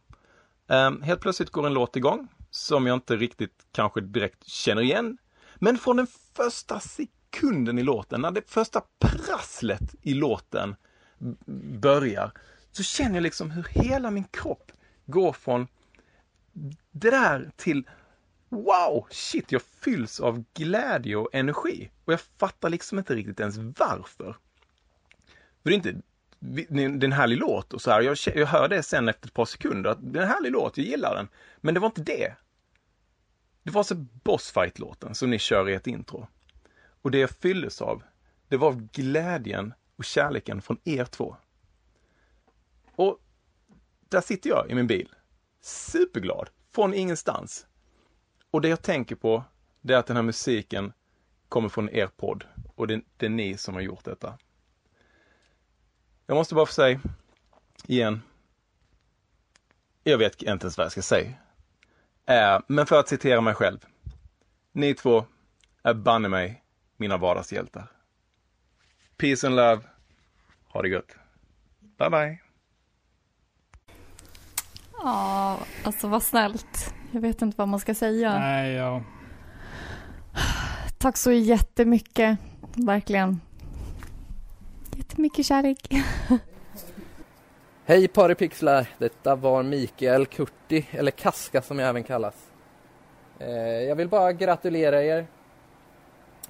Ehm, helt plötsligt går en låt igång som jag inte riktigt kanske direkt känner igen. Men från den första sekunden i låten, när det första prasslet i låten börjar, så känner jag liksom hur hela min kropp går från det där till wow, shit, jag fylls av glädje och energi. Och jag fattar liksom inte riktigt ens varför. För det är inte, det är en härlig låt och så här. Jag, jag hör det sen efter ett par sekunder att det är en härlig låt, jag gillar den. Men det var inte det. Det var så Bossfight-låten som ni kör i ett intro. Och det jag fylldes av, det var glädjen och kärleken från er två. Och där sitter jag i min bil, superglad, från ingenstans. Och det jag tänker på, det är att den här musiken kommer från er podd och det, det är ni som har gjort detta. Jag måste bara få säga, igen, jag vet inte ens vad jag ska säga. Äh, men för att citera mig själv. Ni två är banne mig mina vardagshjältar. Peace and love. Ha det gött. Bye bye. Ja, alltså vad snällt. Jag vet inte vad man ska säga. Nej, ja. Tack så jättemycket. Verkligen. Jättemycket kärlek. Hej paripixlar! Detta var Mikael Kurti, eller Kaska som jag även kallas. Eh, jag vill bara gratulera er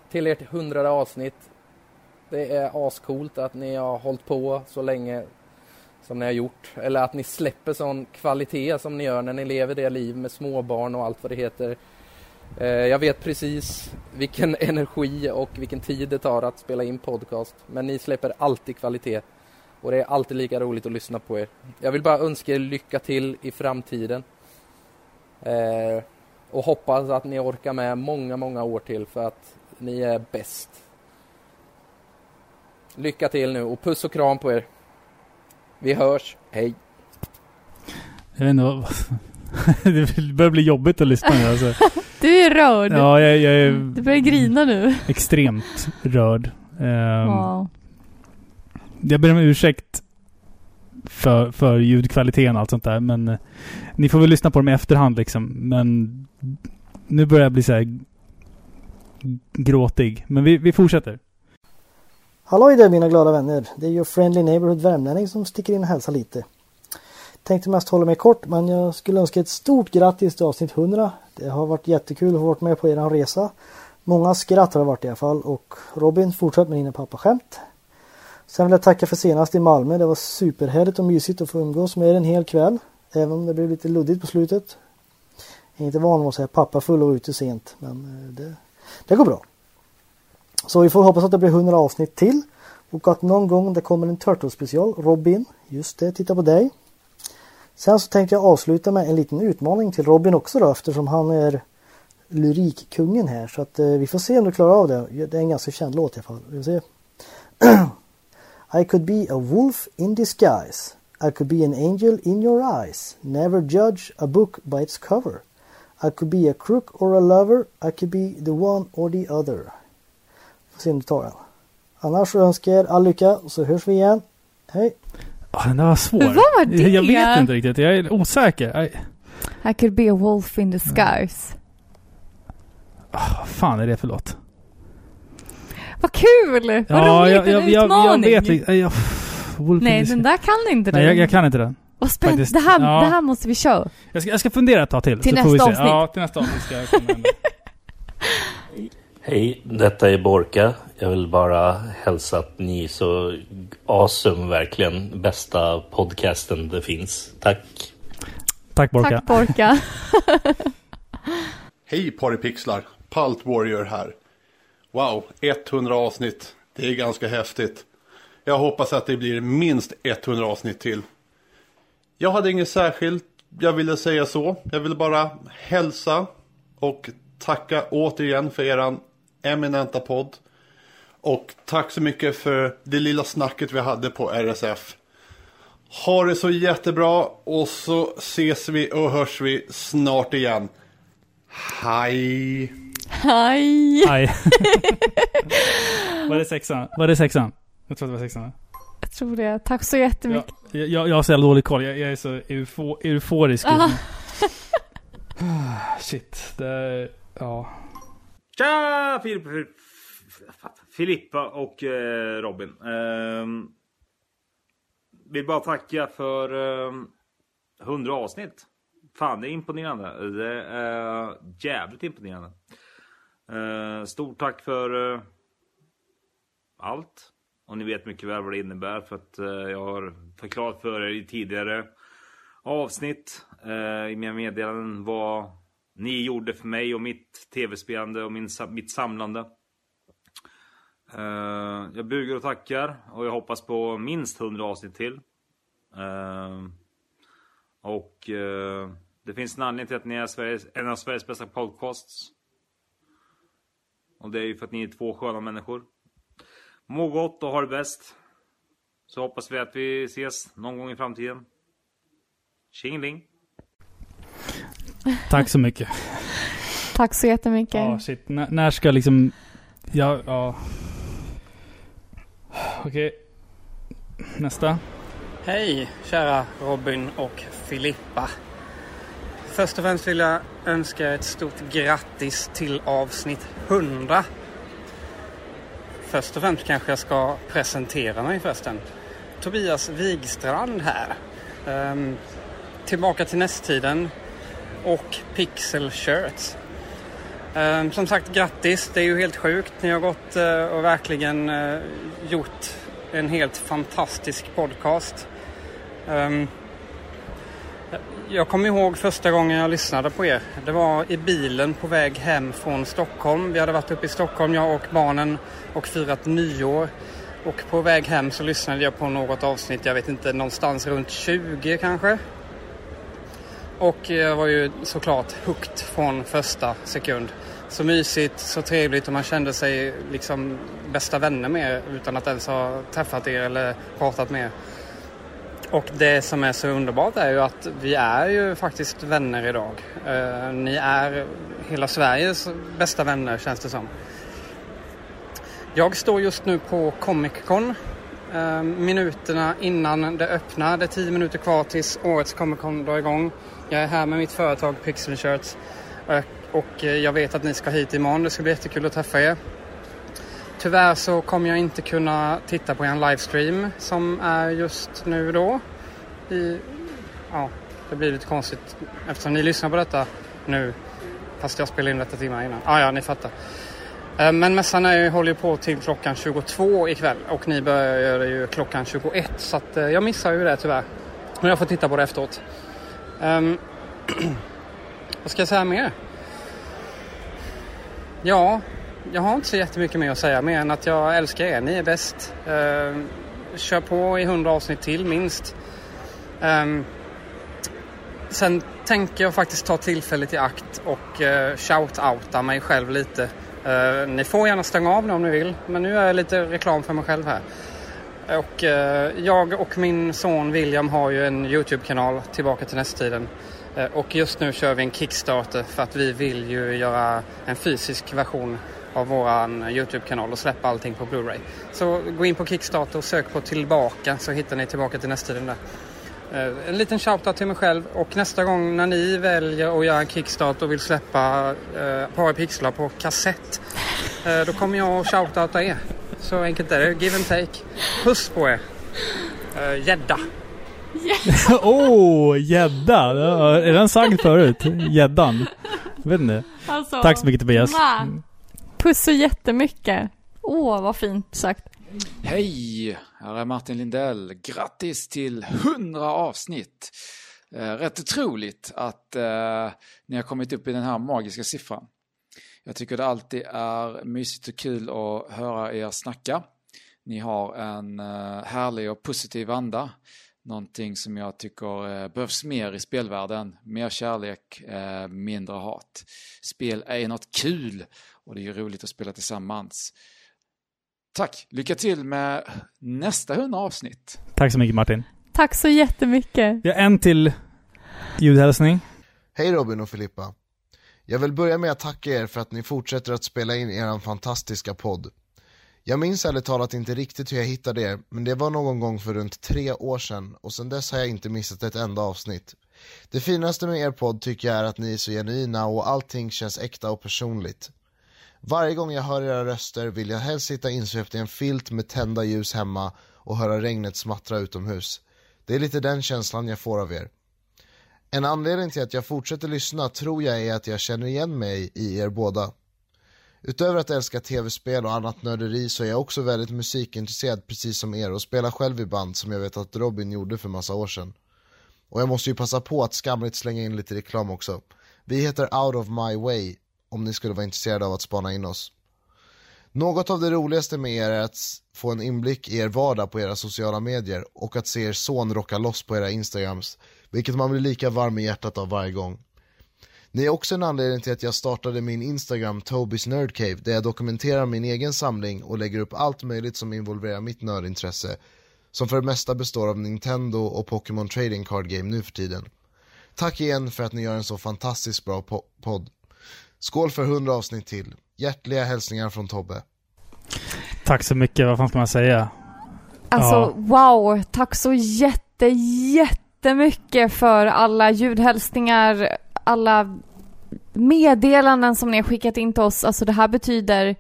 till ert hundrade avsnitt. Det är ascoolt att ni har hållit på så länge som ni har gjort. Eller att ni släpper sån kvalitet som ni gör när ni lever det liv med småbarn och allt vad det heter. Eh, jag vet precis vilken energi och vilken tid det tar att spela in podcast. Men ni släpper alltid kvalitet. Och det är alltid lika roligt att lyssna på er. Jag vill bara önska er lycka till i framtiden. Eh, och hoppas att ni orkar med många, många år till för att ni är bäst. Lycka till nu och puss och kram på er. Vi hörs. Hej! Jag vet inte vad... det börjar bli jobbigt att lyssna nu alltså. Du är rörd. Ja, jag, jag är Du börjar grina nu. extremt rörd. Um, Wow. Jag ber om ursäkt för, för ljudkvaliteten och allt sånt där. Men eh, ni får väl lyssna på dem i efterhand liksom. Men nu börjar jag bli så här gråtig. Men vi, vi fortsätter. Halloj där mina glada vänner. Det är ju Friendly Neighborhood Värmlänning som sticker in och hälsar lite. Tänkte mest hålla mig kort men jag skulle önska ett stort grattis till avsnitt 100. Det har varit jättekul att få varit med på er resa. Många skratt har det varit i alla fall och Robin fortsätt med dina pappaskämt. Sen vill jag tacka för senast i Malmö. Det var superhärligt och mysigt att få umgås med er en hel kväll. Även om det blev lite luddigt på slutet. Jag är inte van att säga pappa full och ute sent men eh, det, det går bra. Så vi får hoppas att det blir 100 avsnitt till. Och att någon gång det kommer en Turtle special. Robin, just det, titta på dig. Sen så tänkte jag avsluta med en liten utmaning till Robin också då eftersom han är lyrikkungen här. Så att eh, vi får se om du klarar av det. Det är en ganska känd låt i alla fall. Vi får se. I could be a wolf in disguise. I could be an angel in your eyes. Never judge a book by its cover. I could be a crook or a lover. I could be the one or the other. Får se om du tar den. Annars så önskar jag er all lycka och så hörs vi igen. Hej! Ah, den där var svår. Hur var det? Jag vet inte riktigt. Jag är osäker. I, I could be a wolf in disguise. ah, vad fan är det för låt? Vad kul! Vad roligt, jag, en jag, jag, utmaning! jag vet inte. Jag, Wolf Nej, in den där kan inte du. Nej, jag, jag kan inte den. Vad spännande. Det här, Ja. det här måste vi köra. Jag ska, jag ska fundera ett tag till. Till så får vi nästa se. avsnitt. Ja, till nästa avsnitt ska jag komma med. Hej, detta är Borka. Jag vill bara hälsa att ni är så awesome verkligen. Bästa podcasten det finns. Tack. Tack Borka. Tack Borka. Hej Paripixlar! Palt Warrior här. Wow, 100 avsnitt. Det är ganska häftigt. Jag hoppas att det blir minst 100 avsnitt till. Jag hade inget särskilt jag ville säga så. Jag ville bara hälsa och tacka återigen för eran eminenta podd. Och tack så mycket för det lilla snacket vi hade på RSF. Ha det så jättebra och så ses vi och hörs vi snart igen. Hej! Hej! Aj. var det sexan? Var det sexan? Jag tror det var sexan. Jag tror det. Tack så jättemycket. Jag, jag, jag har så jävla dålig koll. Jag, jag är så eufo, euforisk just nu. Shit. Det är, ja. Tja! Filip, Filippa och eh, Robin. Eh, vill bara tacka för eh, 100 avsnitt. Fan, det är imponerande. Det är jävligt imponerande. Eh, stort tack för eh, allt. Och ni vet mycket väl vad det innebär för att eh, jag har förklarat för er i tidigare avsnitt eh, i mina meddelanden vad ni gjorde för mig och mitt tv-spelande och min, mitt samlande. Uh, jag bugar och tackar och jag hoppas på minst 100 avsnitt till. Uh, och uh, det finns en anledning till att ni är Sveriges, en av Sveriges bästa podcasts. Och det är ju för att ni är två sköna människor. Må gott och ha det bäst. Så hoppas vi att vi ses någon gång i framtiden. Tjingeling! Tack så mycket. Tack så jättemycket. Ja, shit. N- när ska liksom... Ja, ja. Okej. Nästa. Hej kära Robin och Filippa. Först och främst vill jag önska ett stort grattis till avsnitt 100. Först och främst kanske jag ska presentera mig förresten. Tobias Wigstrand här. Ehm, tillbaka till nästtiden och Pixel Shirts. Ehm, som sagt grattis, det är ju helt sjukt. Ni har gått eh, och verkligen eh, gjort en helt fantastisk podcast. Ehm, jag kommer ihåg första gången jag lyssnade på er. Det var i bilen på väg hem från Stockholm. Vi hade varit uppe i Stockholm, jag och barnen, och firat nyår. Och på väg hem så lyssnade jag på något avsnitt, jag vet inte, någonstans runt 20 kanske. Och jag var ju såklart hooked från första sekund. Så mysigt, så trevligt och man kände sig liksom bästa vänner med er utan att ens ha träffat er eller pratat med er. Och det som är så underbart är ju att vi är ju faktiskt vänner idag. Eh, ni är hela Sveriges bästa vänner känns det som. Jag står just nu på Comic Con. Eh, minuterna innan det öppnar. Det är tio minuter kvar tills årets Comic Con drar igång. Jag är här med mitt företag Pixel Shirts. Och eh, jag vet att ni ska hit imorgon. Det ska bli jättekul att träffa er. Tyvärr så kommer jag inte kunna titta på en livestream som är just nu då. I, ja, det blir lite konstigt eftersom ni lyssnar på detta nu. Fast jag spelade in detta timmar innan. Ah, ja, ni fattar. Eh, men mässan är, håller ju på till klockan 22 ikväll och ni börjar ju klockan 21 så att eh, jag missar ju det tyvärr. Men jag får titta på det efteråt. Um, vad ska jag säga mer? Ja, jag har inte så jättemycket mer att säga mer än att jag älskar er. Ni är bäst. Ehm, kör på i 100 avsnitt till minst. Um, sen tänker jag faktiskt ta tillfället i akt och uh, shout-outa mig själv lite. Uh, ni får gärna stänga av nu om ni vill, men nu är jag lite reklam för mig själv här. Och eh, jag och min son William har ju en Youtube-kanal tillbaka till nästtiden. Eh, och just nu kör vi en Kickstarter för att vi vill ju göra en fysisk version av våran Youtube-kanal och släppa allting på Blu-ray. Så gå in på Kickstarter och sök på tillbaka så hittar ni tillbaka till nästtiden där. Eh, En liten shoutout till mig själv och nästa gång när ni väljer att göra en Kickstarter och vill släppa eh, Par pixlar på kassett eh, då kommer jag att shoutouta er. Så enkelt är det. Give and take. Puss på er. Eh, Gädda. oh, gädda! Är den sagd förut? Gäddan? Vet inte. Alltså, Tack så mycket Tobias. va? Puss så jättemycket. Åh, vad fint sagt. Hej! Här är Martin Lindell. Grattis till 100 avsnitt! Eh, rätt otroligt att eh, ni har kommit upp i den här magiska siffran. Jag tycker det alltid är mysigt och kul att höra er snacka. Ni har en eh, härlig och positiv anda. Någonting som jag tycker eh, behövs mer i spelvärlden. Mer kärlek, eh, mindre hat. Spel är något kul och det är ju roligt att spela tillsammans. Tack! Lycka till med nästa hundra avsnitt. Tack så mycket Martin. Tack så jättemycket. Vi har en till ljudhälsning. Hej Robin och Filippa. Jag vill börja med att tacka er för att ni fortsätter att spela in er fantastiska podd. Jag minns ärligt talat inte riktigt hur jag hittade er, men det var någon gång för runt tre år sedan och sedan dess har jag inte missat ett enda avsnitt. Det finaste med er podd tycker jag är att ni är så genuina och allting känns äkta och personligt. Varje gång jag hör era röster vill jag helst sitta insvept i en filt med tända ljus hemma och höra regnet smattra utomhus. Det är lite den känslan jag får av er. En anledning till att jag fortsätter lyssna tror jag är att jag känner igen mig i er båda. Utöver att älska tv-spel och annat nörderi så är jag också väldigt musikintresserad precis som er och spelar själv i band som jag vet att Robin gjorde för massa år sedan. Och jag måste ju passa på att skamligt slänga in lite reklam också. Vi heter Out of My Way om ni skulle vara intresserade av att spana in oss. Något av det roligaste med er är att få en inblick i er vardag på era sociala medier och att se er son rocka loss på era instagrams, vilket man blir lika varm i hjärtat av varje gång. Ni är också en anledning till att jag startade min Instagram Tobys Nerd Cave där jag dokumenterar min egen samling och lägger upp allt möjligt som involverar mitt nördintresse som för det mesta består av Nintendo och Pokémon Trading Card Game nu för tiden. Tack igen för att ni gör en så fantastiskt bra po podd. Skål för 100 avsnitt till. Hjärtliga hälsningar från Tobbe. Tack så mycket, vad fan ska man säga? Alltså Ja. wow, tack så jätte, jättemycket för alla ljudhälsningar, alla meddelanden som ni har skickat in till oss. Alltså det här betyder...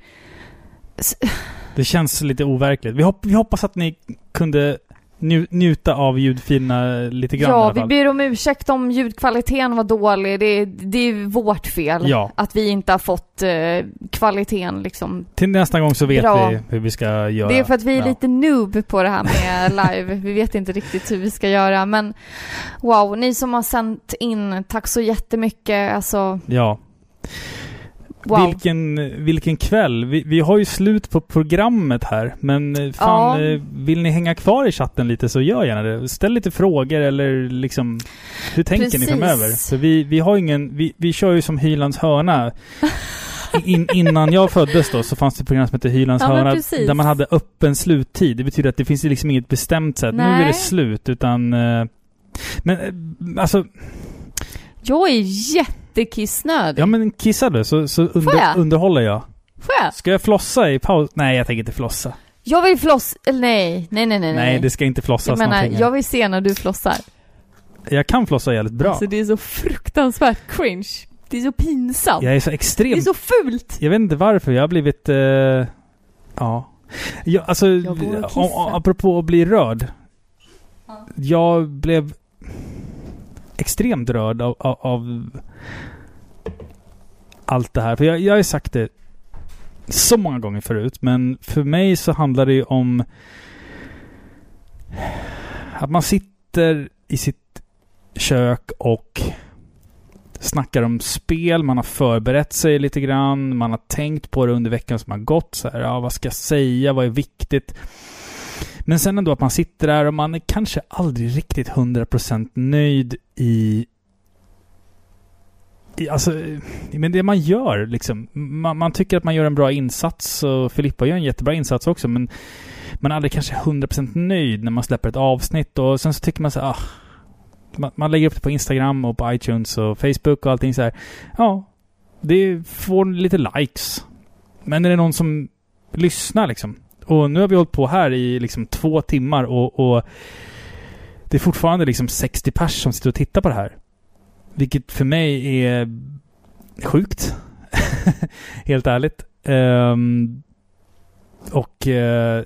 Det känns lite overkligt. Vi, hop vi hoppas att ni kunde nju, njuta av ljudfilerna lite grann i Ja, alla vi fall. ber om ursäkt om ljudkvaliteten var dålig. Det, är- det är vårt fel. Ja. Att vi inte har fått eh, kvaliteten liksom. Till nästa gång så vet Bra. vi hur vi ska göra. Det är för att vi är Ja. lite noob på det här med live. Vi vet inte riktigt hur vi ska göra. Men wow, ni som har sänt in, tack så jättemycket. Alltså, Ja. Wow. Vilken, vilken kväll. Vi, vi har ju slut på programmet här. Men eh, fan, Ja. eh, vill ni hänga kvar i chatten lite så gör gärna det. Ställ lite frågor eller liksom... Hur tänker Precis. ni framöver? För vi, vi har ingen... Vi, vi kör ju som Hylands hörna. In, innan jag föddes då så fanns det ett program som hette Hylands Ja, hörna. Där man hade öppen sluttid. Det betyder att det finns liksom inget bestämt sätt. Nu är Nej. det slut utan... eh, Men alltså... Jag är jättekissnödig. Ja men kissa du så, så Får under, jag? underhåller jag. Får jag? Ska jag flossa i paus? Nej, jag tänker inte flossa. Jag vill floss... eller Nej, nej, nej, nej. Nej, det ska inte flossas Jag menar, någonting. jag vill se när du flossar. Jag kan flossa jävligt bra. Alltså det är så fruktansvärt cringe. Det är så pinsamt. jag är så Det är extremt... så fult! Jag vet inte varför, jag har blivit... eh, ja. Jag, alltså, Jag apropå att bli rörd. Jag blev extremt rörd av, av, av allt det här. För jag, jag har ju sagt det så många gånger förut, men för mig så handlar det ju om att man sitter i sitt kök och snackar om spel, man har förberett sig lite grann, man har tänkt på det under veckan som har gått. Så här, ja, vad ska jag säga? Vad är viktigt? Men sen ändå att man sitter där och man är kanske aldrig riktigt 100% nöjd i i- Alltså, men det man gör liksom. Man, man tycker att man gör en bra insats och Filippa gör en jättebra insats också men man är aldrig kanske 100% nöjd när man släpper ett avsnitt och sen så tycker man så ah, man, man lägger upp det på Instagram och på iTunes och Facebook och allting så här. Ja, det får lite likes. Men är det någon som lyssnar liksom? Och nu har vi hållit på här i liksom två timmar och, och det är fortfarande liksom 60 pers som sitter och tittar på det här. Vilket för mig är sjukt. Helt ärligt. Um, och uh,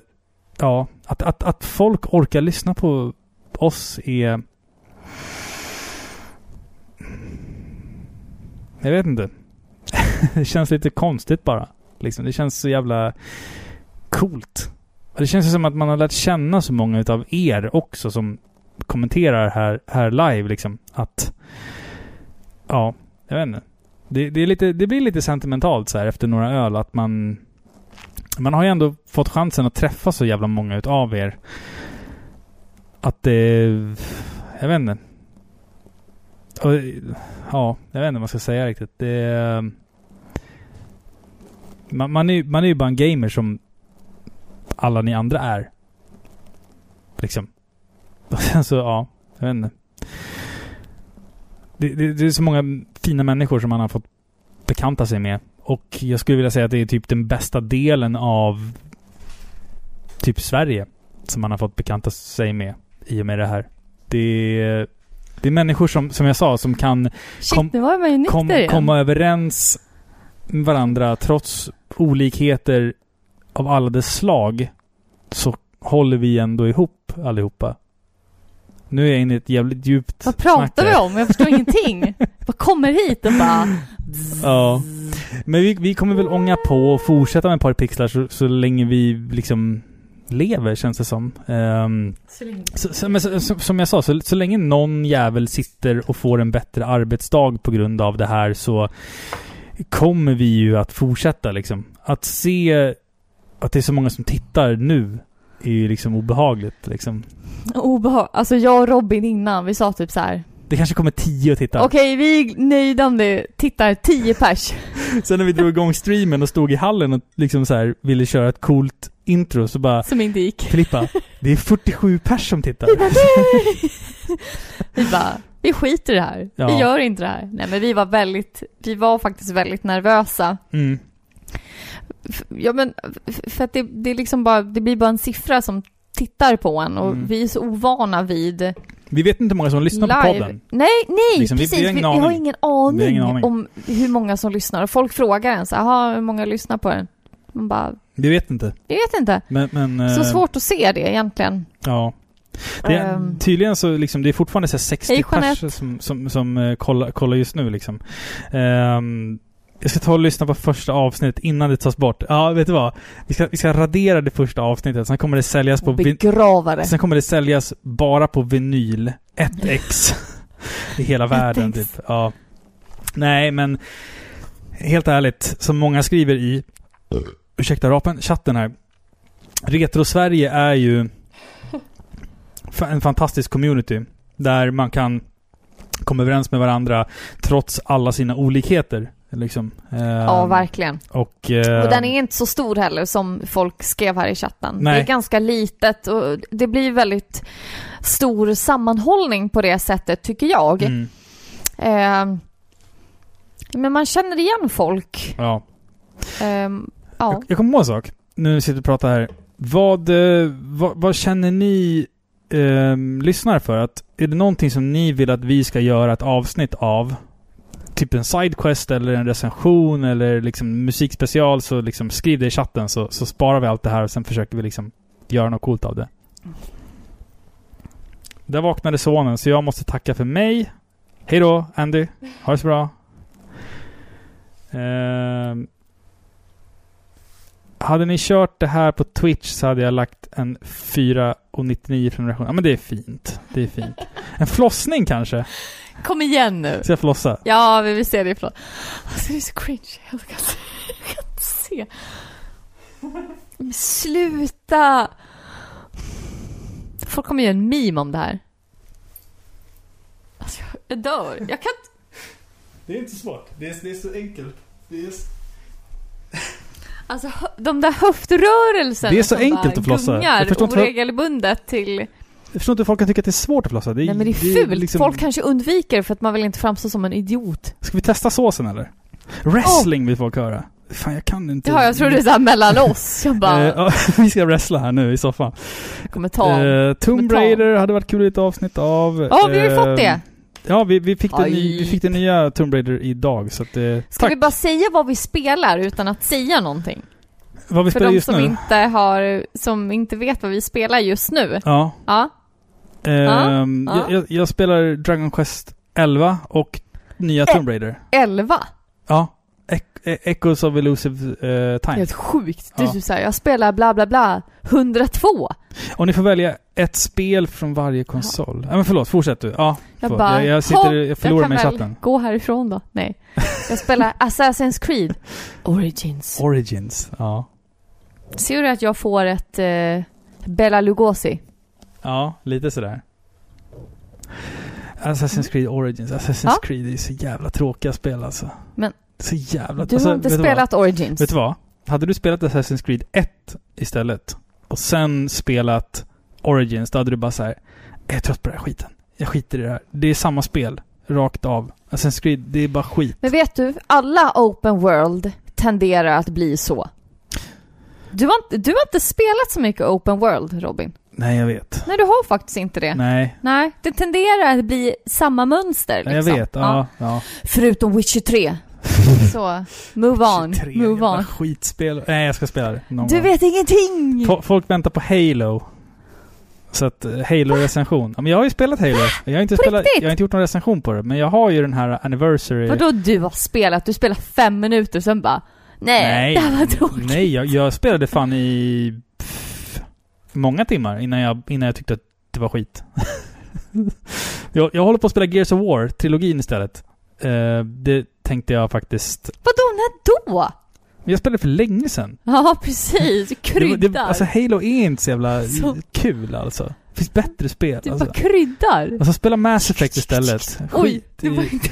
ja, att, att, att folk orkar lyssna på oss är... Jag vet inte. det känns lite konstigt bara. Liksom. Det känns så jävla coolt. Det känns ju som att man har lärt känna så många utav er också som kommenterar här, här live liksom. Att... Ja, jag vet inte. Det, det, är lite, det blir lite sentimentalt så här efter några öl att man... Man har ju ändå fått chansen att träffa så jävla många utav er. Att det... Jag vet inte. Och, ja, jag vet inte vad man ska säga riktigt. Det... Man, man, är, man är ju bara en gamer som alla ni andra är. Liksom. Och sen så, ja. Jag vet inte. Det, det, det är så många fina människor som man har fått bekanta sig med. Och jag skulle vilja säga att det är typ den bästa delen av typ Sverige som man har fått bekanta sig med i och med det här. Det är, det är människor som, som jag sa, som kan Shit, kom, kom, komma överens med varandra trots olikheter av alla dess slag. Så håller vi ändå ihop allihopa. Nu är jag inne i ett jävligt djupt Vad pratar vi om? Jag förstår ingenting. Vad kommer hit och bara... Ja. Men vi, vi kommer väl ånga på och fortsätta med ett par pixlar så, så länge vi liksom lever, känns det som. Um, Så så, så, som jag sa, så, så länge någon jävel sitter och får en bättre arbetsdag på grund av det här så kommer vi ju att fortsätta liksom. Att se att det är så många som tittar nu är ju liksom obehagligt liksom. Obehag... Alltså jag och Robin innan, vi sa typ så här. Det kanske kommer tio att titta. Okej, vi är nöjda om det tittar tio pers. Sen när vi drog igång streamen och stod i hallen och liksom så här ville köra ett coolt intro så bara Som inte gick. Filippa, det är 47 pers som tittar. Vi bara, nej! vi bara, vi skiter i det här. Ja. Vi gör inte det här. Nej men vi var väldigt, vi var faktiskt väldigt nervösa. Mm. Ja men, för att det, det är liksom bara, det blir bara en siffra som tittar på en och Mm. vi är så ovana vid Vi vet inte hur många som lyssnar på live. podden. Nej, nej, Liksom, vi- vi precis. Vi, vi har aning. ingen Vi har aning, ingen aning. om hur många som lyssnar. Och folk frågar en så här, "Jaha, hur många lyssnar på den? Man bara, Vi vet inte. jag vet inte. Men, men Så eh, svårt att se det egentligen. Ja. Det är, Ehm. tydligen så liksom, det är fortfarande så här 60 Hej, Jeanette. pers som, som, som uh, kollar, kollar just nu liksom. Ehm, jag ska ta och lyssna på första avsnittet innan det tas bort. Ja, vet du vad? Vi ska, vi ska radera det första avsnittet, sen kommer det säljas på... Begrava det. Sen kommer det säljas bara på vinyl. 1x. I hela världen 1x. typ. Ja. Nej, men helt ärligt, som många skriver i ursäkta rapen, chatten här. Retro-Sverige är ju en fantastisk community. Där man kan komma överens med varandra trots alla sina olikheter. Liksom. Ja, Ehm, verkligen. Och, eh, Och den är inte så stor heller som folk skrev här i chatten. Nej. Det är ganska litet och det blir väldigt stor sammanhållning på det sättet tycker jag. Mm, Eh, men man känner igen folk. ja. Ehm, ja. Jag, jag kommer på en sak. Nu när vi sitter och pratar här. Vad, eh, vad, vad känner ni eh, lyssnare för? Att, är det någonting som ni vill att vi ska göra ett avsnitt av? Typ en sidequest eller en recension eller liksom musikspecial så liksom skriv det i chatten så, så sparar vi allt det här och sen försöker vi liksom göra något coolt av det. Där vaknade sonen så jag måste tacka för mig. Hej då Andy. Ha det så bra. Ehm, hade ni kört det här på Twitch så hade jag lagt en 4,99 prenumeration. Ja men det är fint. Det är fint. En flossning kanske? Kom igen nu. Ska jag flossa? Ja, vi vill se det ifrån. Alltså det är så cringe. Jag kan, jag kan inte se. Men sluta! Folk kommer göra en meme om det här. Alltså jag, jag dör. Jag kan inte... Det är inte svårt. Det är, det är så enkelt. Det är, Alltså de där höftrörelserna Det är så enkelt att flossa. Jag gungar förstår inte vad- oregelbundet till... jag förstår inte hur folk kan tycka att det är svårt att flossa. Det är, Nej men det är fult. liksom- Folk kanske undviker för att man vill inte framstå som en idiot. Ska vi testa såsen eller? Wrestling vill folk höra. Fan jag kan inte. Ja, jag tror det är såhär mellan oss. Jag bara, Eh, vi ska wrestla här nu i soffan. kommer ta... Eh, Tomb Raider hade varit kul i ett avsnitt av. Ja, vi har ju Eh, fått det. Ja, vi, vi, fick det ny, vi fick det nya Tomb Raider idag så att det... Ska tack! vi bara säga vad vi spelar utan att säga någonting? Vad vi För spelar de just som nu? inte har, som inte vet vad vi spelar just nu. Ja. Ja. Ehm, Ja, ja. Jag, jag, jag spelar Dragon Quest 11 och nya Eh. Tomb Raider. 11. Ja. Ec- E- Echoes of Elusive eh, Time. Helt sjukt. Du Ja. ja. säger jag spelar bla bla bla 102. Och ni får välja ett spel från varje konsol. Ja, men förlåt, fortsätt du. Ja, Jag förlåt. bara, jag, jag, sitter, "Ha, jag förlorar mig i väl chatten. gå härifrån då. Nej. Jag spelar Assassin's Creed Origins. Origins, ja. Ser du att jag får ett eh, Bela Lugosi? Ja, lite sådär. Assassin's Creed Origins. Assassin's Ja. Creed är så jävla tråkiga spel alltså. Men- Så jävla... Du alltså, har inte vet vad? spelat Origins? Vet du vad? Hade du spelat Assassin's Creed 1 istället och sen spelat Origins, då hade du bara så här. Jag är trött på den här skiten. Jag skiter i det här. Det är samma spel. Rakt av. Assassin's Creed, det är bara skit. Men vet du, alla open world tenderar att bli så. Du har, inte, du har inte spelat så mycket open world, Robin. Nej, jag vet. Nej, du har faktiskt inte det. Nej, Nej, det tenderar att bli samma mönster. Nej, Liksom. jag vet. Ja, ja. Förutom Witcher 3. Så, move on, 23 move on. skitspel. Nej, jag ska spela det någon Du gång. vet ingenting! Fo- Folk väntar på Halo. Så att eh, Halo-recension. Ja, men jag har ju spelat Halo. Jag har, inte På spelat, riktigt? jag har inte gjort någon recension på det, men jag har ju den här Anniversary... Vadå du har spelat? Du spelar fem minuter sen bara Nej, Nej, det här var tråkigt. nej jag, jag spelade fan i många timmar innan jag, innan jag tyckte att det var skit. jag, jag håller på att spela Gears of War, trilogin istället. Eh, det tänkte jag faktiskt... Vadå, när då? Jag spelade för länge sedan. Ja, precis. Det, Kryddar. var- det, alltså Halo är inte så jävla Så- kul alltså. Det finns bättre spel. Du alltså. bara kryddar. Alltså spela Mass Effect istället. Oj, Skit det var inte...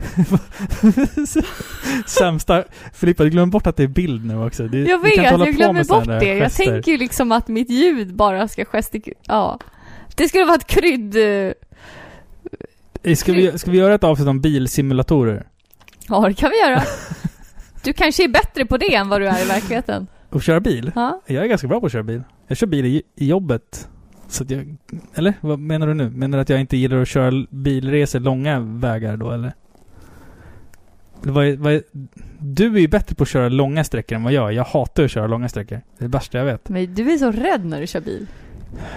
Sämsta... Filippa, du glömmer bort att det är bild nu också. Det, Jag vet, jag glömmer bort det. Jag gester. tänker ju liksom att mitt ljud bara ska gestikulera. Ja. Det skulle vara ett krydd... eh, Ska vi, ska vi göra ett avsnitt om bilsimulatorer? Ja, det kan vi göra. Du kanske är bättre på det än vad du är i verkligheten. Och köra bil? Ja. Jag är ganska bra på att köra bil. Jag kör bil i, i jobbet. Så att jag... Eller? Vad menar du nu? Menar du att jag inte gillar att köra bilresor långa vägar då, eller? Vad vad du är ju bättre på att köra långa sträckor än vad jag är. Jag hatar att köra långa sträckor. Det är det värsta jag vet. Men du är så rädd när du kör bil.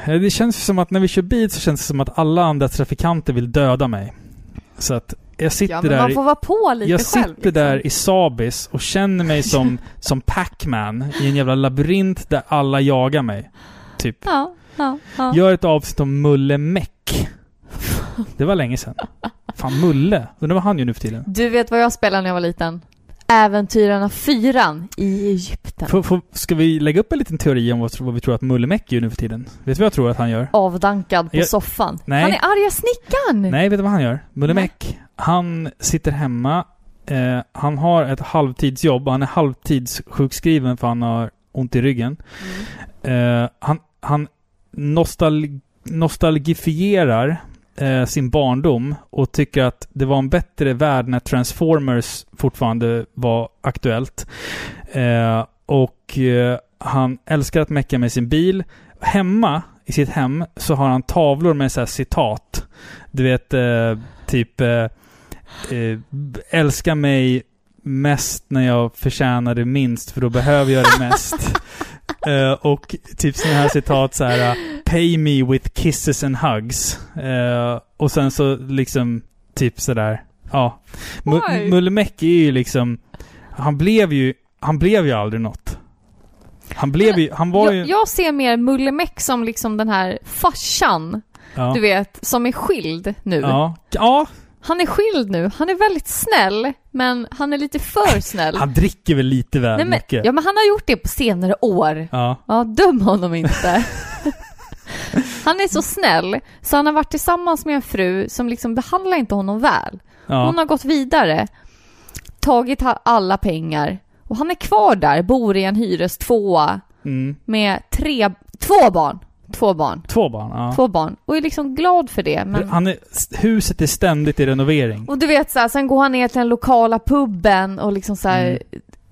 Eh, Det känns som att när vi kör bil så känns det som att alla andra trafikanter vill döda mig. Så att jag sitter Ja, men där... man får vara på lite jag själv. sitter där i Sabis och känner mig som, som Pac-Man i en jävla labyrint där alla jagar mig. Typ. Ja, ja, ja. Gör ett avsnitt om Mulle Meck. Det var länge sedan. Fan, Mulle. Undrar vad han gör nu för tiden. Du vet vad jag spelade när jag var liten? Äventyrarna 4 i Egypten. Får, får, ska vi lägga upp en liten teori om vad, vad vi tror att Mulle Meck gör nu för tiden? Vet du vad jag tror att han gör? Avdankad på Jag- soffan. Nej. Han är arga snickaren! Nej, vet du vad han gör? Mulle. Meck, han sitter hemma. Eh, han har ett halvtidsjobb. Han är halvtidssjukskriven för han har ont i ryggen. Eh, han han nostal nostalgifierar eh, sin barndom och tycker att det var en bättre värld när Transformers fortfarande var aktuellt. Eh, och eh, han älskar att mecka med sin bil. Hemma i sitt hem så har han tavlor med så här citat. Du vet, eh, typ eh, eh älska mig mest när jag förtjänar det minst för då behöver jag det mest. Eh, och typ sådana här citat så här Pay me with kisses and hugs. Eh, och sen så liksom typ sådär. Ja. Mu- Why? Mulle Meck är ju liksom Han blev ju Han blev ju aldrig något. Han blev ju, han var ju... Jag, jag ser mer Mulle Meck som liksom den här farsan, ja. du vet, som är skild nu. Ja. ja, Han är skild nu. Han är väldigt snäll, men han är lite för snäll. han dricker väl lite väl Nej, men, mycket. ja, men han har gjort det på senare år. Ja. Ja, döm honom inte. han är så snäll, så han har varit tillsammans med en fru som liksom behandlar inte honom väl. Ja. Hon har gått vidare, tagit alla pengar och han är kvar där, bor i en hyrestvåa Mm. med tre, två barn. Två barn. Två barn, ja. Två barn. Och är liksom glad för det. Men... Han är, huset är ständigt i renovering. Och du vet så här, sen går han ner till den lokala puben och liksom så här,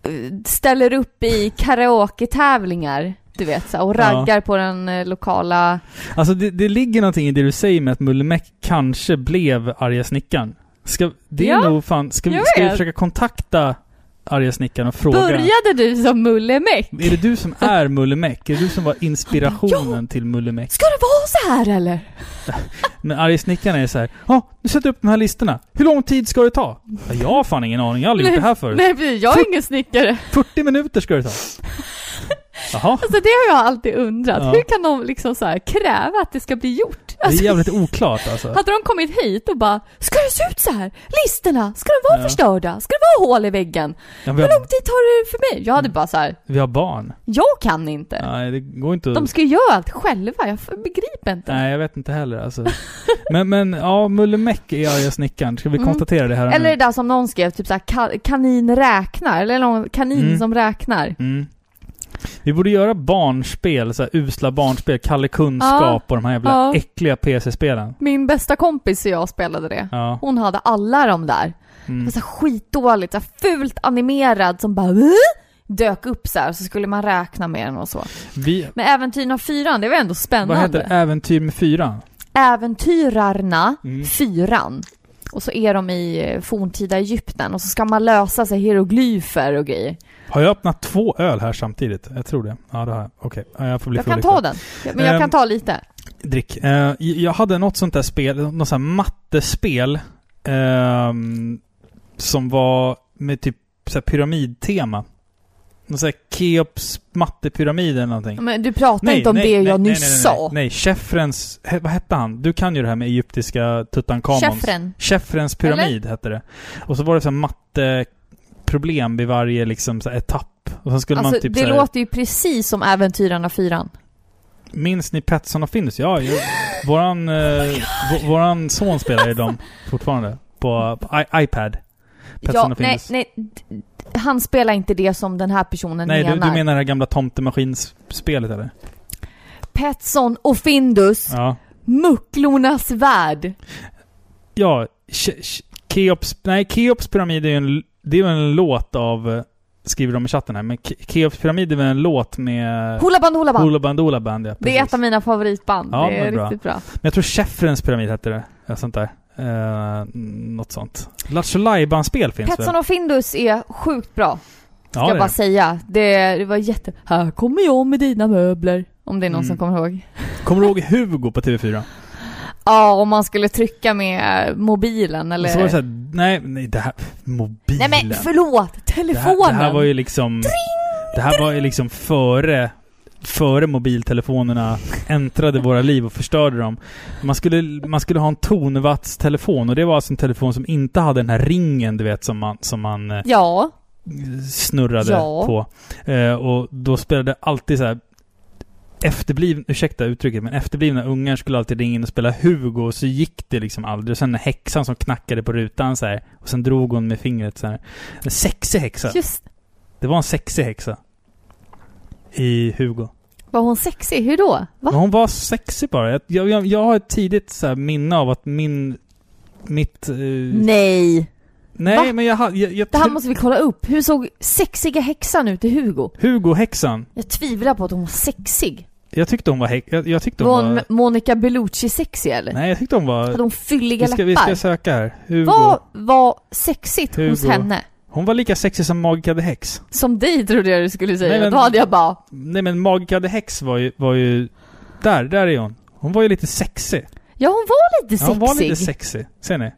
Mm. eh, ställer upp i karaoke-tävlingar. Du vet så här, och Ja. raggar på den eh, lokala... Alltså det, det ligger någonting i det du säger med att Mulle Meck kanske blev arga snickaren. Ska, det är Ja, nog fan, ska, vi, ska vi försöka kontakta arga snickaren och fråga... Började du som Mulle Meck? Är det du som är Mulle Meck? Är det du som var inspirationen till Mulle Meck? Ska det vara så här eller? Men arga snickaren är så här. Ja, nu sätter upp de här listorna. Hur lång tid ska det ta? Ja, jag har fan ingen aning. Jag har aldrig gjort det här förut. Nej, jag är ingen snickare. 40 minuter ska det ta. Jaha. Alltså det har jag alltid undrat. Ja. Hur kan de liksom så här kräva att det ska bli gjort? Det är Alltså, jävligt oklart alltså. hade de kommit hit och bara Ska det se ut så här? Listorna? Ska de vara Ja. förstörda? Ska det vara hål i väggen? Ja, Hur lång tid tar det för mig? Jag hade bara så här. vi har barn. Jag kan inte. Nej, det går inte. De ska ju göra allt själva. Jag begriper inte. Nej, jag vet inte heller alltså. Men, men ja, Mulle Meck är arga snickaren. Ska vi Mm. konstatera det här Eller nu? det där som någon skrev, typ såhär ka- kanin räknar, eller någon kanin Mm. som räknar. Mm. Vi borde göra barnspel, så här usla barnspel, Kalle Kunskap och de här jävla Ja. äckliga PC-spelen. Min bästa kompis och jag spelade det. Ja. Hon hade alla de där. Det Mm. var så här skitdåligt, så här fult animerad som bara "Vä?" dök upp så här, så skulle man räkna med den och så. Vi, Men Äventyren av fyran, det var ändå vad spännande. heter det? Äventyr med fyran? Äventyrarna, Mm. fyran. Och så är de i eh, forntida Egypten och så ska man lösa sig hieroglyfer och grejer. Har jag öppnat två öl här samtidigt? Jag tror det. Ja, det har jag. Okej, ja, jag får bli Jag kan ta den, men jag Ehm, kan ta lite. Drick. Eh, jag hade något sånt där spel, något sånt här mattespel. ehm, som var med typ så pyramidtema. Någon sån här Keops mattepyramid eller någonting. Men du pratar inte om det jag nyss nej, nej, sa. Nej, Chefrens... he- Vad hette han? Du kan ju det här med egyptiska Tutankhamons. Chefren. Chefrens pyramid hette det. Och så var det så här matteproblem vid varje liksom så här etapp. Och sen skulle Alltså man typ det så här, låter ju precis som Äventyrarna fyran. Minns ni Petson och Findus? Ja, ju, våran, eh, vå- våran son spelar ju dem fortfarande. På, på I- iPad. Petson Ja, och nej, Findus. nej. d- Han spelar inte det som den här personen Nej, du, menar. du menar det här gamla tomtemaskinspelet eller? Petson och Findus. Ja. Mucklornas värld. Ja, Ke- Ke- Keops... Nej, Keops pyramid är ju en, det är en låt av... eh, Skriver de i chatten här. Men Ke- Keops pyramid är väl en låt med... Hoola Band Hoola Band. Hoola Band Hoola Band, ja. Det är ett av mina favoritband. Ja, det är bra. riktigt bra. Men jag tror Chefrens pyramid hette det. Ja, sånt där. Uh, något sånt. Lattjo Lajban-spel finns Petson väl? och Findus är sjukt bra. Ska Ja, jag det bara är. säga. Det, det var jätte... Här kommer jag med dina möbler. Om det är någon Mm. som kommer ihåg. Kommer du ihåg Hugo på TV4? Ja, om man skulle trycka med mobilen eller... Och så var det såhär, nej, nej det här, mobilen. Nej men förlåt! det, Telefonen! här, det här var ju liksom, det här var ju liksom före, före mobiltelefonerna äntrade våra liv och förstörde dem. Man skulle, man skulle ha en tonvattstelefon och det var alltså en telefon som inte hade den här ringen du vet som man, som man eh, Ja. snurrade Ja. på. Eh, och då spelade alltid så här efterblivna, ursäkta uttrycket, men efterblivna ungar skulle alltid ringa in och spela Hugo och så gick det liksom aldrig. Och sen häxan som knackade på rutan så här och sen drog hon med fingret så här. En sexig häxa. Just Det var en sexig häxa. I Hugo. Var hon sexig? Hur då? Va? Hon var sexig bara. Jag, jag, jag, har ett tidigt så minne av att min... Mitt... eh, Nej! nej, Va? men jag, jag, jag Det här måste vi kolla upp. Hur såg sexiga häxan ut i Hugo? Hugo-häxan. Jag tvivlar på att hon var sexig. Jag tyckte hon var häx... Jag, jag tyckte hon Var Monica Bellucci sexig eller? Nej, jag tyckte hon var... Hade hon fylliga vi ska, läppar? vi ska söka här. Hugo. Vad var sexigt hos Hugo. henne? Hon var lika sexig som Magica the Hex. Som dig trodde jag du skulle säga. Nej, men- Då hade jag bara... Nej men Magica the Hex var ju, var ju... Där, där är hon. Hon var ju lite sexig. Ja, hon var lite Ja, sexig. hon var lite sexig. Ser ni?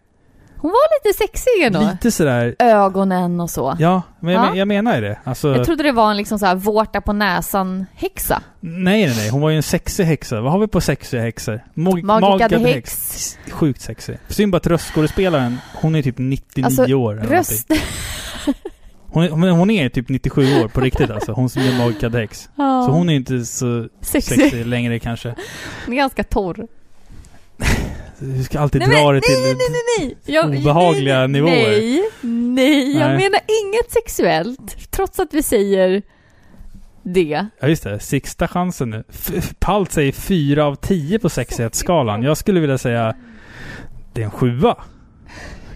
Hon var lite sexig ändå. Lite sådär... Ögonen och så. Ja, men jag, Ja. men- jag menar ju det. Alltså... Jag trodde det var en liksom så här vårta på näsan-häxa. Nej, nej, nej. Hon var ju en sexig häxa. Vad har vi på sexiga häxor? Mag- Magica the the Hex. Sjukt sexig. Synd bara att röstskådespelaren, hon är typ 99 Alltså, år. röst... Hon, är- hon, är- hon är typ 97 år på riktigt alltså. Hon som är Magica the Hex. Ja. Så hon är inte så Sexig. sexig längre kanske. Hon är ganska torr. Du ska alltid Nej, dra men, det till... nej, nej, nej, nej. Jag, obehagliga nej, nivåer. Nej, nej, jag Nej. menar inget sexuellt. Trots att vi säger det. Ja just det, sista chansen nu. F- Palt säger 4 av 10 på sexighetsskalan. Jag skulle vilja säga... Det är en sjua.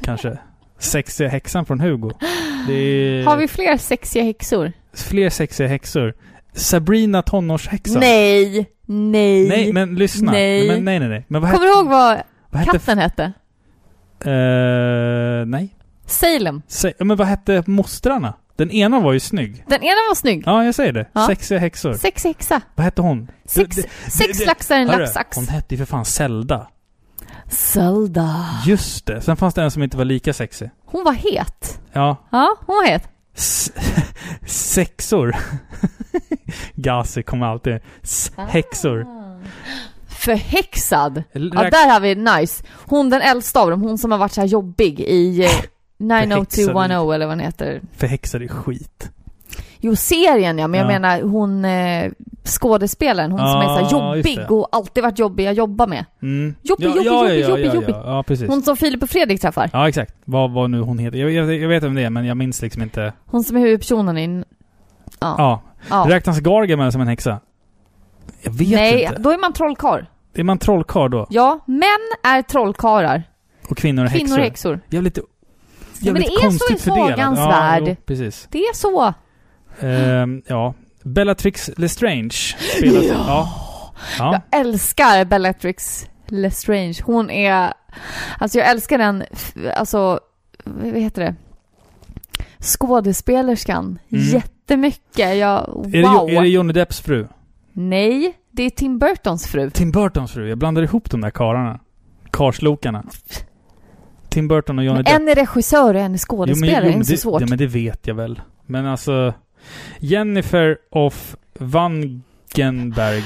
Kanske. Sexiga häxan från Hugo. Är Har vi fler sexiga häxor? fler sexiga häxor. Sabrina tonårshäxan. Nej, nej. Nej, men lyssna. Nej. Men, nej, nej, nej. Men vad Kommer du ihåg vad Vad hette katten hette? Eh, nej. Salem. Säg, men vad hette mostrarna? Den ena var ju snygg. Den ena var snygg. Ja, jag säger det. Ja. Sexiga häxor. Sex häxa. Vad hette hon? Sex, Det- det- sex det- laxar en laxax. Hon hette ju för fan Zelda. Zelda. Just det. Sen fanns det en som inte var lika sexig. Hon var het. Ja. Ja, hon var het. S- sexor. Gazi kommer alltid. S- häxor. Förhäxad. Ja, där har vi nice. Hon den äldsta av dem, hon som har varit så här jobbig i eh, 90210 eller vad den heter. Förhäxad är skit. Jo, serien ja, men jag Ja. menar hon eh, skådespelaren, hon som är så jobbig och alltid varit jobbig att jobba med. Mm. Jobbig, ja, jobbig, ja, jobbig, jobbig, jobbig. Ja, precis. Hon som Filip och Fredrik träffar. Ja, exakt. Vad, vad nu hon heter. Jag, jag, jag vet vem det är, men jag minns liksom inte. Hon som är huvudpersonen i... Ja. Ja. Räknas Gargamel som en häxa? Jag vet Nej, inte. då är man trollkarl. Är man trollkarl då? Ja, män är trollkarlar. Och kvinnor är Kvinnor häxor? är häxor. Jävligt, Ja, men jävligt det är så i sagans ja, värld. Jo, precis. Det är så. Ehm, ja. Bellatrix Lestrange spelas... Ja. ja. ja. Jag älskar Bellatrix Lestrange. Hon är... Alltså jag älskar den, alltså, vad heter det? Skådespelerskan. Mm. Jättemycket. Jag, wow. Är, det, är det Johnny Depps fru? Nej, det är Tim Burtons fru. Tim Burtons fru. Jag blandar ihop de där karlarna. Karslokarna. Tim Burton och Johnny Depp. en är regissör och en är Jo, men- skådespelare. jo, det är inte så svårt. Ja, men det vet jag väl. Men alltså... Jennifer of Vangenberg.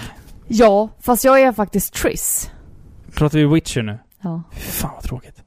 Ja, fast jag är faktiskt Triss. Pratar vi Witcher nu? Ja. Fan vad tråkigt.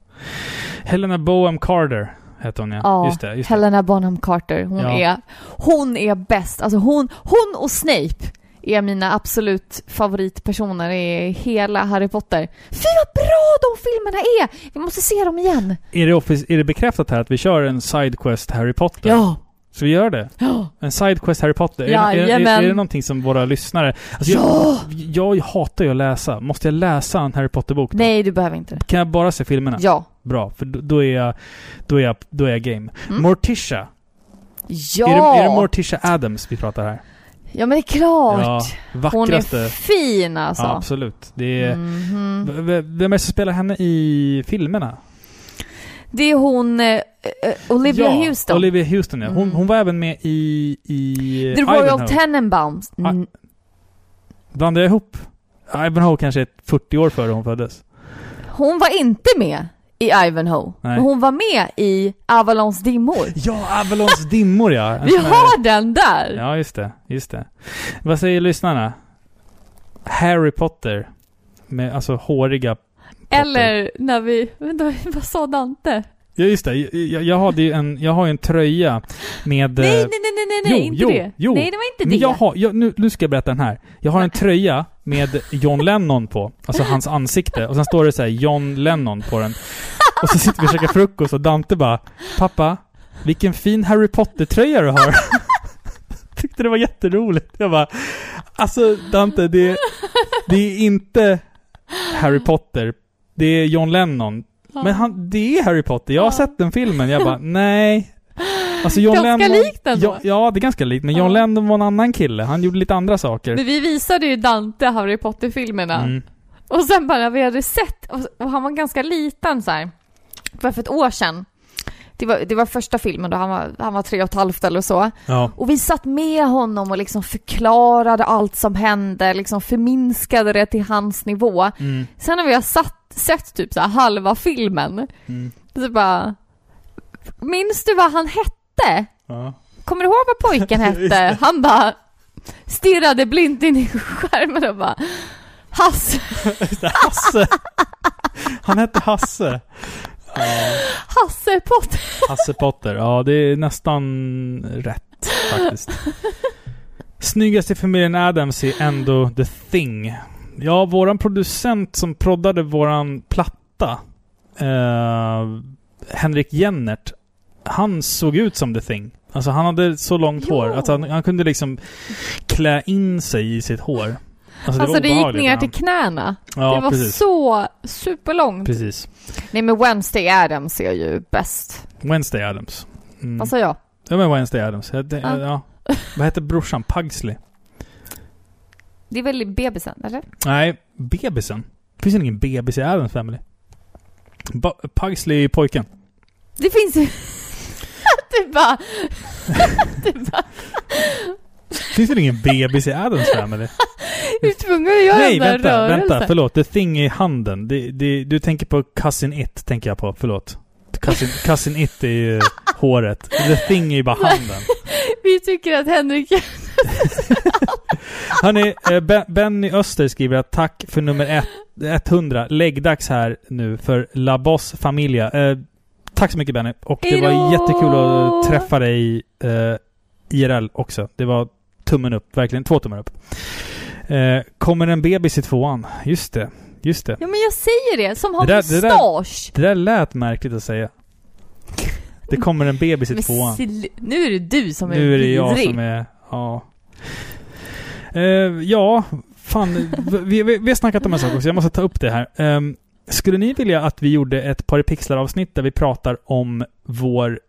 Helena Bohem Carter heter hon ja. Ja, just det. Just. Helena Bonham Carter. Hon Ja. är, hon är bäst. Alltså hon, hon och Snape är mina absolut favoritpersoner i hela Harry Potter. Fy vad bra de filmerna är! Vi måste se dem igen. Är, det offic- är det bekräftat här att vi kör en Sidequest Harry Potter? Ja. Så vi gör det? Ja. En Sidequest Harry Potter? Är, det- är, är, Jajamän. är det någonting som våra lyssnare... Alltså Ja! jag, jag hatar ju att läsa. Måste jag läsa en Harry Potter-bok? då? Nej, du behöver inte. Kan jag bara se filmerna? Ja. Bra, för då, då, är, jag, då, är, jag, då är jag game. Mm. Morticia. Ja! Är, det, är det Morticia Adams vi pratar här? Ja, men det är klart. Ja, hon vackraste. är fin alltså. Ja, absolut. Det är... V- v- Vem är det som spelar henne i filmerna? Det är hon, eh, eh, Olivia ja, Houston. Olivia Houston ja. Hon, Mm. hon var även med i... i The Royal Ivanhoe. Tenenbaums. Mm. Blandar jag ihop? Ivanhoe kanske är 40 år före hon föddes. Hon var inte med i Ivanhoe. Nej. Men hon var med i Avalons dimmor. Ja, Avalons dimmor ja! Vi har den där! Ja, just det. Just det. Vad säger lyssnarna? Harry Potter. Med alltså håriga... Eller när vi... Vänta, vad sa Dante? Ja, just det. Jag, jag, hade ju en, jag har ju en tröja med... Nej, eh, nej, nej, nej, nej, jo, inte jo, det. Jo. Nej, det var inte Men det. jag har, jag, nu, nu ska jag berätta den här. Jag har en tröja med John Lennon på. Alltså hans ansikte. Och sen står det så här John Lennon på den. Och så sitter vi och käkar frukost och Dante bara Pappa, vilken fin Harry Potter-tröja du har. Tyckte det var jätteroligt. Jag bara Alltså Dante, det, det är inte Harry Potter. Det är John Lennon. Men han, det är Harry Potter. Jag har sett den filmen. Jag bara, nej. Alltså John Ganska Lennon, likt ändå. ja, ja, det är ganska likt. Men John Ja. Lennon var en annan kille. Han gjorde lite andra saker. Men vi visade ju Dante Harry Potter-filmerna. Mm. Och sen bara, vi hade sett, och, han var ganska liten så här. Bara för ett år sedan. Det var, det var första filmen då han var, han var tre och ett halvt eller så. Ja. Och vi satt med honom och liksom förklarade allt som hände, liksom förminskade det till hans nivå. Mm. Sen när vi har satt, sett typ så halva filmen, Mm. så bara... Minns du vad han hette? Ja. Kommer du ihåg vad pojken hette? Han bara stirrade blint in i skärmen och bara Hasse, Hasse! Han hette Hasse. Ja. Hasse Potter. Hasse Potter. Ja, det är nästan rätt faktiskt. Snyggast i familjen Adams är ändå The Thing. Ja, våran producent som proddade våran platta, eh, Henrik Jennert, han såg ut som The Thing. Alltså han hade så långt Ja. hår att han, han kunde liksom klä in sig i sitt hår. Alltså, Alltså det, gick ner till knäna. Ja, det var precis. så superlångt. Precis. Nej men Wednesday Adams är ju bäst. Wednesday Adams. Mm. Vad sa jag? Ja men Wednesday Adams. Jag, det, Ja. ja. Vad heter brorsan? Pugsley? Det är väl bebisen, eller? Nej, bebisen. Det finns ingen bebis i Adams Family. Ba- Pugsley är pojken. Det finns ju... du bara... du bara... Finns det ingen bebis i Adams Family? Du är tvungen att göra Nej, vänta, rörelsen. vänta, förlåt. The Thing i handen. Det, det, du tänker på Cousin It, tänker jag på. Förlåt. Cousin, cousin It är ju håret. The Thing är ju bara handen. Vi tycker att Henrik... Hörni, eh, Ben- Benny Öster skriver att tack för nummer ett, 100. Läggdags här nu för La Boss Familia. Tack så mycket Benny. Och det var jättekul att träffa dig eh, IRL också. Det var tummen upp, verkligen. Två tummar upp. Eh, kommer en bebis i tvåan? Just det. Just det. Ja men jag säger det, som har Det där- det där- mustasch. Det där lät märkligt att säga. Det kommer en bebis i tvåan. Nu är det du som är Nu är det jag vidrig. som är... Ja. Eh, ja, fan. Vi, vi, vi har snackat om en sak också. Jag måste ta upp det här. Ehm, skulle ni vilja att vi gjorde ett par pixlar avsnitt där vi pratar om vår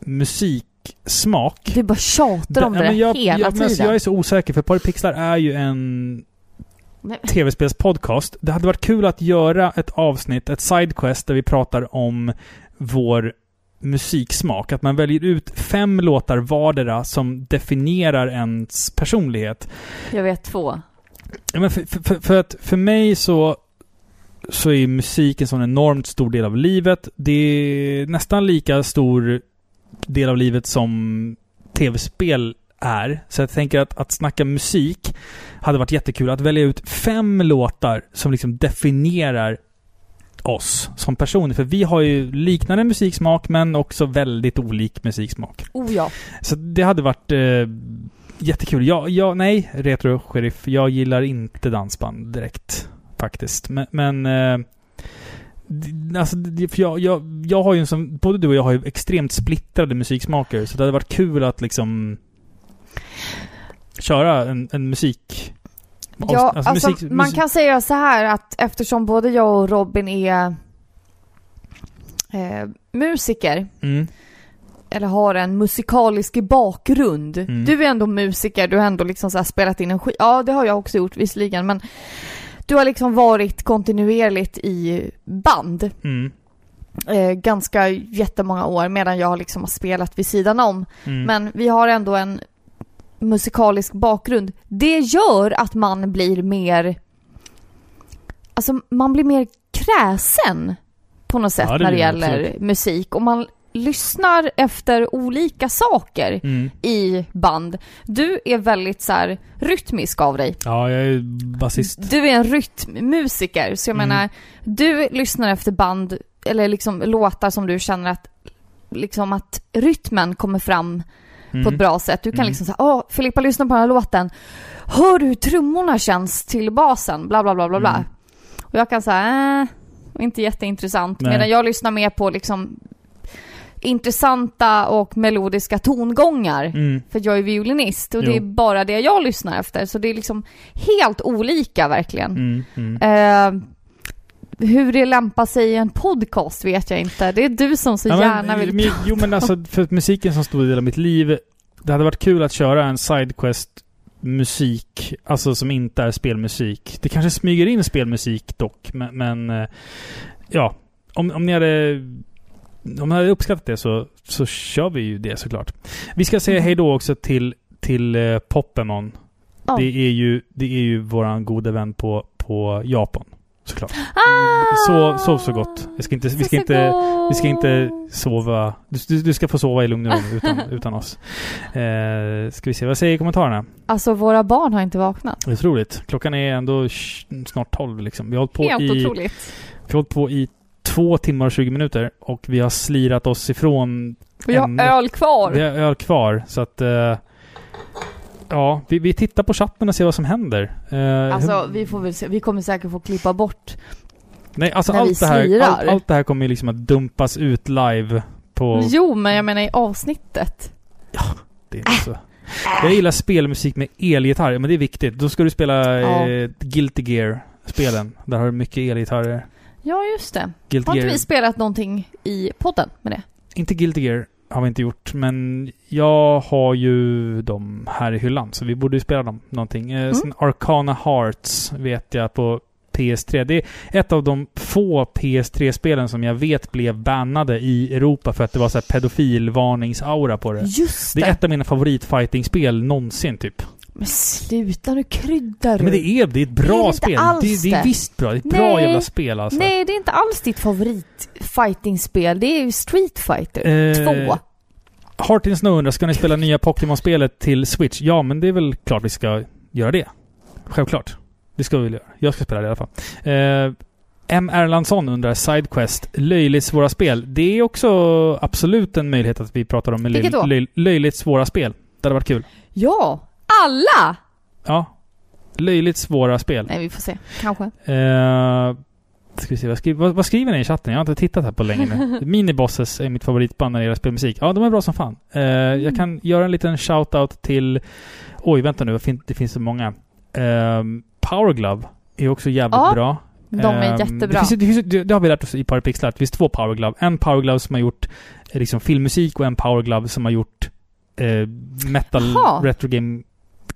musiksmak? Du bara tjatar om det men jag, hela jag, men tiden. jag är så osäker, för Paripixlar är ju en tv-spelspodcast. Det hade varit kul att göra ett avsnitt, ett sidequest, där vi pratar om vår musiksmak. Att man väljer ut fem låtar vardera som definierar ens personlighet. Jag vet två. Ja, men för, för, för att för mig så, så är musik en sån enormt stor del av livet. Det är nästan lika stor del av livet som tv-spel är. Så jag tänker att, att snacka musik hade varit jättekul. Att välja ut fem låtar som liksom definierar oss som personer. För vi har ju liknande musiksmak men också väldigt olik musiksmak. Oh ja. Så det hade varit eh, jättekul. Jag, jag, nej, Retro Sheriff. Jag gillar inte dansband direkt. Faktiskt. Men, men eh, Alltså, för jag, jag, jag har ju en sån, både du och jag har ju extremt splittrade musiksmaker. Så det hade varit kul att liksom köra en, en musik... Ja, alltså alltså, musik- man musik- kan säga så här att eftersom både jag och Robin är eh, musiker, Mm. eller har en musikalisk bakgrund. Mm. Du är ändå musiker, du har ändå liksom så spelat in en skiva. Ja, det har jag också gjort visserligen, men du har liksom varit kontinuerligt i band Mm. eh, ganska jättemånga år medan jag liksom har spelat vid sidan om. Mm. Men vi har ändå en musikalisk bakgrund. Det gör att man blir mer... Alltså man blir mer kräsen på något sätt Ja, det när det gäller absolut. musik. Och man lyssnar efter olika saker Mm. i band. Du är väldigt så här rytmisk av dig. Ja, jag är basist. Du är en rytmmusiker, så jag Mm. menar, du lyssnar efter band, eller liksom låtar som du känner att, liksom att rytmen kommer fram på Mm. ett bra sätt. Du kan Mm. liksom säga, åh, Filippa lyssna på den här låten. Hör du hur trummorna känns till basen? Bla, bla, bla, bla, bla. Mm. Och jag kan säga, äh, inte jätteintressant. Nej. Medan jag lyssnar mer på liksom intressanta och melodiska tongångar. Mm. För jag är violinist och Jo. det är bara det jag lyssnar efter. Så det är liksom helt olika verkligen. Mm. Mm. Eh, hur det lämpar sig i en podcast vet jag inte. Det är du som så Ja, men- gärna vill men, prata Jo men alltså, för musiken som stor del av mitt liv. Det hade varit kul att köra en sidequest musik, alltså som inte är spelmusik. Det kanske smyger in spelmusik dock, men, men eh, ja. Om, om ni hade om ni hade uppskattat det så, så kör vi ju det såklart. Vi ska säga Mm. hej då också till, till eh, Poppemon. Ja. Det är ju, det är ju våran gode vän på, på Japan. Såklart. Ah! Så, sov så gott. Vi ska inte, vi ska inte, vi ska inte sova. Du, du, ska få sova i lugn och ro utan, utan oss. Eh, ska vi se, vad säger kommentarerna? Alltså våra barn har inte vaknat. Det är otroligt. Klockan är ändå snart 12 liksom. Vi har hållit på Helt i... otroligt. Vi har hållit på i två timmar och 20 minuter och vi har slirat oss ifrån... En- har öl kvar. Vi har öl kvar, så att... Eh, ja, vi, vi tittar på chatten och ser vad som händer. Eh, Alltså vi får väl se. Vi kommer säkert få klippa bort. nej, alltså när vi allt det, här, allt, allt det här kommer ju liksom att dumpas ut live på... Jo, men jag menar i avsnittet. Det är så. Jag gillar spelmusik med elgitarr, men det är viktigt. Då ska du spela Ja. eh, Guilty Gear-spelen. Där har du mycket elgitarrer. Ja, just det. Guilty Har inte Gear. vi spelat någonting i podden med det? Inte Guilty Gear har vi inte gjort, men jag har ju dem här i hyllan. Så vi borde ju spela dem någonting. Eh, Mm. sen Arcana Hearts vet jag på PS3. Det är ett av de få PS3-spelen som jag vet blev bannade i Europa för att det var så här pedofilvarningsaura på det. Just Det det. är ett av mina favoritfighting-spel någonsin typ. Men sluta nu kryddar du. Men det är det. är ett bra Det är spel. alls Det, det är det. visst bra. Det är ett bra Nej. jävla spel alltså. Nej, det är inte alls ditt favorit fighting-spel. Det är ju Street Fighter Eh, 2. Heart in Snow undrar, ska ni spela nya Pokémon-spelet till Switch? Ja, men det är väl klart vi ska göra det. Självklart. Det ska vi väl göra. Jag ska spela det i alla fall. Eh, M. Erlandsson undrar, Sidequest, löjligt svåra spel. Det är också absolut en möjlighet att vi pratar om löj, löj, löjligt svåra spel. Det hade varit kul. Ja! Alla! Ja. Löjligt svåra spel. Nej, vi får se. Kanske. Eh, ska vi se, vad, skriver, vad, vad skriver ni i chatten? Jag har inte tittat här på länge nu. Minibosses är mitt favoritband när det gäller spelmusik. Ja, de är bra som fan. Eh, Jag kan göra en liten shout-out till... Oj, vänta nu. Det finns så många. Eh, Power Glove är också jävligt Ja, bra. de är Eh, jättebra. Det, finns, det, finns, det, har vi lärt oss i Parapixlar. att Det finns två Power Glove. En Power Glove som har gjort eh, liksom filmmusik och en Power Glove som har gjort eh, metal Jaha. retro game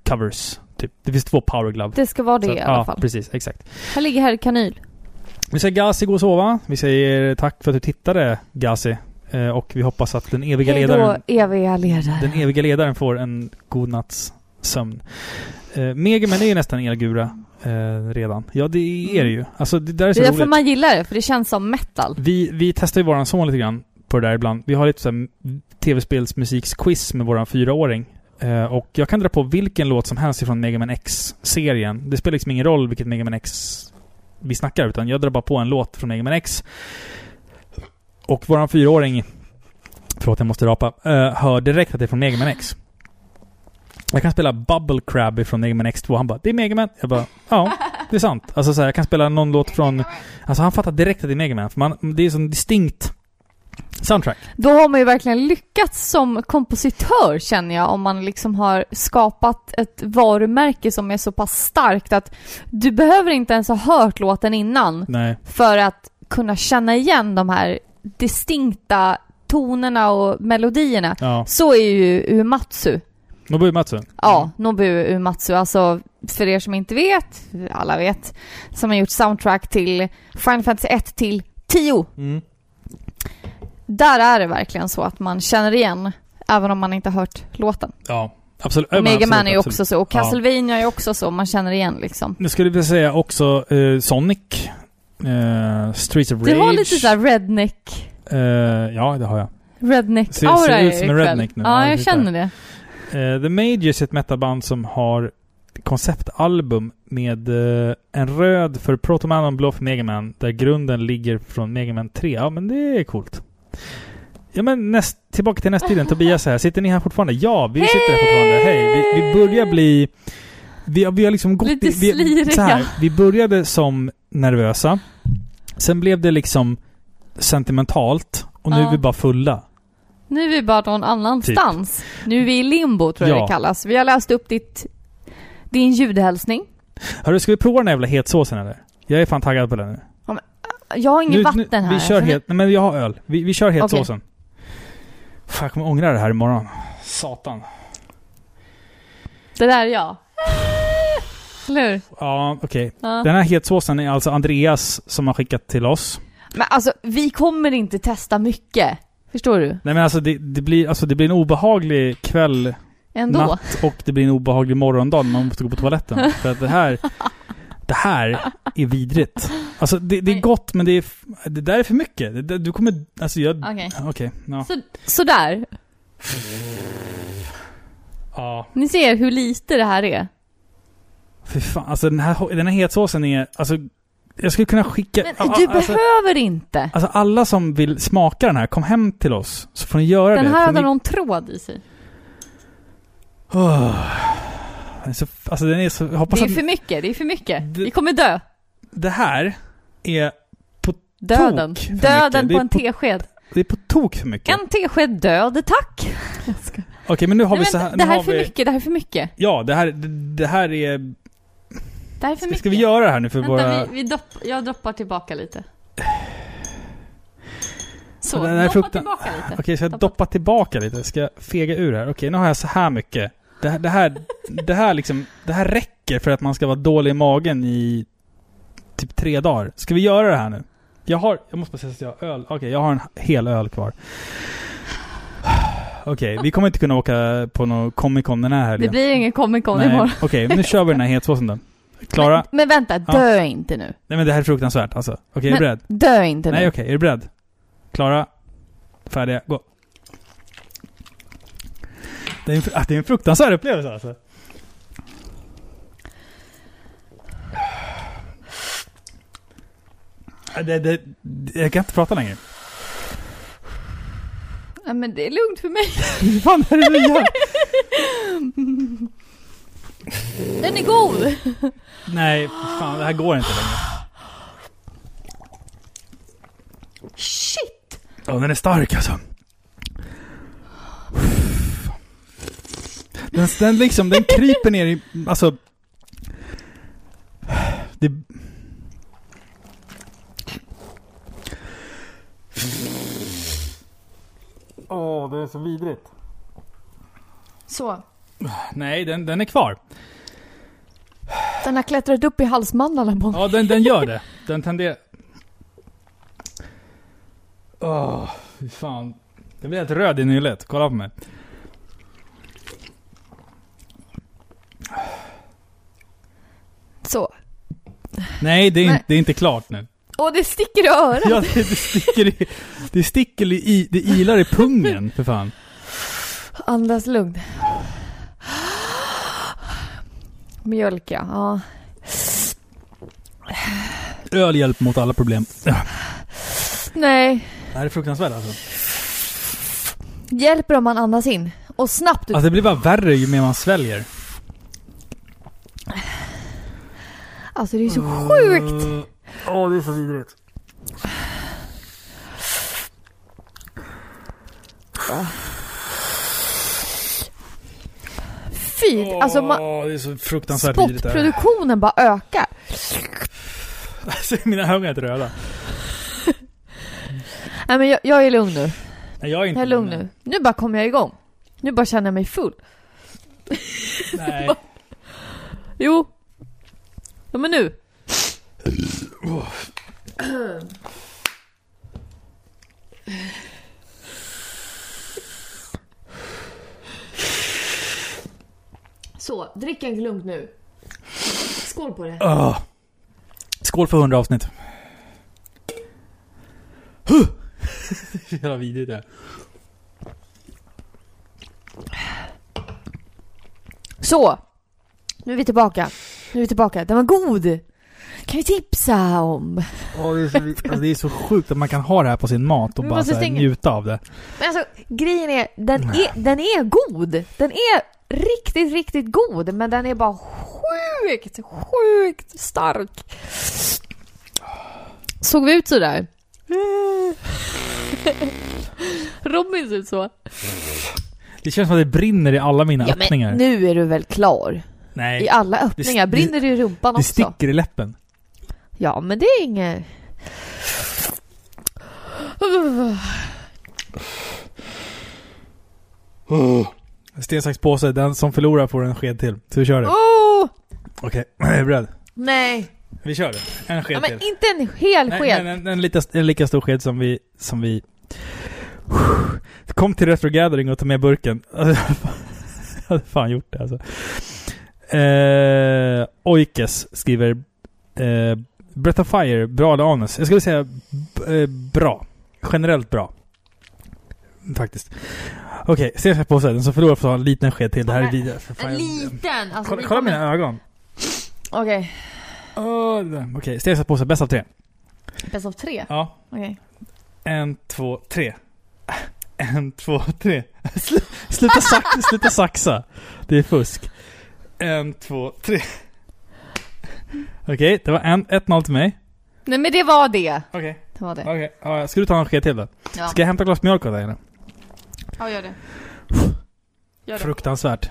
covers. Typ. Det finns två Power Glove. Det ska vara det Så- i alla ja, fall. precis. Exakt. Här ligger herr Kanyl. Vi säger Gazi gå och sova. Vi säger tack för att du tittade Gazi. Eh, och vi hoppas att den eviga Hej då, ledaren, eviga ledare. den eviga ledaren får en god natts sömn. Eh, Megaman är ju nästan elgura eh, redan. Ja, det är det ju. Alltså det där är Det så är därför man gillar det, för det känns som metal. Vi, vi testar ju våran son lite grann på det där ibland. Vi har lite här tv-spelsmusiksquiz med våran fyraåring. Eh, och jag kan dra på vilken låt som helst ifrån Mega Man X-serien. Det spelar liksom ingen roll vilket Mega Man X vi snackar, utan jag drar bara på en låt från Mega Man X. Och våran fyraåring, förlåt jag måste rapa, eh, hör direkt att det är från Mega Man X. Jag kan spela Bubble Crab från Mega Man X2. Han bara, det är Mega Man. Jag bara, ja, det är sant. Alltså så här, jag kan spela någon låt från... Alltså han fattar direkt att det är Mega Man. För man, det är sån distinkt soundtrack. Då har man ju verkligen lyckats som kompositör känner jag, om man liksom har skapat ett varumärke som är så pass starkt att du behöver inte ens ha hört låten innan Nej. för att kunna känna igen de här distinkta tonerna och melodierna. Ja. Så är ju Uematsu. Nobuo Matsu. Ja, Nobuo Uematsu. Alltså, för er som inte vet, alla vet, som har gjort soundtrack till Final Fantasy 1 till 10. Mm. Där är det verkligen så att man känner igen, även om man inte har hört låten. Ja, absolut. Ja, Mega Man absolut, är ju också så, och Ja. Castlevania är ju också så, man känner igen liksom. Nu skulle vi säga också eh, Sonic. Eh, Streets of Rage. Du har lite såhär redneck, Eh, ja, det har jag. redneck Ser- aura ser ut som en redneck nu. Ja, Ja, jag lite. känner det. Eh, The Majors är ett metalband som har konceptalbum med eh, en röd för Protoman och en blå för Megaman. Där grunden ligger från Megaman 3. Ja, men det är coolt. Ja, men näst, tillbaka till nästtiden. Tobias här. Sitter ni här fortfarande? Ja, vi sitter här fortfarande. Hej! Vi, vi börjar bli... Vi, vi har liksom gått... Lite i- vi, sliriga. så här, vi började som nervösa. Sen blev det liksom sentimentalt. Och nu Ja. är vi bara fulla. Nu är vi bara någon annanstans. Nu är vi i limbo tror jag Ja. det kallas. Vi har läst upp ditt, din ljudhälsning. Hörru, ska vi prova den här jävla hetsåsen eller? Jag är fan taggad på den nu. Jag har inget vatten nu, här. Vi kör het, nej men jag har öl. Vi, vi kör Okej. hetsåsen. Fan, jag kommer ångra det här imorgon. Satan. Det där är jag. Eller hur? Ja, okej. Ja. Den här hetsåsen är alltså Andreas som har skickat till oss. Men alltså, vi kommer inte testa mycket. Förstår du? Nej men alltså det, det, blir, alltså det blir en obehaglig kväll, Ändå. natt och det blir en obehaglig morgondag när man måste gå på toaletten. För att det här... Det här är vidrigt. Alltså det, det är gott men det är... Det där är för mycket. Det, det, du kommer... Alltså jag... Okej. Okej. ja. Så, sådär. ja. Ni ser hur lite det här är. Fy fan, alltså den här, den här hetsåsen är... Alltså, jag skulle kunna skicka... Men du alltså, behöver inte. alltså alla som vill smaka den här, kom hem till oss. Så får ni göra Den det. här för hade ni- någon tråd i sig. Åh. Den är så, alltså den är så... Jag hoppas Det är för mycket, det är för mycket. Vi kommer dö. Det här är på Döden. tok för Döden mycket. Det på en tesked. Det är på tok för mycket. En tesked död, tack. Okej, men nu har Nej, vi så här... det här är för vi, mycket, det här är för mycket. Ja, det här, det, det här är... Det här är för Ska, mycket. ska vi göra det här nu för Vänta, våra... vi, vi dopp, jag doppar tillbaka lite. Så, doppa frukten- tillbaka lite. Okej, ska jag doppa tillbaka lite? Ska jag fega ur här? Okej, nu har jag så här mycket. Det, här- det här, det här liksom, det här räcker för att man ska vara dålig i magen i typ tre dagar. Ska vi göra det här nu? Jag har, jag måste bara säga att jag har öl. Okej, jag har en hel öl kvar. Okej, vi kommer inte kunna åka på någon Comic Con den här Det helgen. blir ingen Comic Con Nej, imorgon. Okej, nu kör vi den här hetsåsen då. Klara? Men, men vänta, Ja. dö inte nu. Nej men det här är fruktansvärt alltså. Okej, är du beredd? Dö inte Nej nu. okej, är du beredd? Klara? Färdiga, gå. Det är en, ah, det är en fruktansvärd upplevelse alltså. Ah, Det, det, jag kan inte prata längre. Ja, men det är lugnt för mig. Fan är det gör? Den är god! Nej, fan det här går inte längre. Shit! Ja, den är stark alltså. Den, den liksom, den kryper ner i, alltså... Det... Åh, det är så vidrigt. Så. Nej, den, den är kvar. Den har klättrat upp i halsmandlarna på mig. Ja, den, den gör det. Den tenderar... Åh, fy fan. Jag blir helt röd i nyllet. Kolla på mig. Så. Nej, det är, Nej. Inte, det är inte klart nu. Och det sticker i örat. Ja, det, det sticker i... Det sticker i... Det ilar i pungen, för fan. Andas lugnt. Mjölk ja. ja. Öl hjälper mot alla problem. Nej. Det här är fruktansvärt alltså. Hjälper om man andas in. Och snabbt ut. Alltså det blir bara värre ju mer man sväljer. Alltså det är så sjukt. Åh, det är så vidrigt. Fy. Alltså man, det är så fruktansvärt vidrigt spottproduktionen bara ökar. Alltså, mina ögon är helt röda. Nej men jag, jag är lugn nu. Nej, jag är inte Jag är lugn nu. Nu bara kommer jag igång. Nu bara känner jag mig full. Nej. Jo. Ja men nu. Så, drick en lugnt nu. Skål på det. Åh. Skål för 100 avsnitt. Huh! Jävla vidrigt det. Så. Nu är vi tillbaka. Nu är vi tillbaka. Den var god. Kan vi tipsa om? Åh, det, är så, alltså, det är så sjukt att man kan ha det här på sin mat och bara så här, njuta av det. Men alltså, grejen är, den är, den är god. Den är riktigt, riktigt god. Men den är bara sjukt, sjukt stark. Såg vi ut sådär? Robin ser ut så. Det känns som att det brinner i alla mina Ja öppningar. men nu är du väl klar? Nej. I alla öppningar. Det- Brinner det i rumpan Det också? sticker i läppen. Ja, men det är inget... Sten, sax, påse. Den som förlorar får en sked till. Så vi kör det. Oh! Okej, jag är beredd. Nej. Vi kör det. En sked Ja, men till. inte en hel Nej, sked. nej, en, en, lika, en lika stor sked som vi... Som vi... Kom till Retro Gathering och ta med burken. jag hade fan gjort det alltså. Eh, Oikes skriver... Eh, Breath of Fire, bra eller anus? Jag skulle säga eh, bra. Generellt bra. Faktiskt. Okej, okay, se på sig. Den som förlorar får ta en liten sked till. Det här är vidare. En jag- liten! Alltså, Kolla, kolla mina ögon. Okej. Oh, Okej, okay, Sten, sax, påse. Bäst av tre. Bäst av tre? Ja. Okej. En, två, tre. En, två, tre. Slu- Sluta, sax, sluta saxa. Det är fusk. En, två, tre. Okej, det var en, 1-0 till mig. Nej men det var det. Okej. Det var det. Okej, ja, ska du ta en sked till då? Ja. Ska jag hämta glas mjölk åt dig eller? Ja, gör det. Gör det. Fruktansvärt.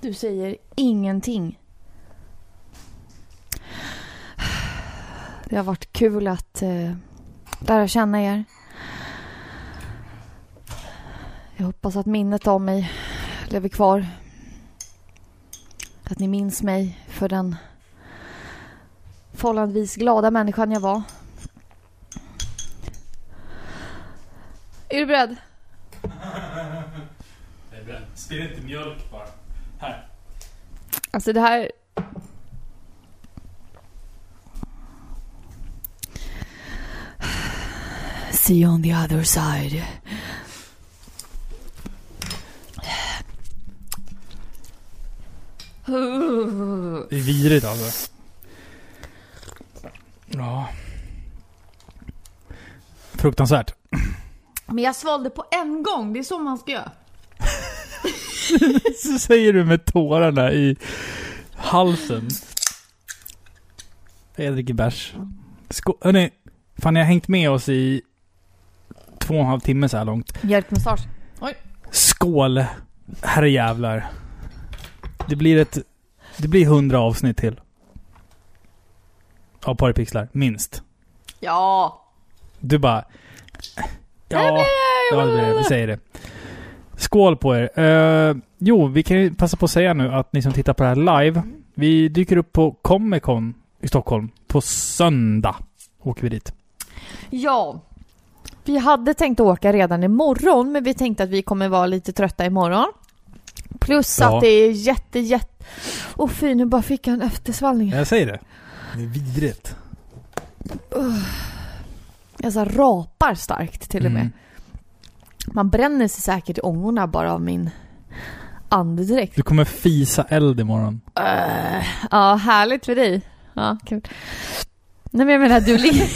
Du säger ingenting. Det har varit kul att eh, lära känna er. Jag hoppas att minnet av mig lever kvar. Att ni minns mig för den förhållandevis glada människan jag var. Är du beredd? Jag är beredd. Spill inte mjölk bara. Här. Alltså det här... See you on the other side. Det är vidrigt alltså. Ja. Fruktansvärt. Men jag svalde på en gång, det är så man ska göra. Så säger du med tårarna i halsen. Jag dricker bärs. Skå- Hörni, fan ni har hängt med oss i två och en halv timme så här långt. Mjölkmassage. Oj. Skål! Herrejävlar. Det blir ett... Det blir hundra avsnitt till. Av Paripixlar, minst. Ja. Du bara... Ja, ja det blir det. Vi säger det. Skål på er. Eh, jo, vi kan ju passa på att säga nu att ni som tittar på det här live. Vi dyker upp på Comic Con i Stockholm på söndag. Åker vi dit. Ja. Vi hade tänkt åka redan imorgon, men vi tänkte att vi kommer vara lite trötta imorgon. Plus Ja. att det är jätte, jätte... Åh fy, nu bara fick jag en eftersvallning. Jag säger det. Det är vidrigt. Uh. Jag så rapar starkt till och med. Mm. Man bränner sig säkert i ångorna bara av min andedräkt. Du kommer fisa eld imorgon. Uh, ja, härligt för dig. Ja, kul. Nej men jag menar du ligger...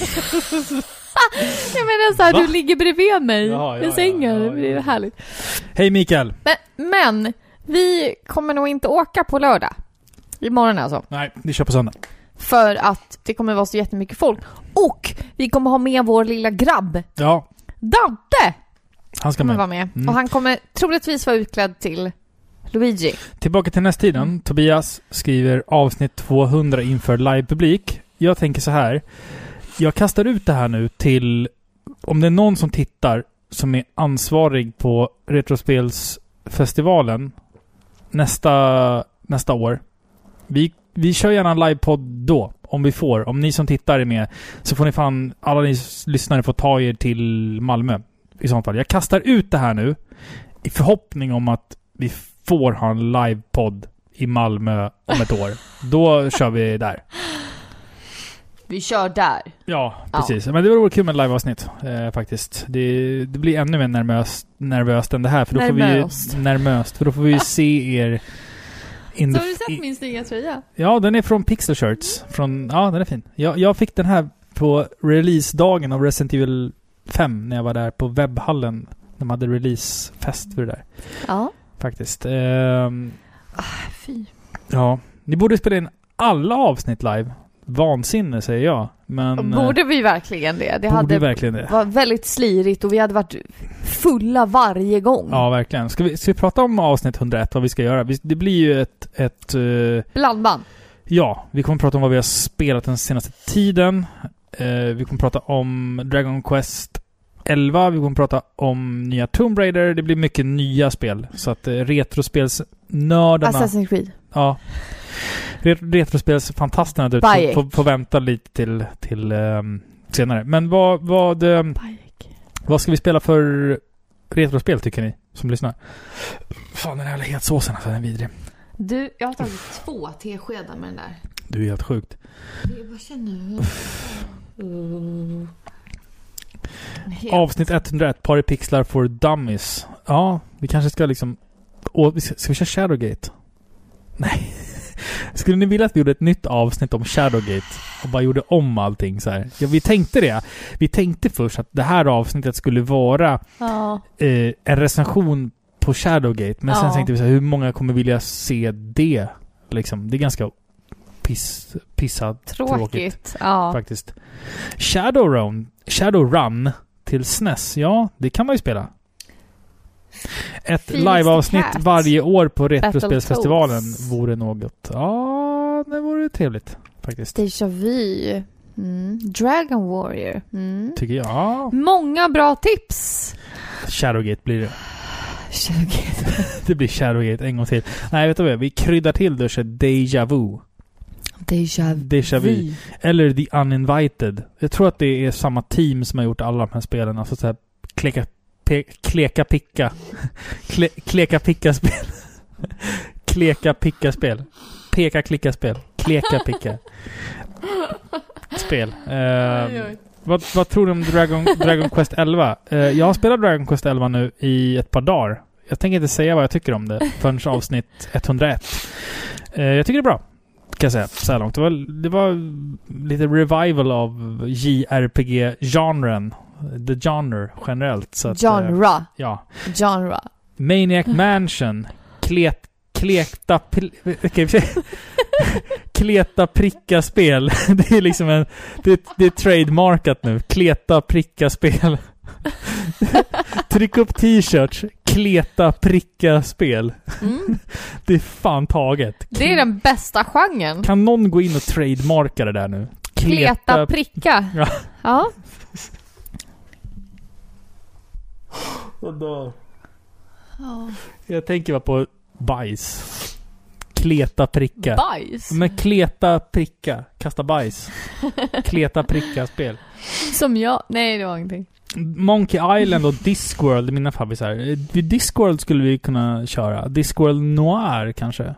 jag menar så här, Va? du ligger bredvid mig Jaha, ja, i ja, sängen. ja, ja, det är ja. härligt. Hej Mikael! Men, men, vi kommer nog inte åka på lördag. Imorgon alltså. Nej, vi kör på söndag. För att det kommer vara så jättemycket folk. Och vi kommer ha med vår lilla grabb, Ja, Dante! han ska Kommer med. vara med. Mm. Och han kommer troligtvis vara utklädd till Luigi. Tillbaka till nästtiden. Tobias skriver avsnitt 200 inför livepublik. Jag tänker så här. Jag kastar ut det här nu till om det är någon som tittar som är ansvarig på Retrospelsfestivalen nästa, nästa år. Vi, vi kör gärna en livepodd då, om vi får. Om ni som tittar är med, så får ni fan, alla ni lyssnare får ta er till Malmö. I så fall. Jag kastar ut det här nu i förhoppning om att vi får ha en livepodd i Malmö om ett år. Då kör vi där. Vi kör där. Ja, precis. Men det vore kul med liveavsnitt eh, faktiskt. Det, det blir ännu mer nervöst, nervöst än det här. För då Nervöst. får vi nervöst. För då får vi ju se er in Så har du sett min snygga tröja? Ja, den är från Pixel Shirts. Från, ja, den är fin. Jag, jag fick den här på releasedagen av Resident Evil 5 när jag var där på webbhallen. De hade releasefest för det där. Ja. Faktiskt. Ehm, Fy. ja, ni borde spela in alla avsnitt live. Vansinne säger jag. Men... eh, Borde vi verkligen det? Det borde hade verkligen det. var väldigt slirigt och vi hade varit fulla varje gång. Ja, verkligen. Ska vi, ska vi prata om avsnitt 101, vad vi ska göra? Det blir ju ett... ett eh, Blandband. ja, vi kommer prata om vad vi har spelat den senaste tiden. Eh, vi kommer prata om Dragon Quest 11. Vi kommer prata om nya Tomb Raider. Det blir mycket nya spel. Så att retrospelsnördarna... Assassin's Creed. Ja. Re- Retrospelsfantasterna Bayek. får, får, får vänta lite till, till ehm, senare. Men vad... Vad, ehm, vad ska vi spela för retrospel tycker ni? Som lyssnar. Fan den här jävla hetsåsen alltså, den är vidrig. Du, jag har tagit två teskedar med den där. Du är helt sjukt. Det- Vad känner du? Uh. Helt- Avsnitt 101, Paripixlar for Dummies. Ja, vi kanske ska liksom... Åh, vi ska, ska vi köra Shadowgate? Nej. Skulle ni vilja att vi gjorde ett nytt avsnitt om Shadowgate? Och bara gjorde om allting så här? Ja, vi tänkte det. Vi tänkte först att det här avsnittet skulle vara Ja. eh, en recension på Shadowgate. Men sen Ja. tänkte vi så här, hur många kommer vilja se det? Liksom, det är ganska piss, pissat Tråkigt. Ja. Faktiskt. Shadowrun, Shadowrun till SNES, ja, det kan man ju spela. Ett liveavsnitt varje år på Retrospelsfestivalen vore något. Ja, det vore trevligt faktiskt. Deja vu. Mm. Dragon Warrior. Mm. Tycker jag. Ja, Många bra tips. Shadowgate blir det. Shadowgate. det blir Shadowgate en gång till. Nej, vet du vad? Vi kryddar till det och kör Deja Vu. Deja, Deja Vu. Eller The Uninvited. Jag tror att det är samma team som har gjort alla de här spelen. Alltså så här pe, kleka picka. Kle, kleka picka spel. kleka picka spel. Peka klicka spel. Kleka picka. Spel. Oj. vad, vad tror du om Dragon, Dragon Quest 11? Eh, jag har spelat Dragon Quest 11 nu i ett par dagar. Jag tänker inte säga vad jag tycker om det förrän avsnitt 101. Eh, jag tycker det är bra. Kan jag säga, så här långt. Det var, det var lite revival av JRPG-genren. The genre generellt. Så att, eh, Genre. ja. Genre. Maniac Mansion. Klet, kleta... Okej, okay, kleta pricka spel. Det är liksom en... Det, det är trademarkat nu. Kleta pricka spel. Tryck upp t-shirts. Kleta pricka spel. Mm. Det är fan taget. Det är den bästa genren. Kan någon gå in och trademarka det där nu? Kleta pricka. Ja. Ja. Jag dör. Jag tänker bara på bajs. Kleta pricka. Bajs? Men kleta pricka. Kasta bajs. Kleta pricka spel. Som jag. Nej, det var ingenting. Monkey Island och Discworld är mina. Vid Discworld skulle vi kunna köra. Discworld Noir kanske.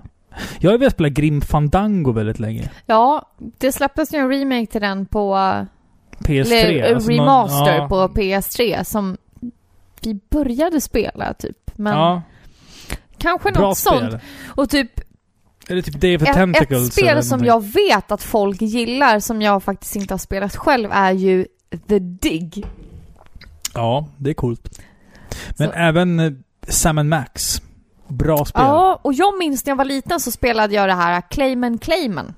Jag har velat spela Grim Fandango väldigt länge. Ja, det släpptes ju en remake till den på... PS3. Eller alltså man- remaster ja. på PS3 som vi började spela typ. Men Ja, kanske bra något spel. sånt. Och typ Eller typ Day of the ett, Tentacles. ett spel som jag vet att folk gillar som jag faktiskt inte har spelat själv är ju The Dig. Ja, det är coolt. Men Så- även eh, Sam Max. Bra spel. Ja, och jag minns när jag var liten så spelade jag det här Clayman Clayman.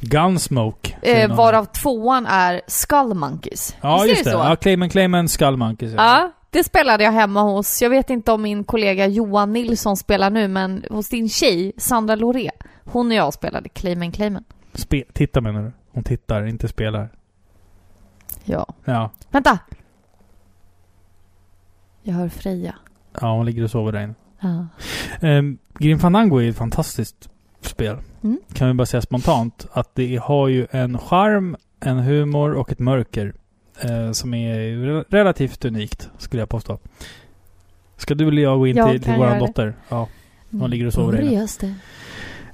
Gunsmoke. Eh, varav tvåan är Skull Monkeys. Ja, Visst är just det. så? Ja, Clayman Clayman Skullmonkeys. Ja, det spelade jag hemma hos, jag vet inte om min kollega Johan Nilsson spelar nu, men hos din tjej, Sandra Loré. Hon och jag spelade Clayman Clayman. Spe- titta menar du? Hon tittar, inte spelar. Ja. Ja. Vänta! Jag hör Freja. Ja, hon ligger och sover där inne. Ja. Um, Grim Fandango är ett fantastiskt spel. Mm. Kan vi bara säga spontant att det har ju en charm, en humor och ett mörker. Eh, som är re- relativt unikt, skulle jag påstå. Ska du eller jag gå in Jag till, till det. dotter? Ja. Hon ligger och sover. Börjas det?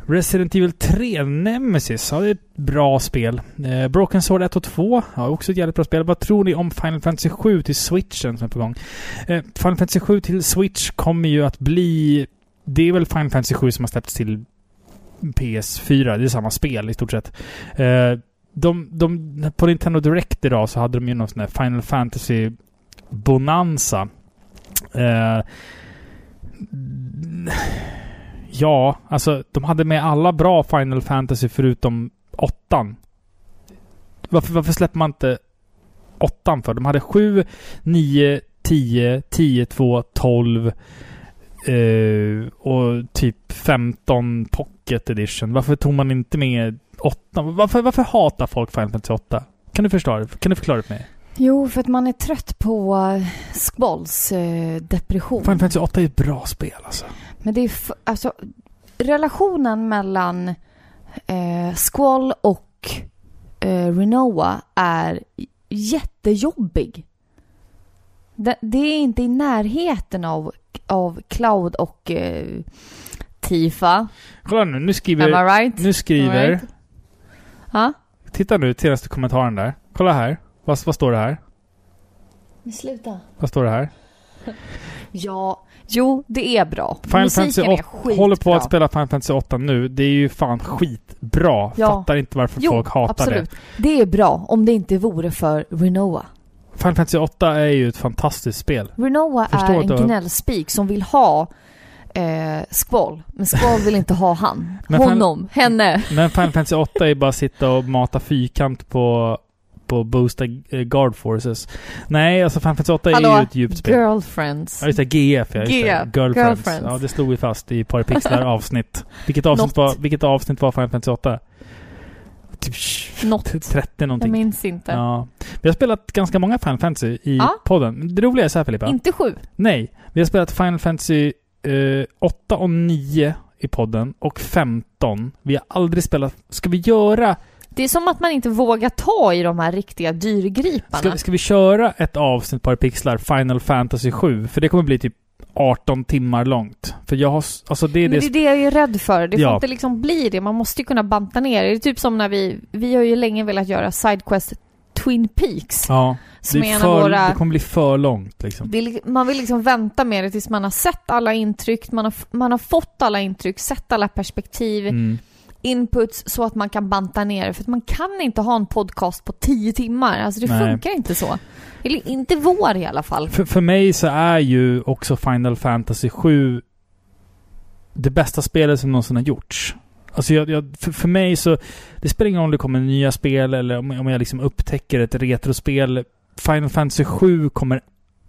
Resident Evil 3 Nemesis, ja det är ett bra spel. Eh, Broken Sword 1 och 2, ja också ett jävligt bra spel. Vad tror ni om Final Fantasy 7 till Switchen som är på gång? Eh, Final Fantasy 7 till Switch kommer ju att bli... Det är väl Final Fantasy 7 som har släppts till PS4. Det är samma spel i stort sett. Eh, de, de, på Nintendo Direct idag så hade de ju någon sån här Final Fantasy Bonanza. Eh, Ja, alltså de hade med alla bra Final Fantasy förutom åttan. Varför, varför släpper man inte åttan för? De hade 7, 9, 10, 10, 2, 12 eh, och typ 15 Pocket Edition. Varför tog man inte med åttan? Varför, varför hatar folk Final Fantasy 8? Kan du förklara, kan du förklara det för mig? Jo, för att man är trött på uh, Squalls eh, depression. Final Fantasy 8 är ett bra spel alltså. Men det är alltså relationen mellan eh, Squall och eh, Renoa är jättejobbig. Det, det är inte i närheten av, av Cloud och eh, Tifa. Kolla nu, nu Am I skriver... right? Nu skriver... Am I right? Ja? Titta nu, senaste kommentaren där. Kolla här. Vad, vad står det här? Men sluta. Vad står det här? Ja, jo, det är bra. Final Musiken Fantasy är 8 skitbra. håller på att spela Final Fantasy 8 nu. Det är ju fan skitbra. Ja. Fattar inte varför Jo, folk hatar absolut. det. Det är bra om det inte vore för Renoa. Final Fantasy 8 är ju ett fantastiskt spel. Renoa Förstår är en gnällspik som vill ha eh, Squall. Men Squall vill inte ha han. Men fan- Honom. Henne. Men Final Fantasy 8 är bara att sitta och mata fyrkant på på boosta eh, guard forces. Nej, alltså Final Fantasy 8 är Hallå, ju ett djupt spel. Girlfriends. Ja just det, GF ja. Just det. Girlfriends. Girlfriends. Ja, det slog vi fast i Parapixlar avsnitt. Vilket avsnitt, var, vilket avsnitt var Final Fantasy 8? typ Något. 30 Jag någonting. minns inte. Ja. Vi har spelat ganska många Final Fantasy i Ja. podden. Det roliga är så här Filippa. Inte sju. Nej. Vi har spelat Final Fantasy eh, 8 och 9 i podden och 15. Vi har aldrig spelat... Ska vi göra... Det är som att man inte vågar ta i de här riktiga dyrgriparna. Ska, ska vi köra ett avsnitt par pixlar Final Fantasy 7? För det kommer bli typ 18 timmar långt. För jag har... Alltså det är Men det... det är det jag är rädd för. Det får Ja. inte liksom bli det. Man måste ju kunna banta ner det. Det är typ som när vi... Vi har ju länge velat göra Sidequest Twin Peaks. Ja. Som det, är för, våra- det kommer bli för långt liksom. Li- man vill liksom vänta med det tills man har sett alla intryck, man har, man har fått alla intryck, sett alla perspektiv, Mm. inputs så att man kan banta ner det. För att man kan inte ha en podcast på tio timmar. Alltså det Nej. funkar inte så. Eller inte vår i alla fall. För, för mig så är ju också Final Fantasy 7 det bästa spelet som någonsin har gjorts. Alltså jag, jag, för, för mig så... Det spelar ingen roll om det kommer nya spel eller om, om jag liksom upptäcker ett retrospel. Final Fantasy 7 kommer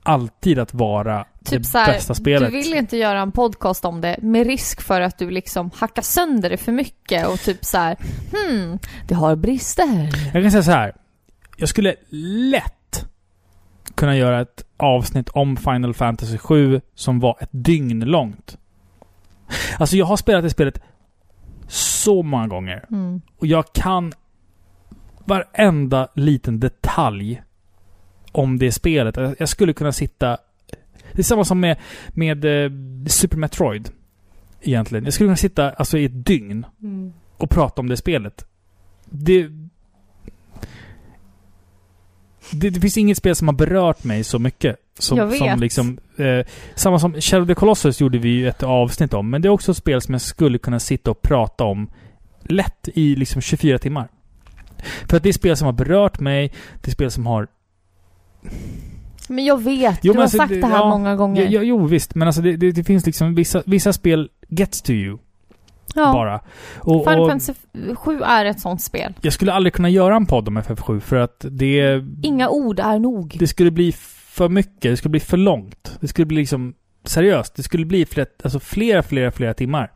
alltid att vara Typ det så här, bästa spelet. du vill inte göra en podcast om det med risk för att du liksom hackar sönder det för mycket och typ så här, hmm, det har brister. Jag kan säga så här. Jag skulle lätt kunna göra ett avsnitt om Final Fantasy 7 som var ett dygn långt. Alltså jag har spelat det spelet så många gånger. Mm. Och jag kan varenda liten detalj om det spelet. Jag skulle kunna sitta... Det är samma som med, med eh, Super Metroid. Egentligen. Jag skulle kunna sitta alltså, i ett dygn Mm. och prata om det spelet. Det, det... Det finns inget spel som har berört mig så mycket. Som, Jag vet. Som liksom, eh, samma som Shadow of the Colossus gjorde vi ju ett avsnitt om. Men det är också ett spel som jag skulle kunna sitta och prata om lätt i liksom 24 timmar. För att det är spel som har berört mig. Det är spel som har... Men jag vet, Jo, du har alltså, sagt det- det här ja, många gånger. Ja, jo, visst. Men alltså det, det, det finns liksom vissa, vissa spel gets to you. Ja. Bara. Och, Final och Fantasy 7 är ett sånt spel. jag skulle aldrig kunna göra en podd om FF7 för att det... Inga ord är nog. Det skulle bli för mycket. Det skulle bli för långt. Det skulle bli liksom... Seriöst. Det skulle bli flera, alltså flera, flera, flera timmar.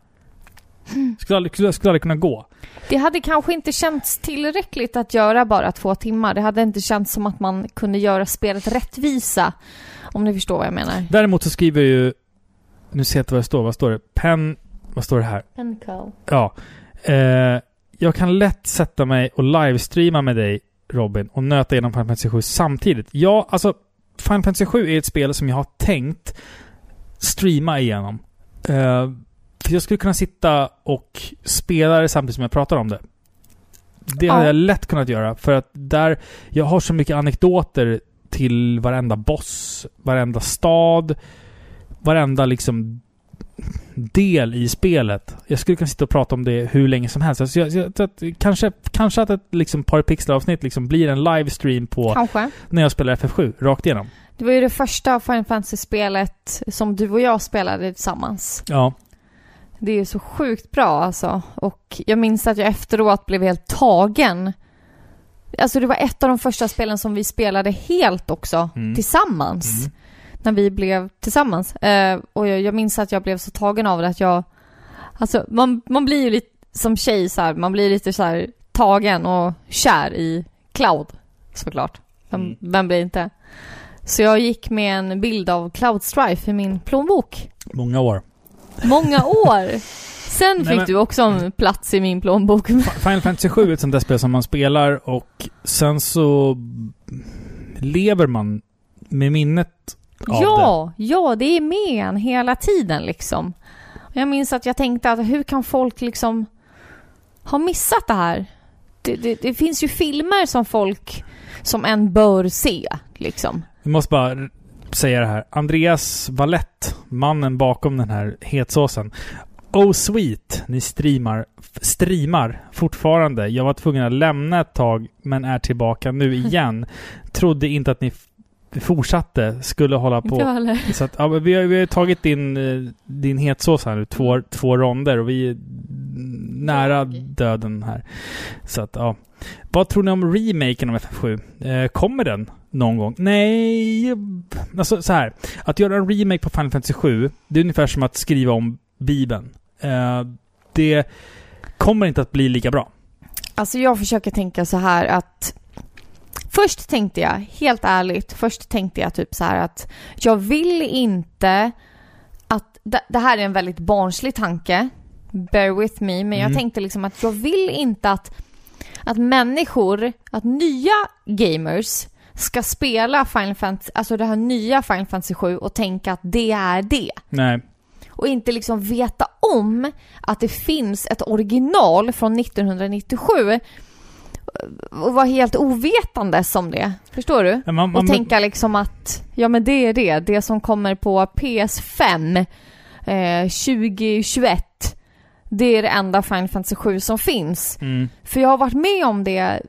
Det skulle aldrig, skulle, skulle aldrig kunna gå. Det hade kanske inte känts tillräckligt att göra bara två timmar. Det hade inte känts som att man kunde göra spelet rättvisa. Om ni förstår vad jag menar. Däremot så skriver jag ju... Nu ser jag inte vad det står. Vad står det? Pen... Vad står det här? Penco. Ja. Eh, jag kan lätt sätta mig och livestreama med dig, Robin, och nöta igenom Final Fantasy 7 samtidigt. Ja, alltså... Final Fantasy 7 är ett spel som jag har tänkt streama igenom. Eh, för jag skulle kunna sitta och spela det samtidigt som jag pratar om det. Det hade Ja. jag lätt kunnat göra, för att där... Jag har så mycket anekdoter till varenda boss, varenda stad, varenda liksom del i spelet. Jag skulle kunna sitta och prata om det hur länge som helst. Alltså jag, jag, så att, kanske, kanske att ett liksom, par pixlar-avsnitt liksom blir en livestream på Kanske. när jag spelar FF7, rakt igenom. Det var ju det första Final Fantasy-spelet som du och jag spelade tillsammans. Ja. Det är ju så sjukt bra alltså. Och jag minns att jag efteråt blev helt tagen. Alltså det var ett av de första spelen som vi spelade helt också, Mm. tillsammans. Mm. När vi blev tillsammans. Eh, och jag, jag minns att jag blev så tagen av det att jag... Alltså man, man blir ju lite som tjej så här, man blir lite så här tagen och kär i Cloud. Såklart. Vem, Mm. vem blir inte? Så jag gick med en bild av Cloud Strife i min plånbok. Många år. Många år! Sen Nej, fick men- du också en plats i min plånbok. Final Fantasy 7 är ett sånt där spel som man spelar och sen så lever man med minnet av det. Ja, ja, det är med en hela tiden liksom. Jag minns att jag tänkte att hur kan folk liksom ha missat det här? Det, det, det finns ju filmer som folk som en bör se liksom. Vi måste bara säga det här. Andreas Valett, mannen bakom den här hetsåsen. Oh sweet, ni streamar, streamar fortfarande. Jag var tvungen att lämna ett tag, men är tillbaka nu igen. Trodde inte att ni fortsatte, skulle hålla på. Så att, ja, men vi, har, vi har tagit din, eh, din hetsås här nu, två, två ronder och vi är nära döden här. Så att, ja. Vad tror ni om remaken av FF7? Eh, kommer den någon gång? Nej, alltså så här. Att göra en remake på Final Fantasy 7, det är ungefär som att skriva om Bibeln. Eh, det kommer inte att bli lika bra. Alltså jag försöker tänka så här att Först tänkte jag, helt ärligt, först tänkte jag typ så här att jag vill inte att, det, här är en väldigt barnslig tanke, bear with me, men jag Mm. tänkte liksom att jag vill inte att, att människor, att nya gamers ska spela Final Fantasy, alltså det här nya Final Fantasy 7 och tänka att det är det Nej. och inte liksom veta om att det finns ett original från 1997 och vara helt ovetande som det. Förstår du? Ja, man- och man- tänka liksom att ja men det är det, det som kommer på PS5 eh, 2021 det är det enda Final Fantasy 7 som finns. Mm. För jag har varit med om det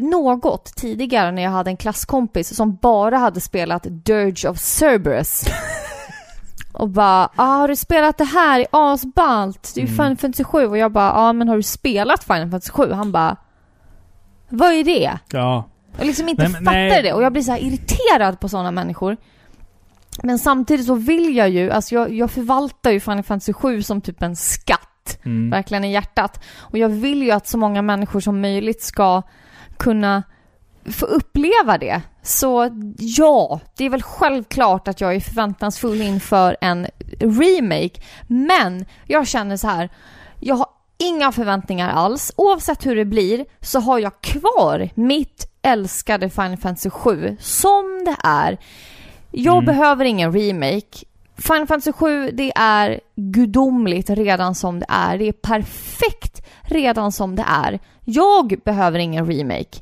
något tidigare när jag hade en klasskompis som bara hade spelat Dirge of Cerberus. och bara, ah, har du spelat det här i asballt? Det är ju Mm. Final Fantasy 7. Och jag bara, ja ah, men har du spelat Final Fantasy 7? Han bara, vad är det? Ja. Och liksom inte Nej, men- fattar nej. det. Och jag blir så irriterad på sådana människor. Men samtidigt så vill jag ju, alltså jag, jag förvaltar ju Final Fantasy 7 som typ en skatt. Mm. Verkligen i hjärtat. Och jag vill ju att så många människor som möjligt ska kunna få uppleva det. Så ja, det är väl självklart att jag är förväntansfull inför en remake. Men jag känner så här, jag har inga förväntningar alls. Oavsett hur det blir så har jag kvar mitt älskade Final Fantasy 7 som det är. Jag Mm. behöver ingen remake. Final Fantasy 7, det är gudomligt redan som det är. Det är perfekt redan som det är. Jag behöver ingen remake.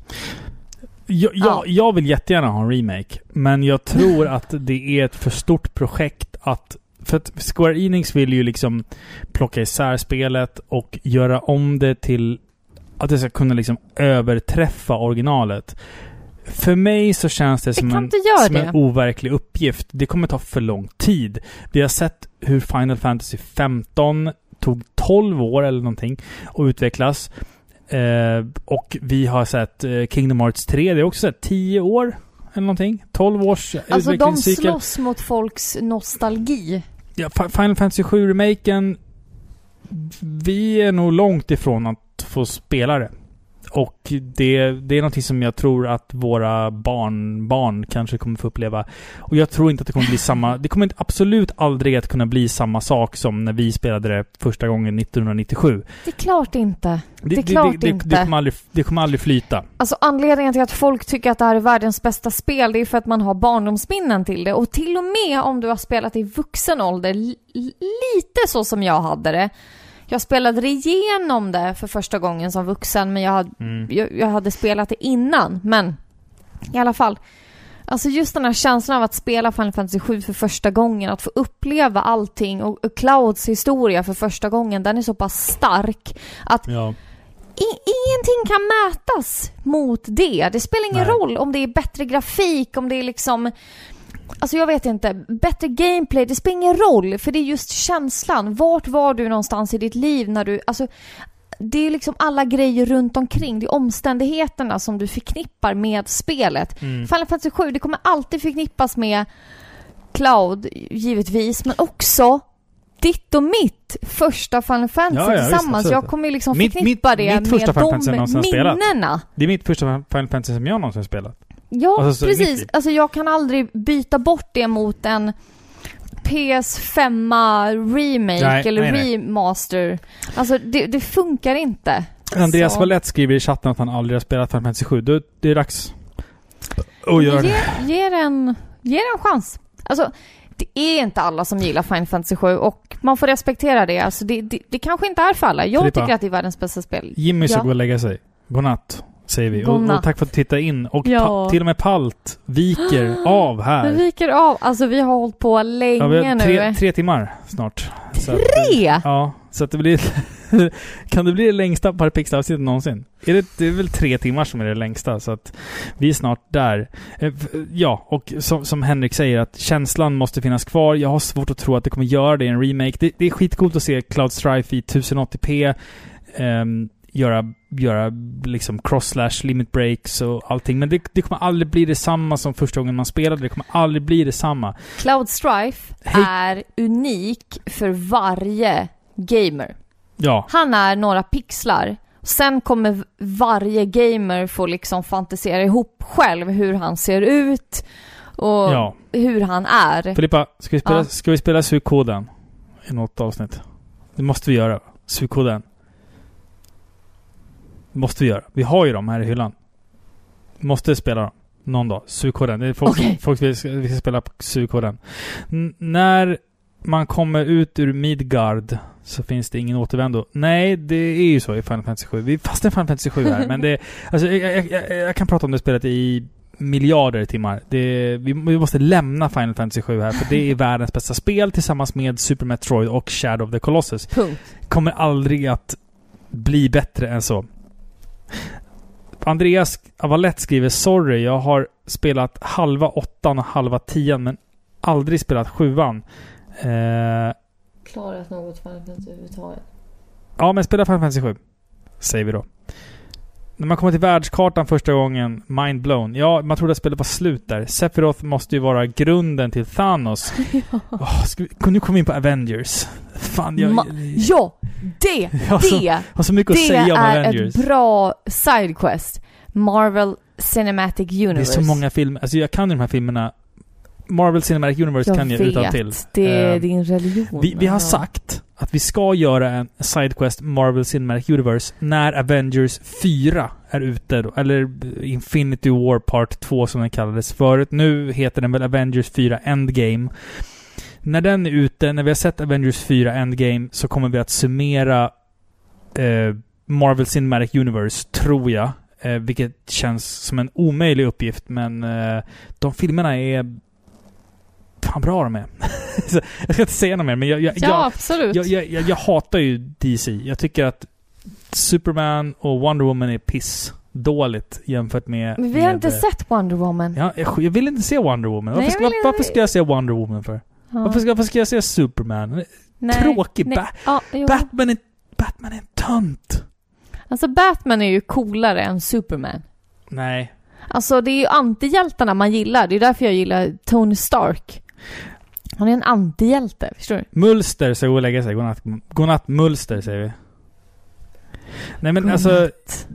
Jag, jag, Ja. jag vill jättegärna ha en remake, men jag tror att det är ett för stort projekt att... För att Square Enix vill ju liksom plocka isär spelet och göra om det till att det ska kunna liksom överträffa originalet. För mig så känns det, som, en, som en overklig uppgift. Det kommer ta för lång tid. Vi har sett hur Final Fantasy 15 tog 12 år eller någonting att utvecklas. Eh, och vi har sett eh, Kingdom Hearts 3, det är också sett 10 år eller någonting. 12 års Alltså de utvecklingscykel. slåss mot folks nostalgi. Ja, Final Fantasy 7-remaken... Vi är nog långt ifrån att få spela det. Och det, det är någonting som jag tror att våra barnbarn kanske kommer få uppleva. Och jag tror inte att det kommer bli samma... Det kommer absolut aldrig att kunna bli samma sak som när vi spelade det första gången 1997. Det är klart inte. Det, är det, klart det, det, inte. Det kommer, aldrig, det kommer aldrig flyta. Alltså anledningen till att folk tycker att det här är världens bästa spel, det är för att man har barndomsminnen till det. Och till och med om du har spelat i vuxen ålder, li- lite så som jag hade det. Jag spelade igenom det för första gången som vuxen, men jag hade, Mm. jag, jag hade spelat det innan. Men i alla fall. Alltså just den här känslan av att spela Final Fantasy 7 för första gången, att få uppleva allting och, och Clouds historia för första gången, den är så pass stark att Ja. I- ingenting kan mätas mot det. Det spelar ingen Nej. roll om det är bättre grafik, om det är liksom... Alltså jag vet inte. Bättre gameplay, det spelar ingen roll. För det är just känslan. Vart var du någonstans i ditt liv när du... Alltså, det är liksom alla grejer runt omkring. Det är omständigheterna som du förknippar med spelet. Mm. Final Fantasy 7, det kommer alltid förknippas med Cloud, givetvis, men också ditt och mitt första Final Fantasy Ja, ja, visst, tillsammans. absolut. jag kommer ju liksom Mitt- förknippa mitt- det mitt med de har spelat. minnena. Det är mitt första Final Fantasy som jag någonsin spelat. Ja, Alltså, precis. Alltså jag kan aldrig byta bort det mot en PS5 remake Nej, eller nej, nej. remaster. Alltså det, det funkar inte. Andreas Så- Wallett skriver i chatten att han aldrig har spelat Final Fantasy 7. Då, det är dags att göra det. ge, det en, ge det en chans. Alltså, det är inte alla som gillar Final Fantasy 7 och man får respektera det. Alltså, det, det, det kanske inte är för alla. Jag Filippa. tycker att det är världens bästa spel. Jimmy ska Ja. gå och lägga sig. Godnatt, säger vi. Och, och tack för att du tittade in. Och Ja. till och med Palt viker av Vi här. viker av. Alltså vi har hållit på länge Ja, vi har tre, nu. tre timmar snart. Så att, Tre? ja, så att det blir... kan det bli det längsta Parapixlar-avsnittet någonsin? Är det, det är väl tre timmar som är det längsta, så att vi är snart där. Eh, Ja, och som, som Henrik säger, att känslan måste finnas kvar. Jag har svårt att tro att det kommer göra det i en remake. Det, det är skitcoolt att se Cloud Strife i 1080p. ehm, göra, göra liksom cross-slash limit breaks och allting. Men det, det kommer aldrig bli detsamma som första gången man spelade. Det kommer aldrig bli detsamma. Cloud Strife Hej. är unik för varje gamer. Ja. Han är några pixlar Sen kommer varje gamer få liksom fantisera ihop själv hur han ser ut och Ja. hur han är. Filippa, ska vi spela, Ja. ska vi spela Suikoden? I något avsnitt? Det måste vi göra. Suikoden. Måste vi göra. Vi har ju dem här i hyllan. Måste spela dem. Någon dag. Suikoden. Det är folk, Okej. folk vill, vi ska spela Suikoden. N- när man kommer ut ur Midgard så finns det ingen återvändo. Nej, det är ju så i Final Fantasy 7. Vi fastnar i Final Fantasy 7 här, men det... Alltså, jag, jag, jag, jag kan prata om det spelet i miljarder timmar. Det, vi, vi måste lämna Final Fantasy 7 här, för det är världens bästa spel tillsammans med Super Metroid och Shadow of the Colossus. Punkt. Kommer aldrig att bli bättre än så. Andreas Avalett skriver Sorry, jag har spelat halva åttan och halva tian men aldrig spelat sjuan. Eh, Klarat något Final Fantasy överhuvudtaget. Ja, men spela Final Fantasy 7. Säger vi då. När man kommer till världskartan första gången, mind blown. Ja, man trodde att spelet var slut där. Sephiroth måste ju vara grunden till Thanos. Åh, ska vi, nu kommer vi in på Avengers. Fan, jag, Ma- ja, det! jag, så, det! jag har så mycket att Det säga om är Avengers. ett bra sidequest. Marvel Cinematic Det är Universe. så många filmer. Alltså jag kan ju de här filmerna. Marvel Cinematic Universe jag kan jag utan till. Det är Eh, din religion. Vi, vi har Ja. sagt att vi ska göra en Sidequest Marvel Cinematic Universe när Avengers 4 är ute då. Eller Infinity War Part 2 som den kallades förut. Nu heter den väl Avengers 4 Endgame. När den är ute, när vi har sett Avengers 4 Endgame, så kommer vi att summera eh, Marvel Cinematic Universe, tror jag. Eh, vilket känns som en omöjlig uppgift, men eh, de filmerna är... Fan bra de är. Jag ska inte säga något mer, men jag, jag, Ja, jag, absolut. jag, jag, jag, hatar ju DC. Jag tycker att Superman och Wonder Woman är piss dåligt jämfört med... Men vi har med, inte sett Wonder Woman. Ja, jag, vill inte se Wonder Woman. Nej, Varför, jag ska, varför, inte- ska jag se Wonder Woman för? Ja. Varför, ska, varför ska jag se Superman? Nej, Tråkig. nej. Ba- Ja. Batman, är, Batman är en tönt. Alltså Batman är ju coolare än Superman. Nej. Alltså det är ju antihjältarna man gillar. Det är därför jag gillar Tony Stark. Han är en antihjälte, förstår du? Mulster ska gå och lägga sig. Godnatt, godnatt Mulster säger vi. Nej men Godnatt. alltså,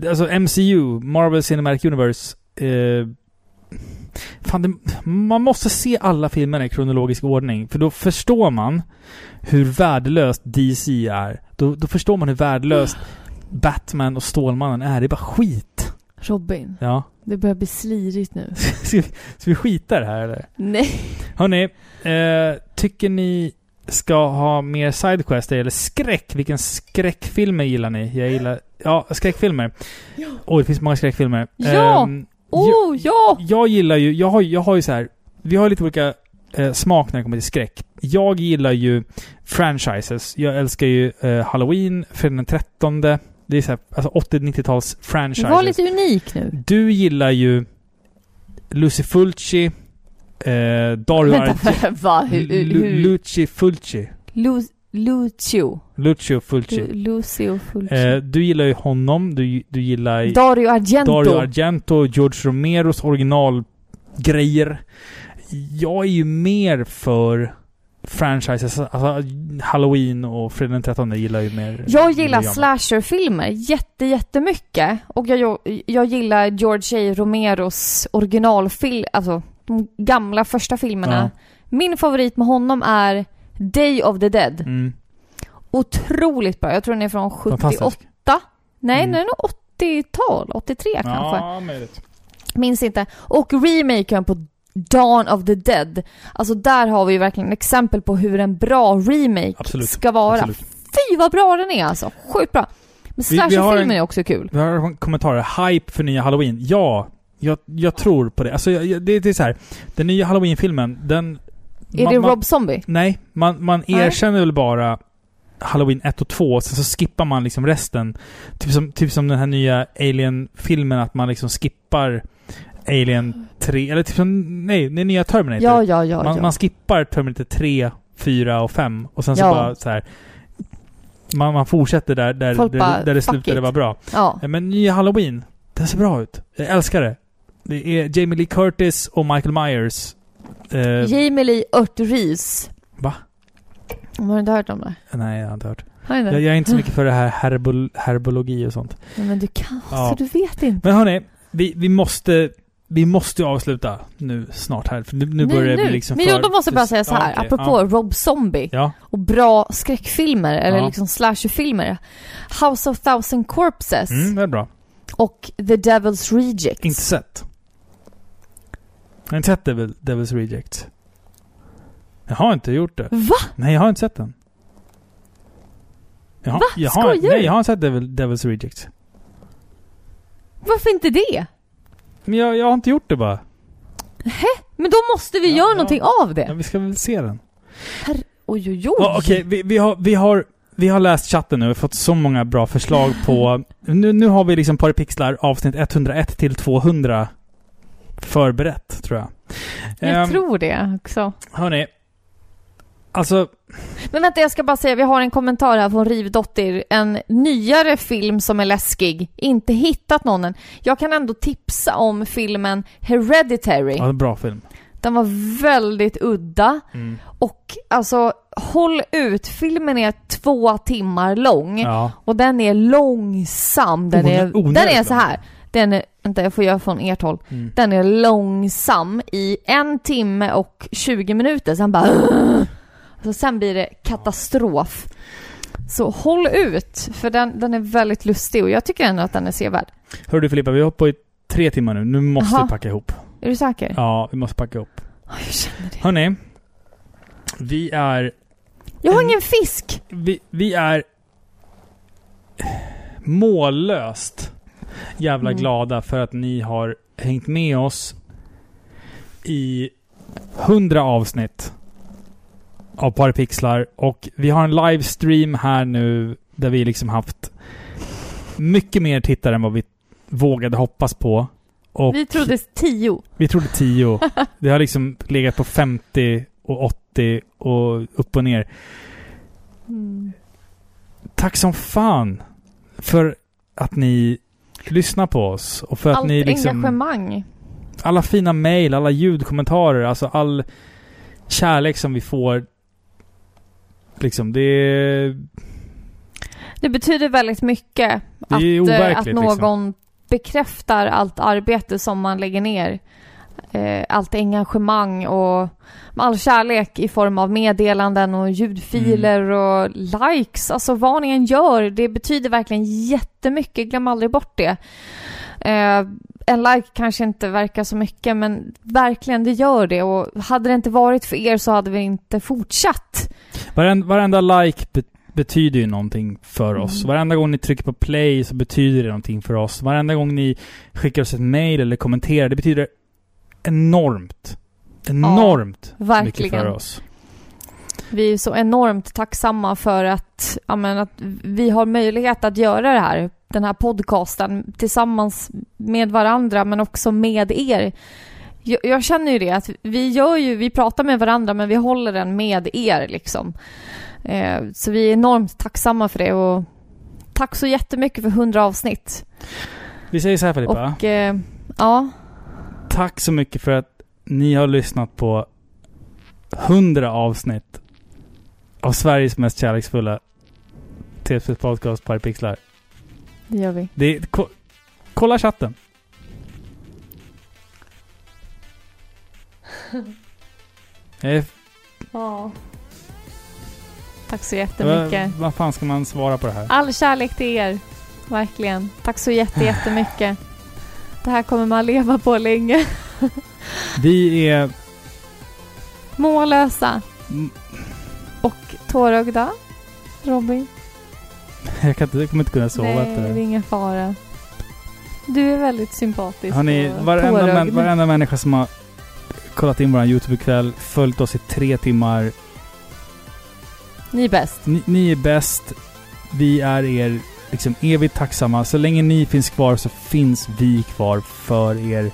alltså MCU, Marvel Cinematic Universe. Eh, fan, det, man måste se alla filmerna i kronologisk ordning. För då förstår man hur värdelöst DC är. Då, då förstår man hur värdelöst Batman och Stålmannen är. Det är bara skit. Robin, Ja. det börjar bli slirigt nu. Ska vi, ska vi skita det här eller? Nej. Hörni, eh, tycker ni ska ha mer sidequester eller skräck? Vilken skräckfilmer gillar ni? Jag gillar... Ja, skräckfilmer. Oj, det finns många skräckfilmer. Ja! Ehm, Oh, ja! jag gillar ju... Jag har, jag har ju så här... Vi har lite olika eh, smak när det kommer till skräck. Jag gillar ju franchises. Jag älskar ju eh, Halloween, Fredag den 13. Det är så här, alltså 80-90-tals franchises. Var lite unik nu. Du gillar ju Lucy Fulci, eh, Dario Vänta, Arge- va? Hur, hur? Luci Fulci. Lu, Lucio. Lucio Fulci. Lu, Lucio Fulci. Eh, du gillar ju honom, du, du gillar Dario Argento. Dario Argento, George Romeros originalgrejer. Jag är ju mer för franchises, alltså Halloween och Fredag den 13 gillar ju mer. Jag gillar slasherfilmer jätte, jättemycket. Och jag, jag gillar George A. Romeros originalfilm, alltså de gamla första filmerna. Min favorit med honom är Day of the Dead. Mm. Otroligt bra. Jag tror den är från 78. Fantastisk. Nej, Mm. den är nog 80-tal, 83 kanske. Ja, möjligt. Minns inte. Och remaken på Dawn of the Dead. Alltså där har vi ju verkligen exempel på hur en bra remake Absolut. ska vara. Absolut. Fy vad bra den är alltså. Sjukt bra. Men slasherfilmen en- är också kul. Vi har kommentarer. Hype för nya Halloween. Ja, jag, jag tror på det. Alltså, jag, det, det är så här. Den nya Halloween-filmen, den... Är man- det man- Rob Zombie? Nej, man, man Nej. erkänner väl bara Halloween 1 och 2, sen så skippar man liksom resten. Typ som, typ som den här nya Alien-filmen, att man liksom skippar Alien 3, eller typ som, nej, den nya Terminator. Ja, ja, ja. man, ja. man skippar Terminator 3, 4 och 5 och sen så Ja. bara så här. Man, man fortsätter där, där, Folk där, bara, där det "Fuck slutade it." vara bra. ja. Ja, Men nya Halloween, den ser bra ut. Jag älskar det. Det är Jamie Lee Curtis och Michael Myers. Eh, Jamie Lee Örtris. Va? Har du inte hört om det? Nej, jag har inte hört. Har? Jag, jag är inte så mycket för det här herbol, herbologi och sånt. Nej, men du kan, Ja. så du vet inte. Men hörni, vi, vi måste... Vi måste ju avsluta nu snart här. För nu, nu börjar det bli liksom Men för... jo, då måste jag bara säga så här, Ja, okej. apropå Rob Zombie Ja. och bra skräckfilmer, eller Ja. liksom slasherfilmer. House of Thousand Corpses ja. Mm, det är bra. och The Devil's Reject. Inte sett. Jag har inte sett Devil, Devil's Reject. Jag har inte gjort det. Va? Nej, jag har inte sett den. Jag har, Va? Jag har, Skojar nej, jag har inte sett Devil, Devil's Reject. Varför inte det? Men jag, jag har inte gjort det bara. Men då måste vi Ja, göra ja. någonting av det. Ja, vi ska väl se den. Herre, oj, oj, oj. Ja, Okej, vi, vi, har, vi, har, vi har läst chatten nu och fått så många bra förslag på... Nu, nu har vi liksom Paripixlar avsnitt 101 till 200 förberett, tror jag. Jag Ehm, tror det också. Hörni. Alltså, Men vänta, jag ska bara säga, vi har en kommentar här från Rivdottir. En nyare film som är läskig. Inte hittat någon än. Jag kan ändå tipsa om filmen Hereditary. ja, bra film. Den var väldigt udda. Mm. Och alltså, håll ut. Filmen är två timmar lång. Ja. Och den är långsam. Den Onö- är, onödigt den är så här. Den är, vänta jag får göra från ert håll. Mm. Den är långsam i en timme och 20 minuter. Sen bara... Så sen blir det katastrof. Så håll ut, för den, den är väldigt lustig och jag tycker ändå att den är sevärd. Hör du Filippa, vi har på i tre timmar nu. Nu måste Jaha. vi packa ihop. Är du säker? Ja, vi måste packa ihop. Ja, jag känner det. Hörni. Vi är... Jag har En- ingen fisk! Vi, vi är mållöst jävla Mm. glada för att ni har hängt med oss i 100 avsnitt av Paripixlar och vi har en livestream här nu där vi liksom haft mycket mer tittare än vad vi vågade hoppas på. Och Vi trodde tio. vi trodde 10. Det har liksom legat på 50 och 80 och upp och ner. Mm. Tack som fan för att ni lyssnar på oss och för att Allt ni liksom... engagemang. Alla fina mejl, alla ljudkommentarer, alltså all kärlek som vi får. Liksom, det är... Det betyder väldigt mycket att, eh, att liksom. någon bekräftar allt arbete som man lägger ner. Eh, allt engagemang och all kärlek i form av meddelanden och ljudfiler Mm. och likes. Alltså vad ni än gör, det betyder verkligen jättemycket. Glöm aldrig bort det. Eh, en like kanske inte verkar så mycket, men verkligen det gör det. Och hade det inte varit för er så hade vi inte fortsatt. Varenda, varenda like be, betyder ju någonting för oss. Mm. Varenda gång ni trycker på play så betyder det någonting för oss. Varenda gång ni skickar oss ett mail eller kommenterar, det betyder enormt. Enormt mycket verkligen. för oss. Vi är så enormt tacksamma för att, ja, men att vi har möjlighet att göra det här, den här podcasten tillsammans med varandra men också med er. Jag, jag känner ju det att vi gör ju, vi pratar med varandra men vi håller den med er liksom. Eh, så vi är enormt tacksamma för det och tack så jättemycket för 100 avsnitt. Vi säger så här Filippa. Och eh, ja, Tack så mycket för att ni har lyssnat på 100 avsnitt av Sveriges mest kärleksfulla tv-spelspodcast Paripixlar. det gör vi. Det ko, kolla chatten. Är, Ja. Tack så jättemycket. vad fan ska man svara på det här? All kärlek till er. Verkligen. Tack så jätte- jättemycket. Det här kommer man leva på länge. Vi är... Mållösa. Mm. Och tårögda. Robin. Jag, kan inte, jag kommer inte kunna sova Nej, efter det är det. ingen fara. Du är väldigt sympatisk Hörni, och varenda, män, varenda människa som har kollat in vår YouTube-kväll, följt oss i tre timmar. Ni är bäst. Ni, ni är bäst. Vi är er liksom evigt tacksamma. Så länge ni finns kvar så finns vi kvar för er.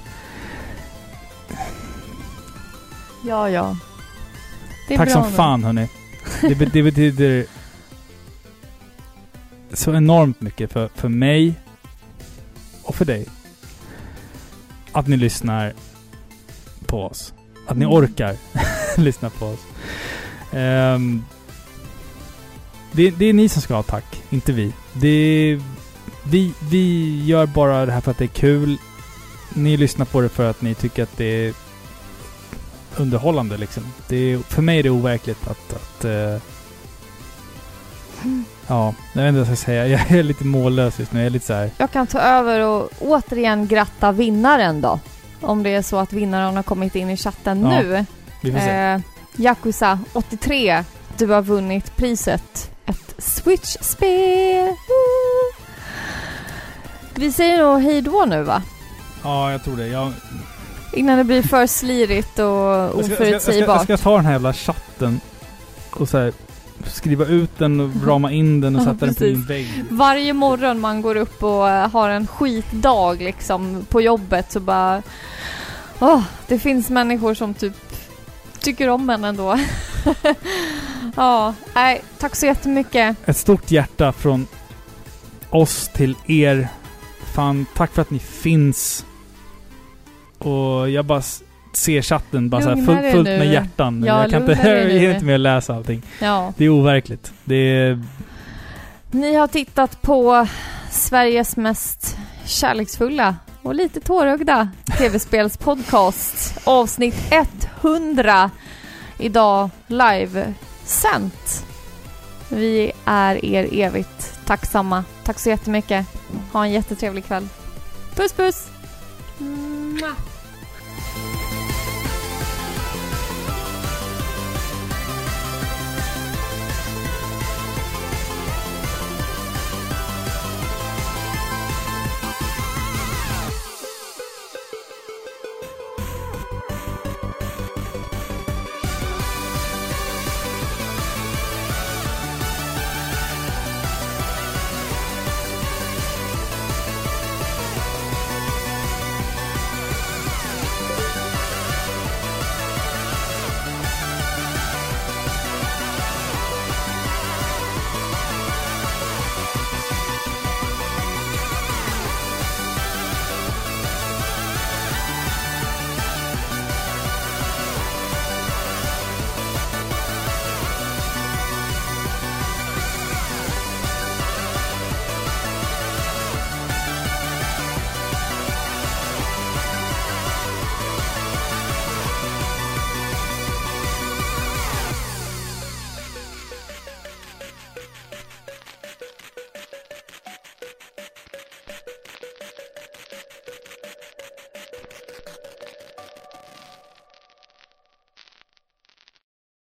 Ja, ja. Det är Tack som fan hörni. Det, be- det betyder så enormt mycket för, för mig och för dig. Att ni lyssnar på oss. Att ni orkar lyssna på oss. Um, Det, det är ni som ska ha tack, inte vi. Det, vi. Vi gör bara det här för att det är kul. Ni lyssnar på det för att ni tycker att det är underhållande liksom. Det är, för mig är det overkligt att... att uh, ja, jag vet inte vad jag ska säga. Jag är lite mållös just nu. Jag är lite så här. Jag kan ta över och återigen gratta vinnaren då. Om det är så att vinnaren har kommit in i chatten Ja, nu. Vi får se. Eh, Yakuza 83, du har vunnit priset. Ett Switch-spel. Vi säger nog hej då nu va? Ja, jag tror det. Jag, Innan det blir för slirigt och ska, jag, ska, jag, oförutsägbart. jag ska ta den här jävla chatten och så här, skriva ut den och rama in den och Ja, sätta den på min vägg. Varje morgon man går upp och har en skitdag liksom på jobbet så bara... Åh, det finns människor som typ tycker om en ändå. ja, nej, tack så jättemycket. Ett stort hjärta från oss till er. Fan, tack för att ni finns. Och jag bara ser chatten bara så här Lugna full, fullt med hjärtan. Ja, jag kan inte, lugna jag hinner inte med att läsa allting. Ja. Det är overkligt. Det är... Ni har tittat på Sveriges mest kärleksfulla och lite tårögda tv-spelspodcast. Avsnitt 100. Idag live sänt. Vi är er evigt tacksamma. Tack så jättemycket. Ha en jättetrevlig kväll. Puss puss! Mwah.